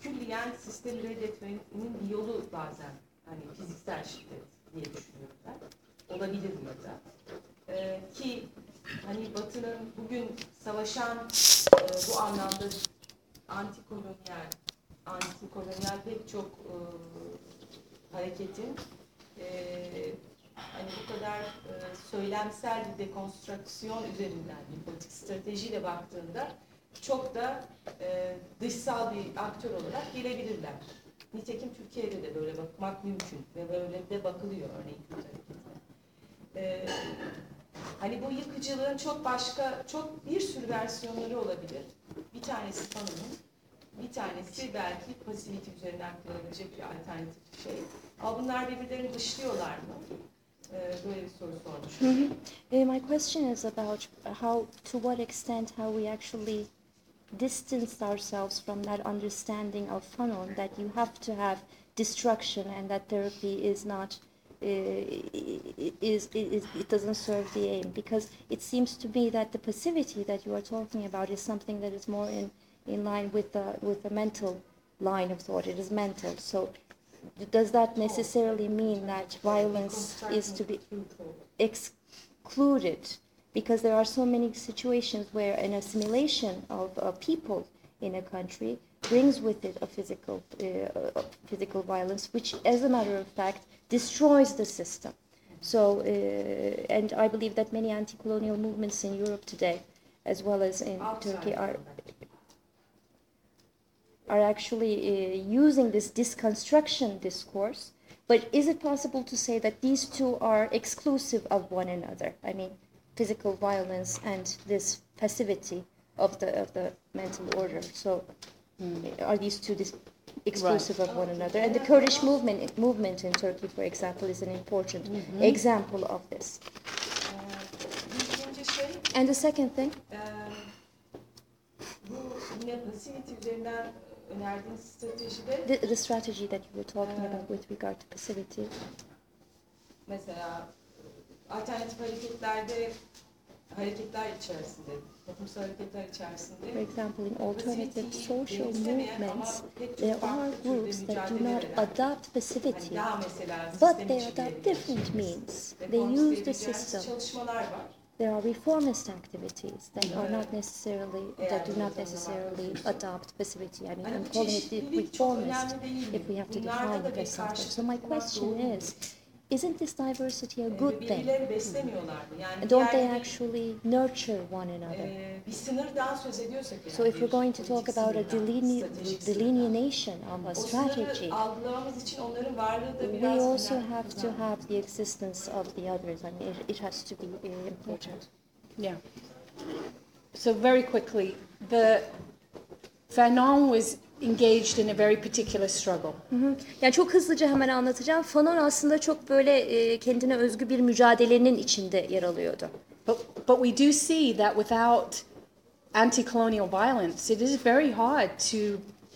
külliyen sistemi reddetmenin bir yolu bazen hani fiziksel şiddet diye düşünüyorum ben. Olabilir mi da? E, ki Batı'nın bugün savaşan e, bu anlamda antikolonyal antikolonyal pek çok e, hareketin e, hani bu kadar e, söylemsel bir dekonstrüksiyon üzerinden bir politik stratejiyle baktığında çok da e, dışsal bir aktör olarak gelebilirler. Nitekim Türkiye'de de böyle bakmak mümkün ve böyle de bakılıyor örneğin Kürt hareketine. E, hani bu yıkıcılığın çok başka, çok bir sürü versiyonları olabilir. Bir tanesi tanımın, bir tanesi belki pasivity üzerinden kullanabilecek bir alternatif şey. Ama bunlar birbirlerini dışlıyorlar mı? Bir sormuş. Uh, my question is about how, to what extent, how we actually distance ourselves from that understanding of Fanon that you have to have destruction and that therapy is not is, is it doesn't serve the aim because it seems to me that the passivity that you are talking about is something that is more in in line with the with the mental line of thought. It is mental. So does that necessarily mean that violence is to be excluded because there are so many situations where an assimilation of uh, people in a country brings with it a physical uh, uh, physical violence, which, as a matter of fact, destroys the system. So, uh, and I believe that many anti-colonial movements in Europe today, as well as in Turkey, are are actually uh, using this disconstruction discourse. But is it possible to say that these two are exclusive of one another? I mean, physical violence and this passivity of the of the mental order. So, uh, are these two dis- exclusive of one another? And the Kurdish movement movement in Turkey, for example, is an important mm-hmm. example of this. Ee, And the second thing, e, bu yine passivity üzerinden uh, önerdiğiniz stratejide The, the strategy that you were talking about with regard to passivity. mesela alternatif hareketlerde hareketler içerisinde, toplumsal hareketler içerisinde For example, in alternative social movements, ama pek çok there are groups that do not adopt passivity, but they adopt different means. They use the system. There are reformist activities that are not necessarily that do not necessarily adopt passivity. I mean, I'm calling it the reformist önemli değil mi? if we have to define it as something. So my question is, isn't this diversity a good thing? Birbirlerini beslemiyorlar mı? Yani Don't they diğerleri, actually nurture one another? bir sınırdan söz ediyorsak yani So if bir we're going to talk politik about a sınırdan, deline- stratejik sınırdan, delineation of a o strategy, sınırı algılamamız için onların varlığı da we biraz also önemli. have to have the existence of the others. I mean, it, it has to be uh, important. Yeah. So very quickly, the Fanon was engaged in a very particular struggle. Yani çok hızlıca hemen anlatacağım. Fanon aslında çok böyle e, kendine özgü bir mücadelenin içinde yer alıyordu. But, but we do see that without anti-colonial violence, it is very hard to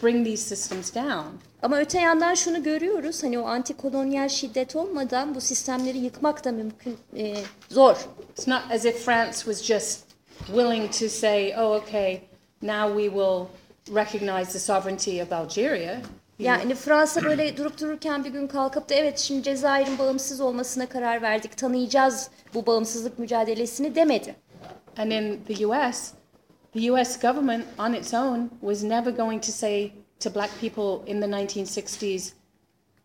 bring these systems down. Ama öte yandan şunu görüyoruz. Hani o antikolonyal şiddet olmadan bu sistemleri yıkmak da mümkün e, zor. It's not as if France was just willing to say, oh, okay, now we will recognize the sovereignty of Algeria. Yani Fransa böyle durup dururken bir gün kalkıp da evet şimdi Cezayir'in bağımsız olmasına karar verdik, tanıyacağız bu bağımsızlık mücadelesini demedi. And in the US, the US government on its own was never going to say to black people in the 1960s,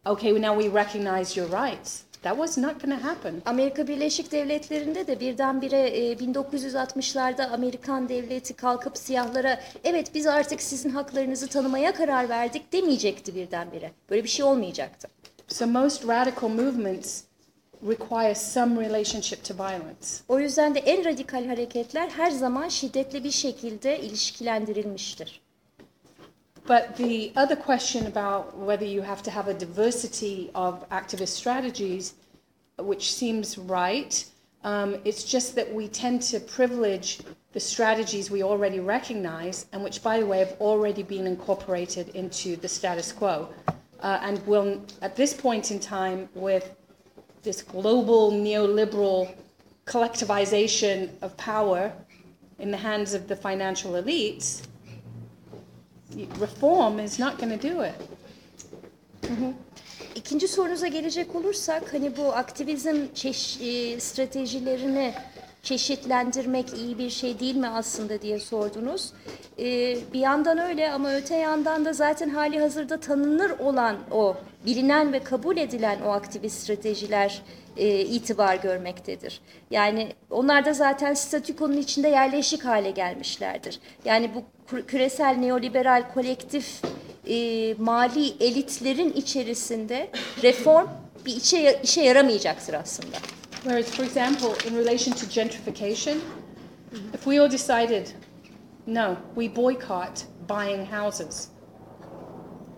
okay, now we recognize your rights. That was not going to happen. Amerika Birleşik Devletleri'nde de birdenbire e, 1960'larda Amerikan devleti kalkıp siyahlara evet biz artık sizin haklarınızı tanımaya karar verdik demeyecekti birdenbire. Böyle bir şey olmayacaktı. So most radical movements require some relationship to violence. O yüzden de en radikal hareketler her zaman şiddetli bir şekilde ilişkilendirilmiştir. But the other question about whether you have to have a diversity of activist strategies, which seems right, um, it's just that we tend to privilege the strategies we already recognize and which, by the way, have already been incorporated into the status quo. Uh, and will, at this point in time, with this global neoliberal collectivization of power in the hands of the financial elites, reform is not going to do it. İkinci sorunuza gelecek olursak hani bu aktivizm çeş- e, stratejilerini çeşitlendirmek iyi bir şey değil mi aslında diye sordunuz. E, bir yandan öyle ama öte yandan da zaten hali hazırda tanınır olan o bilinen ve kabul edilen o aktivist stratejiler e, itibar görmektedir. Yani onlar da zaten statükonun içinde yerleşik hale gelmişlerdir. Yani bu kü- küresel neoliberal kolektif e, mali elitlerin içerisinde reform bir işe, işe yaramayacaktır aslında. Whereas, for example, in relation to gentrification, if we all decided, no, we boycott buying houses,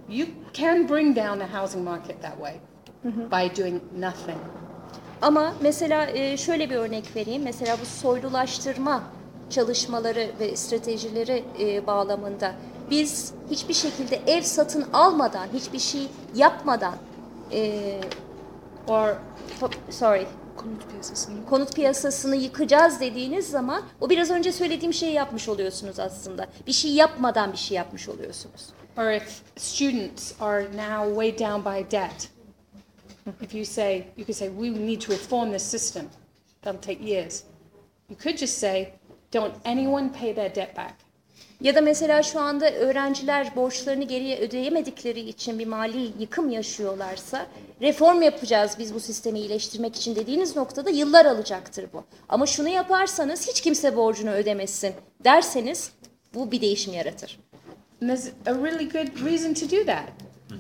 you can bring down the housing market that way by doing nothing. Ama mesela e, şöyle bir örnek vereyim. Mesela bu soylulaştırma çalışmaları ve stratejileri e, bağlamında biz hiçbir şekilde ev satın almadan, hiçbir şey yapmadan e, Or sorry Konut piyasasını konut piyasasını yıkacağız dediğiniz zaman o biraz önce söylediğim şeyi yapmış oluyorsunuz aslında. Bir şey yapmadan bir şey yapmış oluyorsunuz. or if students are now weighed down by debt, if you say, you could say, we need to reform this system, that'll take years. You could just say, don't anyone pay their debt back. Ya da mesela şu anda öğrenciler borçlarını geriye ödeyemedikleri için bir mali yıkım yaşıyorlarsa reform yapacağız biz bu sistemi iyileştirmek için dediğiniz noktada yıllar alacaktır bu. Ama şunu yaparsanız hiç kimse borcunu ödemesin derseniz bu bir değişim yaratır. And there's a really good reason to do that.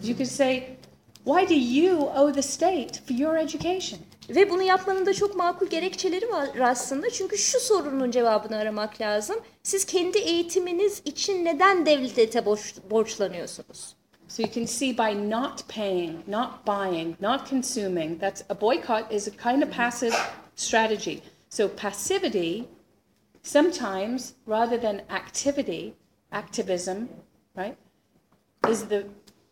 You could say, why do you owe the state for your education? Ve bunu yapmanın da çok makul gerekçeleri var aslında. Çünkü şu sorunun cevabını aramak lazım. Siz kendi eğitiminiz için neden devlete borç, borçlanıyorsunuz? So you can see by not paying, not buying, not consuming, that's a boycott is a kind of passive strategy. So passivity, sometimes rather than activity, activism, right? is the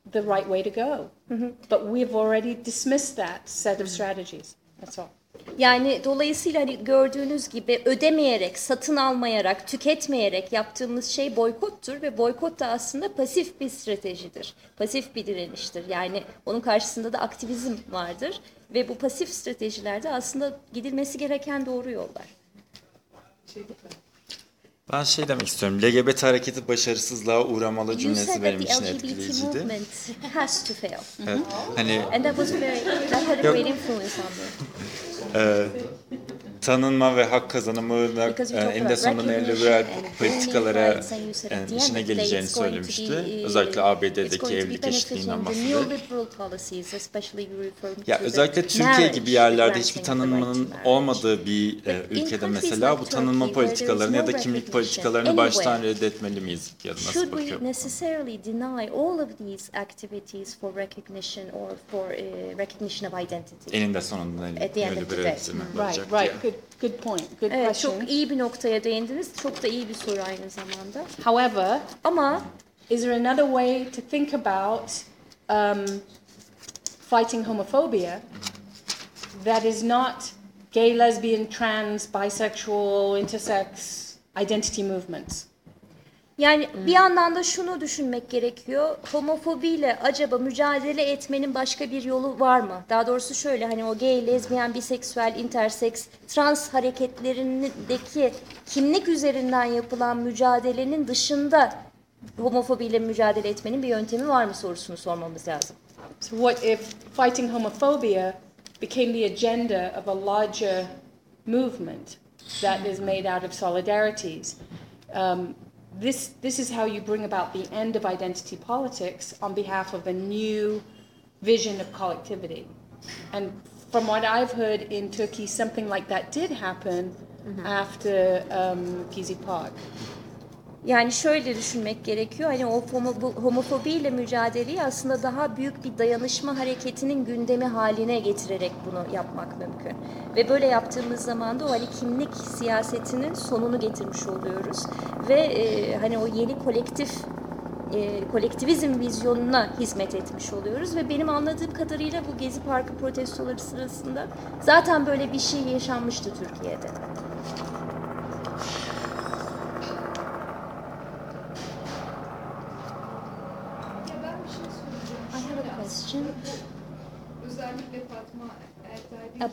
the right way to go. Mm-hmm. But we've already dismissed that set of strategies. That's all. Yani dolayısıyla hani gördüğünüz gibi ödemeyerek, satın almayarak, tüketmeyerek yaptığımız şey boykottur ve boykot da aslında pasif bir stratejidir. Pasif bir direniştir. Yani onun karşısında da aktivizm vardır ve bu pasif stratejilerde aslında gidilmesi gereken doğru yollar. Ben şey demek istiyorum. LGBT hareketi başarısızlığa uğramalı cümlesi benim için LGBT etkileyiciydi. movement has to fail. Evet. Hani And that was very, that had a Yok. great influence on me. e, tanınma ve hak kazanımı Because e, eninde sonunda and politikalara said e, geleceğini söylemişti. uh, Özellikle ABD'deki evlilik referring Ya özellikle Türkiye gibi yerlerde hiçbir tanınmanın olmadığı bir e, ülkede mesela bu tanınma politikalarını ya da kimlik politikalarını baştan reddetmeli miyiz ya da nasıl bakıyorum? necessarily deny all of these activities for recognition or for uh, recognition of identity? Eninde sonunda neoliberalizme Right, right. Good, good point. Good Evet, question. çok iyi bir noktaya değindiniz. Çok da iyi bir soru aynı zamanda. However, Ama is there another way to think about um, fighting homophobia that is not gay, lesbian, trans, bisexual, intersex identity movements? Yani bir yandan da şunu düşünmek gerekiyor. Homofobiyle acaba mücadele etmenin başka bir yolu var mı? Daha doğrusu şöyle hani o gay, lezbiyen, biseksüel, interseks, trans hareketlerindeki kimlik üzerinden yapılan mücadelenin dışında homofobiyle mücadele etmenin bir yöntemi var mı sorusunu sormamız lazım. So, what if fighting homophobia became the agenda of a larger movement that is made out of solidarities? Um, this, this is how you bring about the end of identity politics on behalf of a new vision of collectivity. And from what I've heard in Turkey, something like that did happen after um, Gezi Park. Yani şöyle düşünmek gerekiyor. Hani o homo- homofobiyle mücadeleyi aslında daha büyük bir dayanışma hareketinin gündemi haline getirerek bunu yapmak mümkün. Ve böyle yaptığımız zaman da o hani kimlik siyasetinin sonunu getirmiş oluyoruz. Ve e, hani o yeni kolektif e, kolektivizm vizyonuna hizmet etmiş oluyoruz ve benim anladığım kadarıyla bu Gezi Parkı protestoları sırasında zaten böyle bir şey yaşanmıştı Türkiye'de. Uh,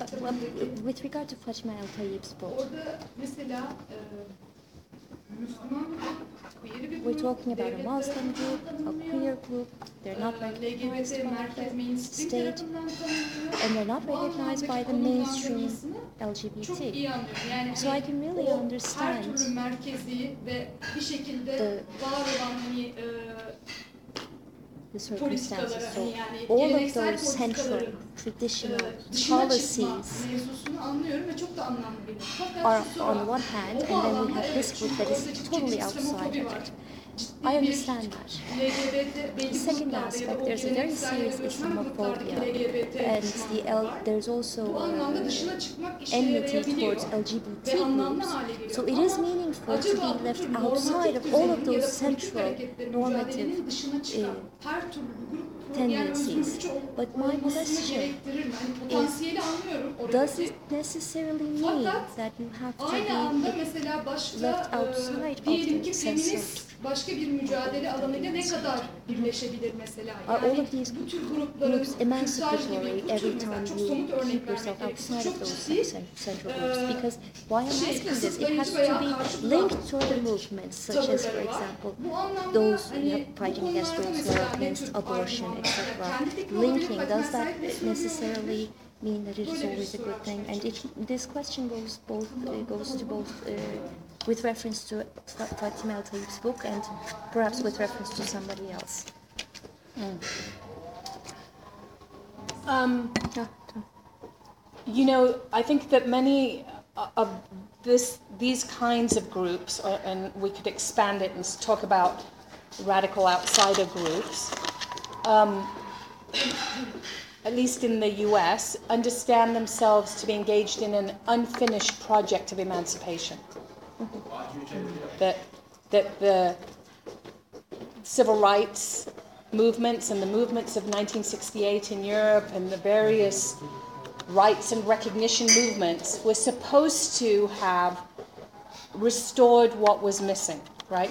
with regard to Fatima El Tayyib's book, we're talking about a Muslim group, a queer group. They're not recognized by the state, and they're not recognized by the mainstream LGBT. So I can really understand the the circumstances. So all of those central traditional policies are on one hand, and then we have this group that is totally outside of it. I understand that. The second aspect, there's a very serious Islamophobia, and the L, there's also uh, enmity towards LGBT groups. So it is meaningful to be left outside of all of those central normative uh, tendencies. But my question is, does it necessarily mean that you have to be left outside of the censored başka bir mücadele alanıyla ne kadar birleşebilir mesela? Yani bu tür grupların kürtaj gibi bu tür mesela çok somut örnekler vermek çok ciddi şey, kısıtlayıcı veya karşıtlar tavırları var. Bu anlamda hani bu konularda fighting against abortion etc linking does that necessarily Fatma does that Serpil de söylüyor necessarily olabilir. mean that it is always a good thing? And it, this question goes both uh, goes to both uh, with reference to Fa- Fatima El Tayyip's book and perhaps with reference to somebody else. Um, You know, I think that many uh, of this, these kinds of groups, uh, and we could expand it and talk about radical outsider groups, um, at least in the US, understand themselves to be engaged in an unfinished project of emancipation. That, that the civil rights movements and the movements of 1968 in Europe and the various rights and recognition movements were supposed to have restored what was missing, right?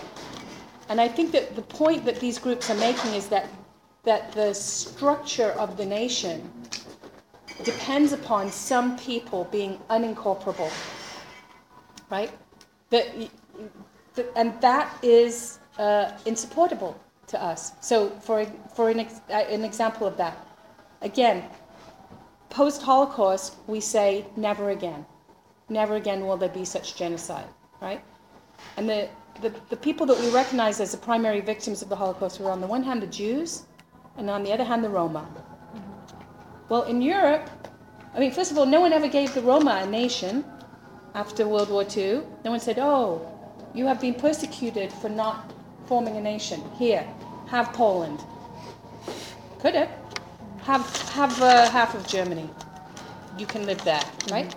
And I think that the point that these groups are making is that that the structure of the nation depends upon some people being unincorporable, right? And that is uh, insupportable to us. So, for for an, ex, uh, an example of that, again, post Holocaust, we say never again, never again will there be such genocide, right? And the, the, the people that we recognize as the primary victims of the Holocaust were on the one hand the Jews, and on the other hand the Roma. Well, in Europe, I mean, first of all, no one ever gave the Roma a nation after World War II. No one said, oh, you have been persecuted for not forming a nation. Here, have Poland. Could have. Have, have uh, half of Germany. You can live there, right?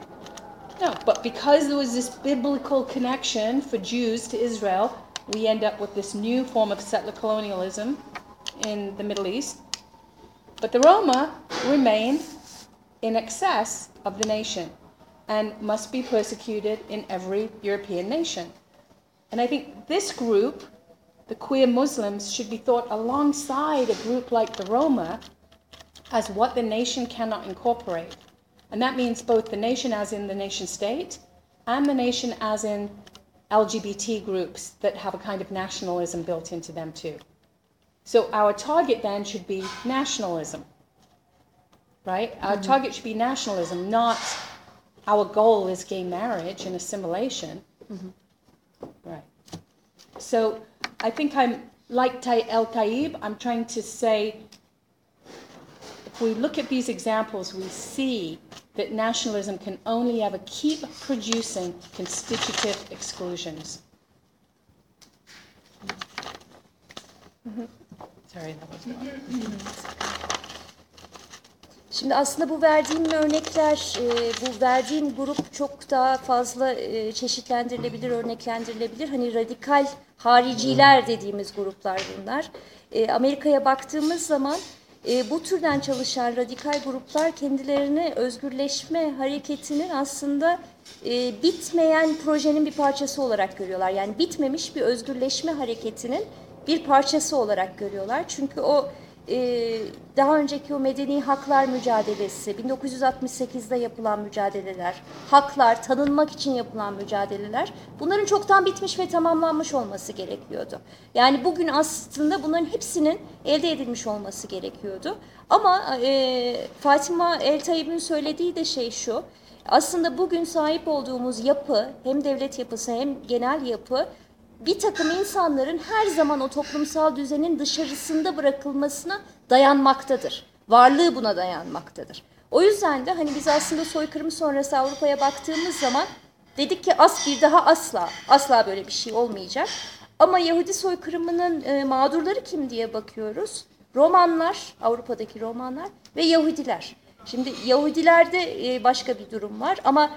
No, but because there was this biblical connection for Jews to Israel, we end up with this new form of settler colonialism in the Middle East. But the Roma remain in excess of the nation and must be persecuted in every European nation. And I think this group, the queer Muslims, should be thought alongside a group like the Roma as what the nation cannot incorporate. And that means both the nation as in the nation state and the nation as in LGBT groups that have a kind of nationalism built into them too. So our target then should be nationalism, right? Our mm-hmm. target should be nationalism, not our goal is gay marriage and assimilation. Mm-hmm. Right. So I think I'm like El Taib, I'm trying to say if we look at these examples, we see that nationalism can only ever keep producing constitutive exclusions. Sorry, that was wrong. Şimdi aslında bu verdiğim örnekler, e, bu verdiğim grup çok daha fazla e, çeşitlendirilebilir, örneklendirilebilir. Hani radikal hariciler dediğimiz gruplar bunlar. E, Amerika'ya baktığımız zaman bu türden çalışan radikal gruplar kendilerini özgürleşme hareketinin aslında bitmeyen projenin bir parçası olarak görüyorlar. Yani bitmemiş bir özgürleşme hareketinin bir parçası olarak görüyorlar. Çünkü o e, daha önceki o medeni haklar mücadelesi, 1968'de yapılan mücadeleler, haklar tanınmak için yapılan mücadeleler, bunların çoktan bitmiş ve tamamlanmış olması gerekiyordu. Yani bugün aslında bunların hepsinin elde edilmiş olması gerekiyordu. Ama e, Fatima El Tayyip'in söylediği de şey şu, aslında bugün sahip olduğumuz yapı, hem devlet yapısı hem genel yapı, bir takım insanların her zaman o toplumsal düzenin dışarısında bırakılmasına dayanmaktadır. Varlığı buna dayanmaktadır. O yüzden de hani biz aslında soykırım sonrası Avrupa'ya baktığımız zaman dedik ki as bir daha asla, asla böyle bir şey olmayacak. Ama Yahudi soykırımının e, mağdurları kim diye bakıyoruz. Romanlar, Avrupa'daki Romanlar ve Yahudiler. Şimdi Yahudilerde e, başka bir durum var ama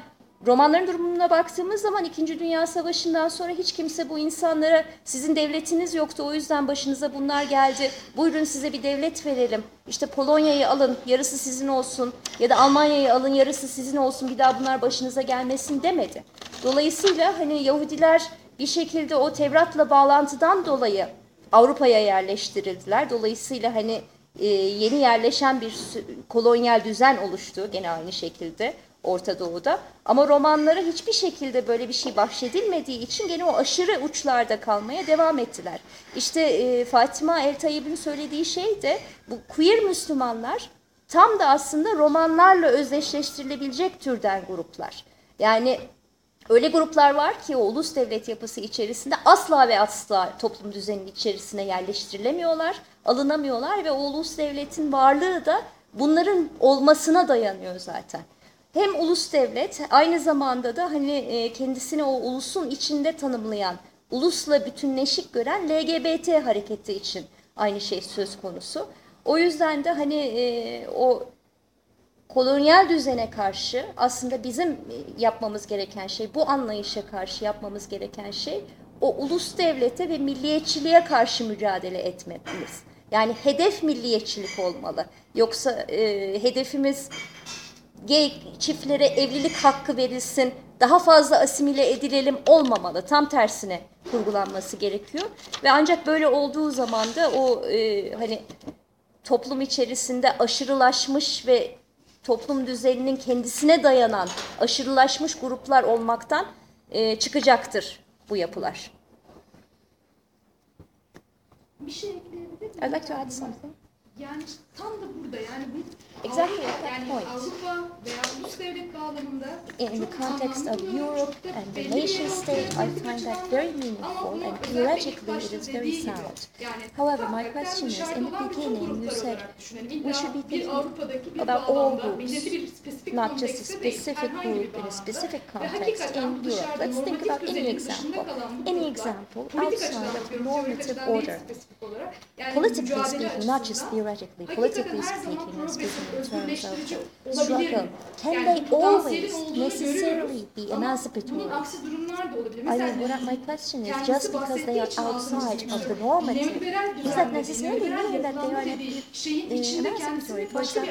Romanların durumuna baktığımız zaman İkinci Dünya Savaşı'ndan sonra hiç kimse bu insanlara sizin devletiniz yoktu o yüzden başınıza bunlar geldi. Buyurun size bir devlet verelim. İşte Polonya'yı alın yarısı sizin olsun ya da Almanya'yı alın yarısı sizin olsun bir daha bunlar başınıza gelmesin demedi. Dolayısıyla hani Yahudiler bir şekilde o Tevrat'la bağlantıdan dolayı Avrupa'ya yerleştirildiler. Dolayısıyla hani e, yeni yerleşen bir kolonyal düzen oluştu gene aynı şekilde Orta Doğu'da. Ama romanlara hiçbir şekilde böyle bir şey bahşedilmediği için gene o aşırı uçlarda kalmaya devam ettiler. İşte e, Fatima El Tayyip'in söylediği şey de bu queer Müslümanlar tam da aslında romanlarla özdeşleştirilebilecek türden gruplar. Yani Öyle gruplar var ki o ulus devlet yapısı içerisinde asla ve asla toplum düzeninin içerisine yerleştirilemiyorlar, alınamıyorlar ve o ulus devletin varlığı da bunların olmasına dayanıyor zaten. Hem ulus devlet aynı zamanda da hani e, kendisini o ulusun içinde tanımlayan, ulusla bütünleşik gören LGBT hareketi için aynı şey söz konusu. O yüzden de hani e, o kolonyal düzene karşı aslında bizim e, yapmamız gereken şey, bu anlayışa karşı yapmamız gereken şey o ulus devlete ve milliyetçiliğe karşı mücadele etmemiz. Yani hedef milliyetçilik olmalı. Yoksa e, hedefimiz gay çiftlere evlilik hakkı verilsin, daha fazla asimile edilelim olmamalı. Tam tersine kurgulanması gerekiyor. Ve ancak böyle olduğu zaman da o e, hani toplum içerisinde aşırılaşmış ve toplum düzeninin kendisine dayanan aşırılaşmış gruplar olmaktan e, çıkacaktır bu yapılar. Bir şey ekleyebilir miyim? I'd like to add something. Yani tam da burada yani bu exactly at that point. In the context of Europe and the nation state, I find that very meaningful and theoretically it is very sound. However, my question is, in the beginning you said we should be thinking about all groups, not just a specific group in a specific context in Europe. Let's think about any example. Any example outside of normative order. Politically speaking, not just theoretically, politically speaking speaking özgürleştirici? Can they always necessarily be emancipatory? Ama I mean, what my question is just because they are outside of the normative, is that necessarily mean that they are şeyin içinde kendisini başka bir?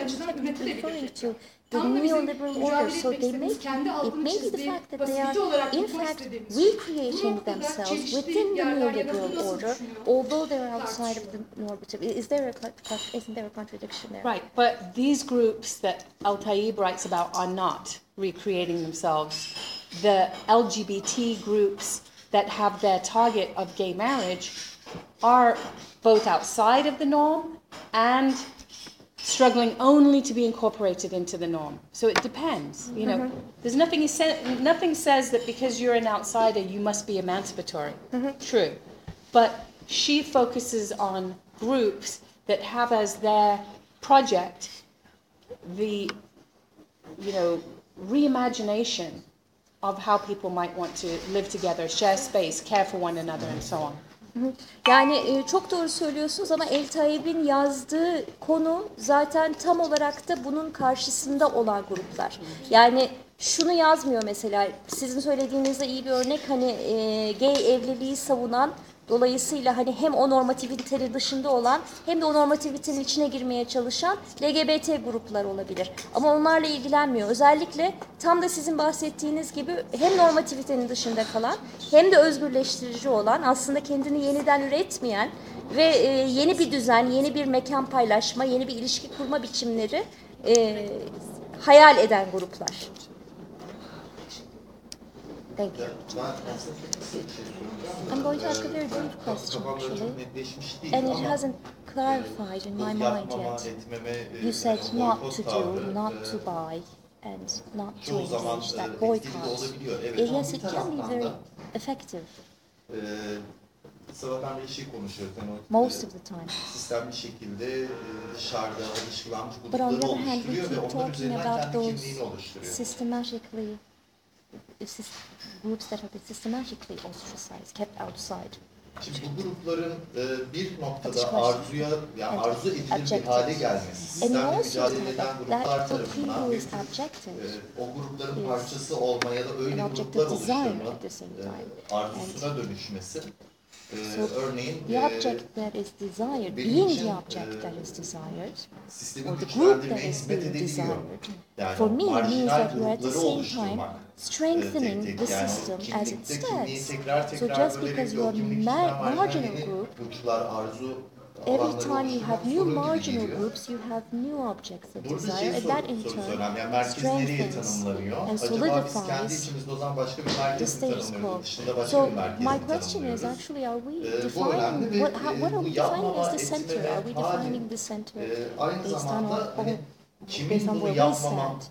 Kept referring the Tam da neoliberal order, so they istediğimiz, may it altını may be the fact that they fasilite olarak are in fact istediğimiz şey. Bu recreating themselves within the yerler ya neoliberal order, although they are outside of the normative. Is there a co- co- isn't there a contradiction there? Right, but these groups that Al Taib writes about are not recreating themselves. The LGBT groups that have their target of gay marriage are both outside of the norm and struggling only to be incorporated into the norm. So it depends, you know. Mm-hmm. There's nothing, nothing says that because you're an outsider you must be emancipatory. Mm-hmm. True. But she focuses on groups that have as their project the, you know, reimagination of how people might want to live together, share space, care for one another, and so on. Yani e, çok doğru söylüyorsunuz ama El Taib'in yazdığı konu zaten tam olarak da bunun karşısında olan gruplar. Yani şunu yazmıyor mesela sizin söylediğinizde iyi bir örnek hani e, gay evliliği savunan dolayısıyla hani hem o normativitenin dışında olan hem de o normativitenin içine girmeye çalışan LGBT gruplar olabilir. Ama onlarla ilgilenmiyor. Özellikle tam da sizin bahsettiğiniz gibi hem normativitenin dışında kalan hem de özgürleştirici olan aslında kendini yeniden üretmeyen ve e, yeni bir düzen, yeni bir mekan paylaşma, yeni bir ilişki kurma biçimleri e, hayal eden gruplar. Thank you. I'm going to ask a very brief question, actually, and it hasn't clarified in my mind yet. You said not to do, not to buy, and not to engage that boycott. Yes, it can be very effective. Bir şey. Yani Most of the time. Şekilde dışarıda But on the other hand, we keep talking about those systematically groups that have been systematically ostracized, kept outside. Şimdi bu grupların e, bir noktada arzuya, yani arzu edilir bir hale gelmesi, sistemle mücadele eden gruplar tarafından objective. E, o grupların parçası olma ya da öyle gruplar oluşturma e, arzusuna dönüşmesi. E, So örneğin The object that is desired, being için, the object e, that is desired, or the group that is being desired, Yani for me it means that are at the same time. strengthening the system as it stands. So just because you are ma marginal group, every time you have new marginal groups, you have new objects of desire, and that in turn strengthens and solidifies the status quo. So my question is actually, are we defining, what, how, what are we defining as the center? Are we defining the center based on, what, based on where we stand?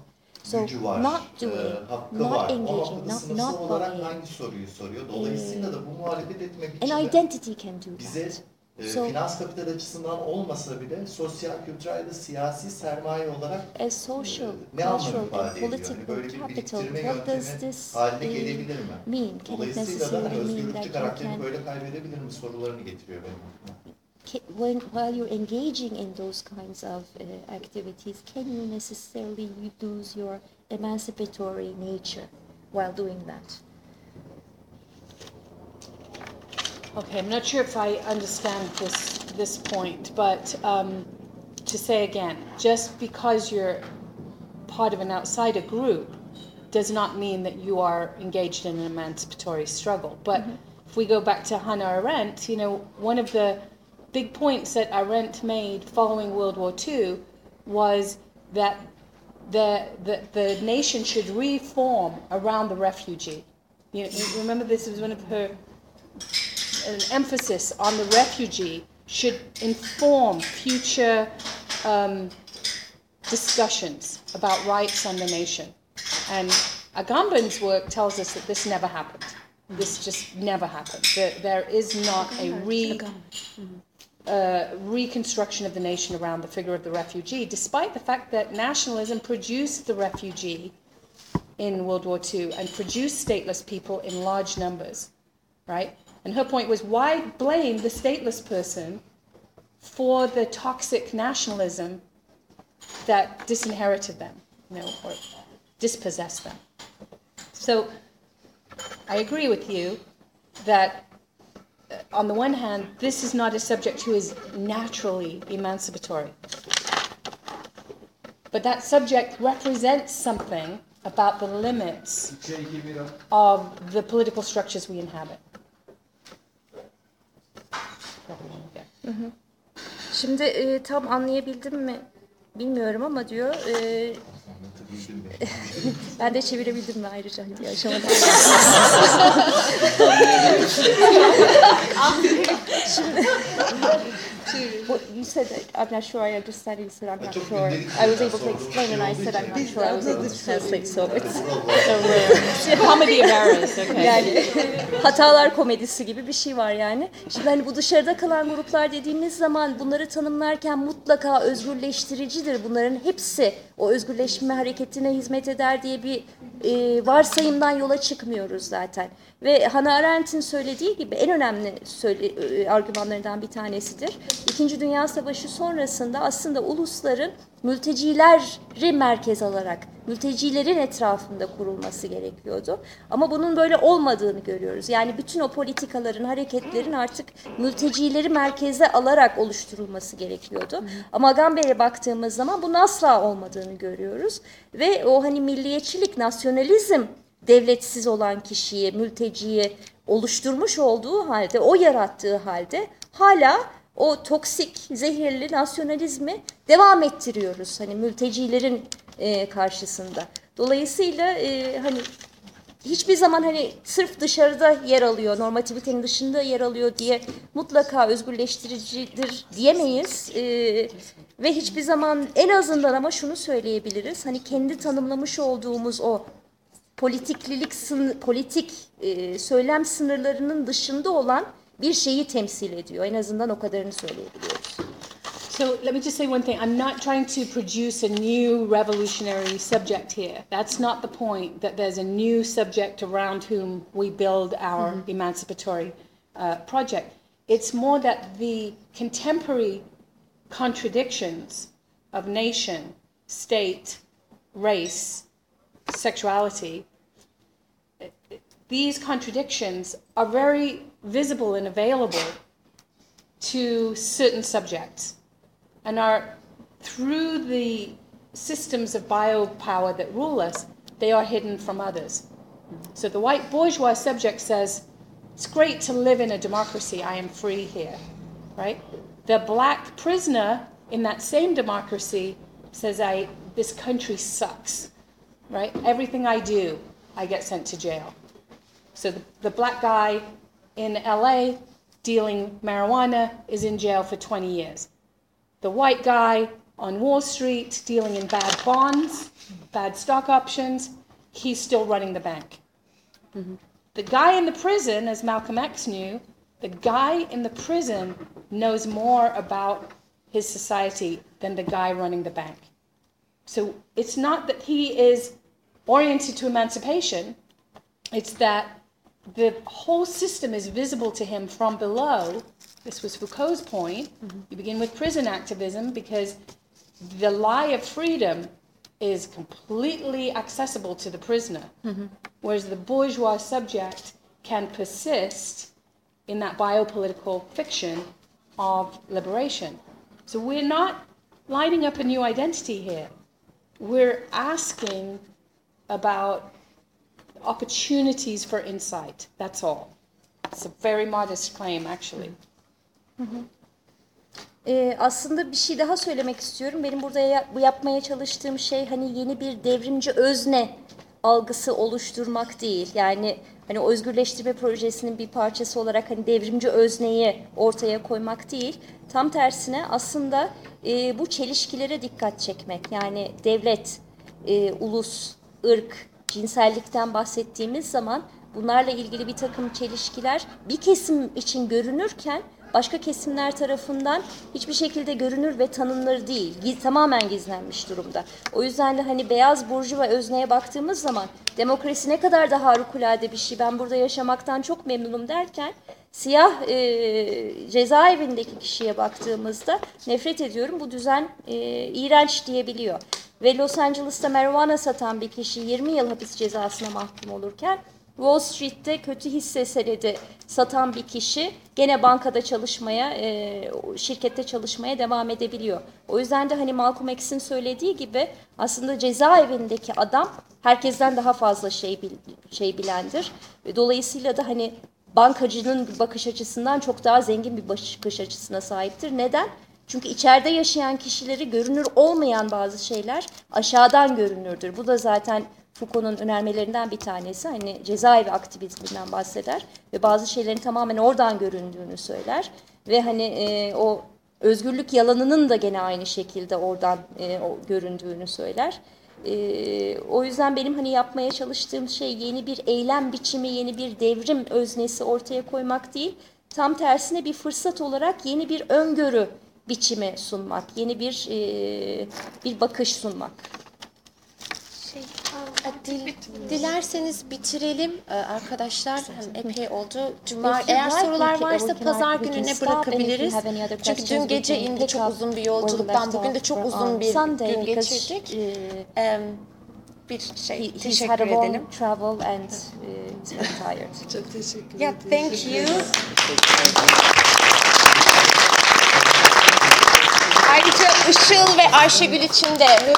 So gücü var, not e, doing, hakkı not var. engaging, Ama burada not- sınıfsal not olarak buying. hangi soruyu soruyor? Dolayısıyla da bu muhalefet etme an biçimi identity can do bize that. e, So- finans kapital açısından olmasa bile sosyal, kültürel ya da siyasi sermaye olarak As social, ne anlam ifade ediyor? Yani böyle bir biriktirme yöntemi haline gelebilir mi? mean? Dolayısıyla da özgürlükçü karakterini can böyle kaybedebilir mi sorularını getiriyor benim aklıma. When while you're engaging in those kinds of uh, activities, can you necessarily lose your emancipatory nature while doing that? Okay, I'm not sure if I understand this this point, but um, to say again, just because you're part of an outsider group does not mean that you are engaged in an emancipatory struggle. But if we go back to Hannah Arendt, you know, one of the big points that Arendt made following World War II was that the, the, the nation should reform around the refugee. You, you remember this was one of her an emphasis on the refugee should inform future um, discussions about rights and the nation. And Agamben's work tells us that this never happened. This just never happened. There, there is not a re, uh, reconstruction of the nation around the figure of the refugee, despite the fact that nationalism produced the refugee in World War II and produced stateless people in large numbers, right? And her point was why blame the stateless person for the toxic nationalism that disinherited them, you know, or dispossessed them. So I agree with you that on the one hand, this is not a subject who is naturally emancipatory. But that subject represents something about the limits of the political structures we inhabit. Şimdi e, tam anlayabildim mi bilmiyorum ama diyor. e, ben de çevirebildim mi ayrıca? Diye aşamada. Şimdi What you said that I'm not sure I understand you said I'm not sure. I was able to explain and I said I'm not sure I was able to translate so it's So rare. Comedy of errors, okay. yani hatalar komedisi gibi bir şey var yani. Şimdi hani bu dışarıda kalan gruplar dediğimiz zaman bunları tanımlarken mutlaka özgürleştiricidir. Bunların hepsi o özgürleşme hareketine hizmet eder diye bir e, varsayımdan yola çıkmıyoruz zaten. Ve Hannah Arendt'in söylediği gibi en önemli söyle, e, argümanlarından bir tanesidir. İkinci Dünya Savaşı sonrasında aslında ulusların mültecileri merkez alarak mültecilerin etrafında kurulması gerekiyordu. Ama bunun böyle olmadığını görüyoruz. Yani bütün o politikaların, hareketlerin artık mültecileri merkeze alarak oluşturulması gerekiyordu. Ama Agamber'e baktığımız zaman bunun asla olmadığını görüyoruz. Ve o hani milliyetçilik, nasyonalizm devletsiz olan kişiyi, mülteciyi oluşturmuş olduğu halde, o yarattığı halde hala o toksik, zehirli nasyonalizmi devam ettiriyoruz. Hani mültecilerin e, karşısında. Dolayısıyla e, hani hiçbir zaman hani sırf dışarıda yer alıyor, normativitenin dışında yer alıyor diye mutlaka özgürleştiricidir diyemeyiz. E, ve hiçbir zaman en azından ama şunu söyleyebiliriz. Hani kendi tanımlamış olduğumuz o politiklilik, politik e, söylem sınırlarının dışında olan bir şeyi temsil ediyor. En azından o kadarını söyleyebiliyoruz. So let me just say one thing. I'm not trying to produce a new revolutionary subject here. That's not the point, that there's a new subject around whom we build our emancipatory uh, project. It's more that the contemporary contradictions of nation, state, race, sexuality, these contradictions are very visible and available to certain subjects and are through the systems of biopower that rule us, they are hidden from others. So the white bourgeois subject says, It's great to live in a democracy, I am free here, right? The black prisoner in that same democracy says, I, This country sucks, right? Everything I do, I get sent to jail. So the, the black guy in LA dealing marijuana is in jail for 20 years. The white guy on Wall Street dealing in bad bonds, bad stock options, he's still running the bank. The guy in the prison, as Malcolm X knew, the guy in the prison knows more about his society than the guy running the bank. So it's not that he is oriented to emancipation, it's that the whole system is visible to him from below. This was Foucault's point. Mm-hmm. You begin with prison activism because the lie of freedom is completely accessible to the prisoner, mm-hmm. whereas the bourgeois subject can persist in that biopolitical fiction of liberation. So we're not lining up a new identity here. We're asking about opportunities for insight. That's all. It's a very modest claim, actually. Ee, aslında bir şey daha söylemek istiyorum. Benim burada ya- yapmaya çalıştığım şey hani yeni bir devrimci özne algısı oluşturmak değil. Yani hani o özgürleştirme projesinin bir parçası olarak hani devrimci özneyi ortaya koymak değil. Tam tersine aslında e, bu çelişkilere dikkat çekmek. Yani devlet, e, ulus, ırk, cinsellikten bahsettiğimiz zaman bunlarla ilgili bir takım çelişkiler bir kesim için görünürken başka kesimler tarafından hiçbir şekilde görünür ve tanınır değil. Giz- tamamen gizlenmiş durumda. O yüzden de hani beyaz burjuva özneye baktığımız zaman demokrasi ne kadar da harikulade bir şey. Ben burada yaşamaktan çok memnunum derken siyah e, cezaevindeki kişiye baktığımızda nefret ediyorum. Bu düzen e, iğrenç diyebiliyor. Ve Los Angeles'ta marijuana satan bir kişi 20 yıl hapis cezasına mahkum olurken Wall Street'te kötü hisse senedi satan bir kişi gene bankada çalışmaya, e, şirkette çalışmaya devam edebiliyor. O yüzden de hani Malcolm X'in söylediği gibi aslında cezaevindeki adam herkesten daha fazla şey şey bilendir. Dolayısıyla da hani bankacının bakış açısından çok daha zengin bir bakış açısına sahiptir. Neden? Çünkü içeride yaşayan kişileri görünür olmayan bazı şeyler aşağıdan görünürdür. Bu da zaten Foucault'un önermelerinden bir tanesi. Hani cezaevi aktivizminden bahseder ve bazı şeylerin tamamen oradan göründüğünü söyler. Ve hani e, o özgürlük yalanının da gene aynı şekilde oradan e, o göründüğünü söyler. E, o yüzden benim hani yapmaya çalıştığım şey yeni bir eylem biçimi, yeni bir devrim öznesi ortaya koymak değil. Tam tersine bir fırsat olarak yeni bir öngörü biçimi sunmak, yeni bir e, bir bakış sunmak. Şey, dil- dilerseniz bitirelim Ee, arkadaşlar. Hem epey oldu. Cuma eğer sorular varsa pazar gününe bırakabiliriz. Çünkü dün gece indi çok uzun bir yolculuktan. Bugün de çok uzun bir gün geçirdik. e, bir şey teşekkür edelim. travel and uh, very tired. Çok teşekkür Yeah, ederim. thank you. Ayrıca Işıl ve Ayşegül için de e,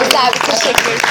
özel bir teşekkür.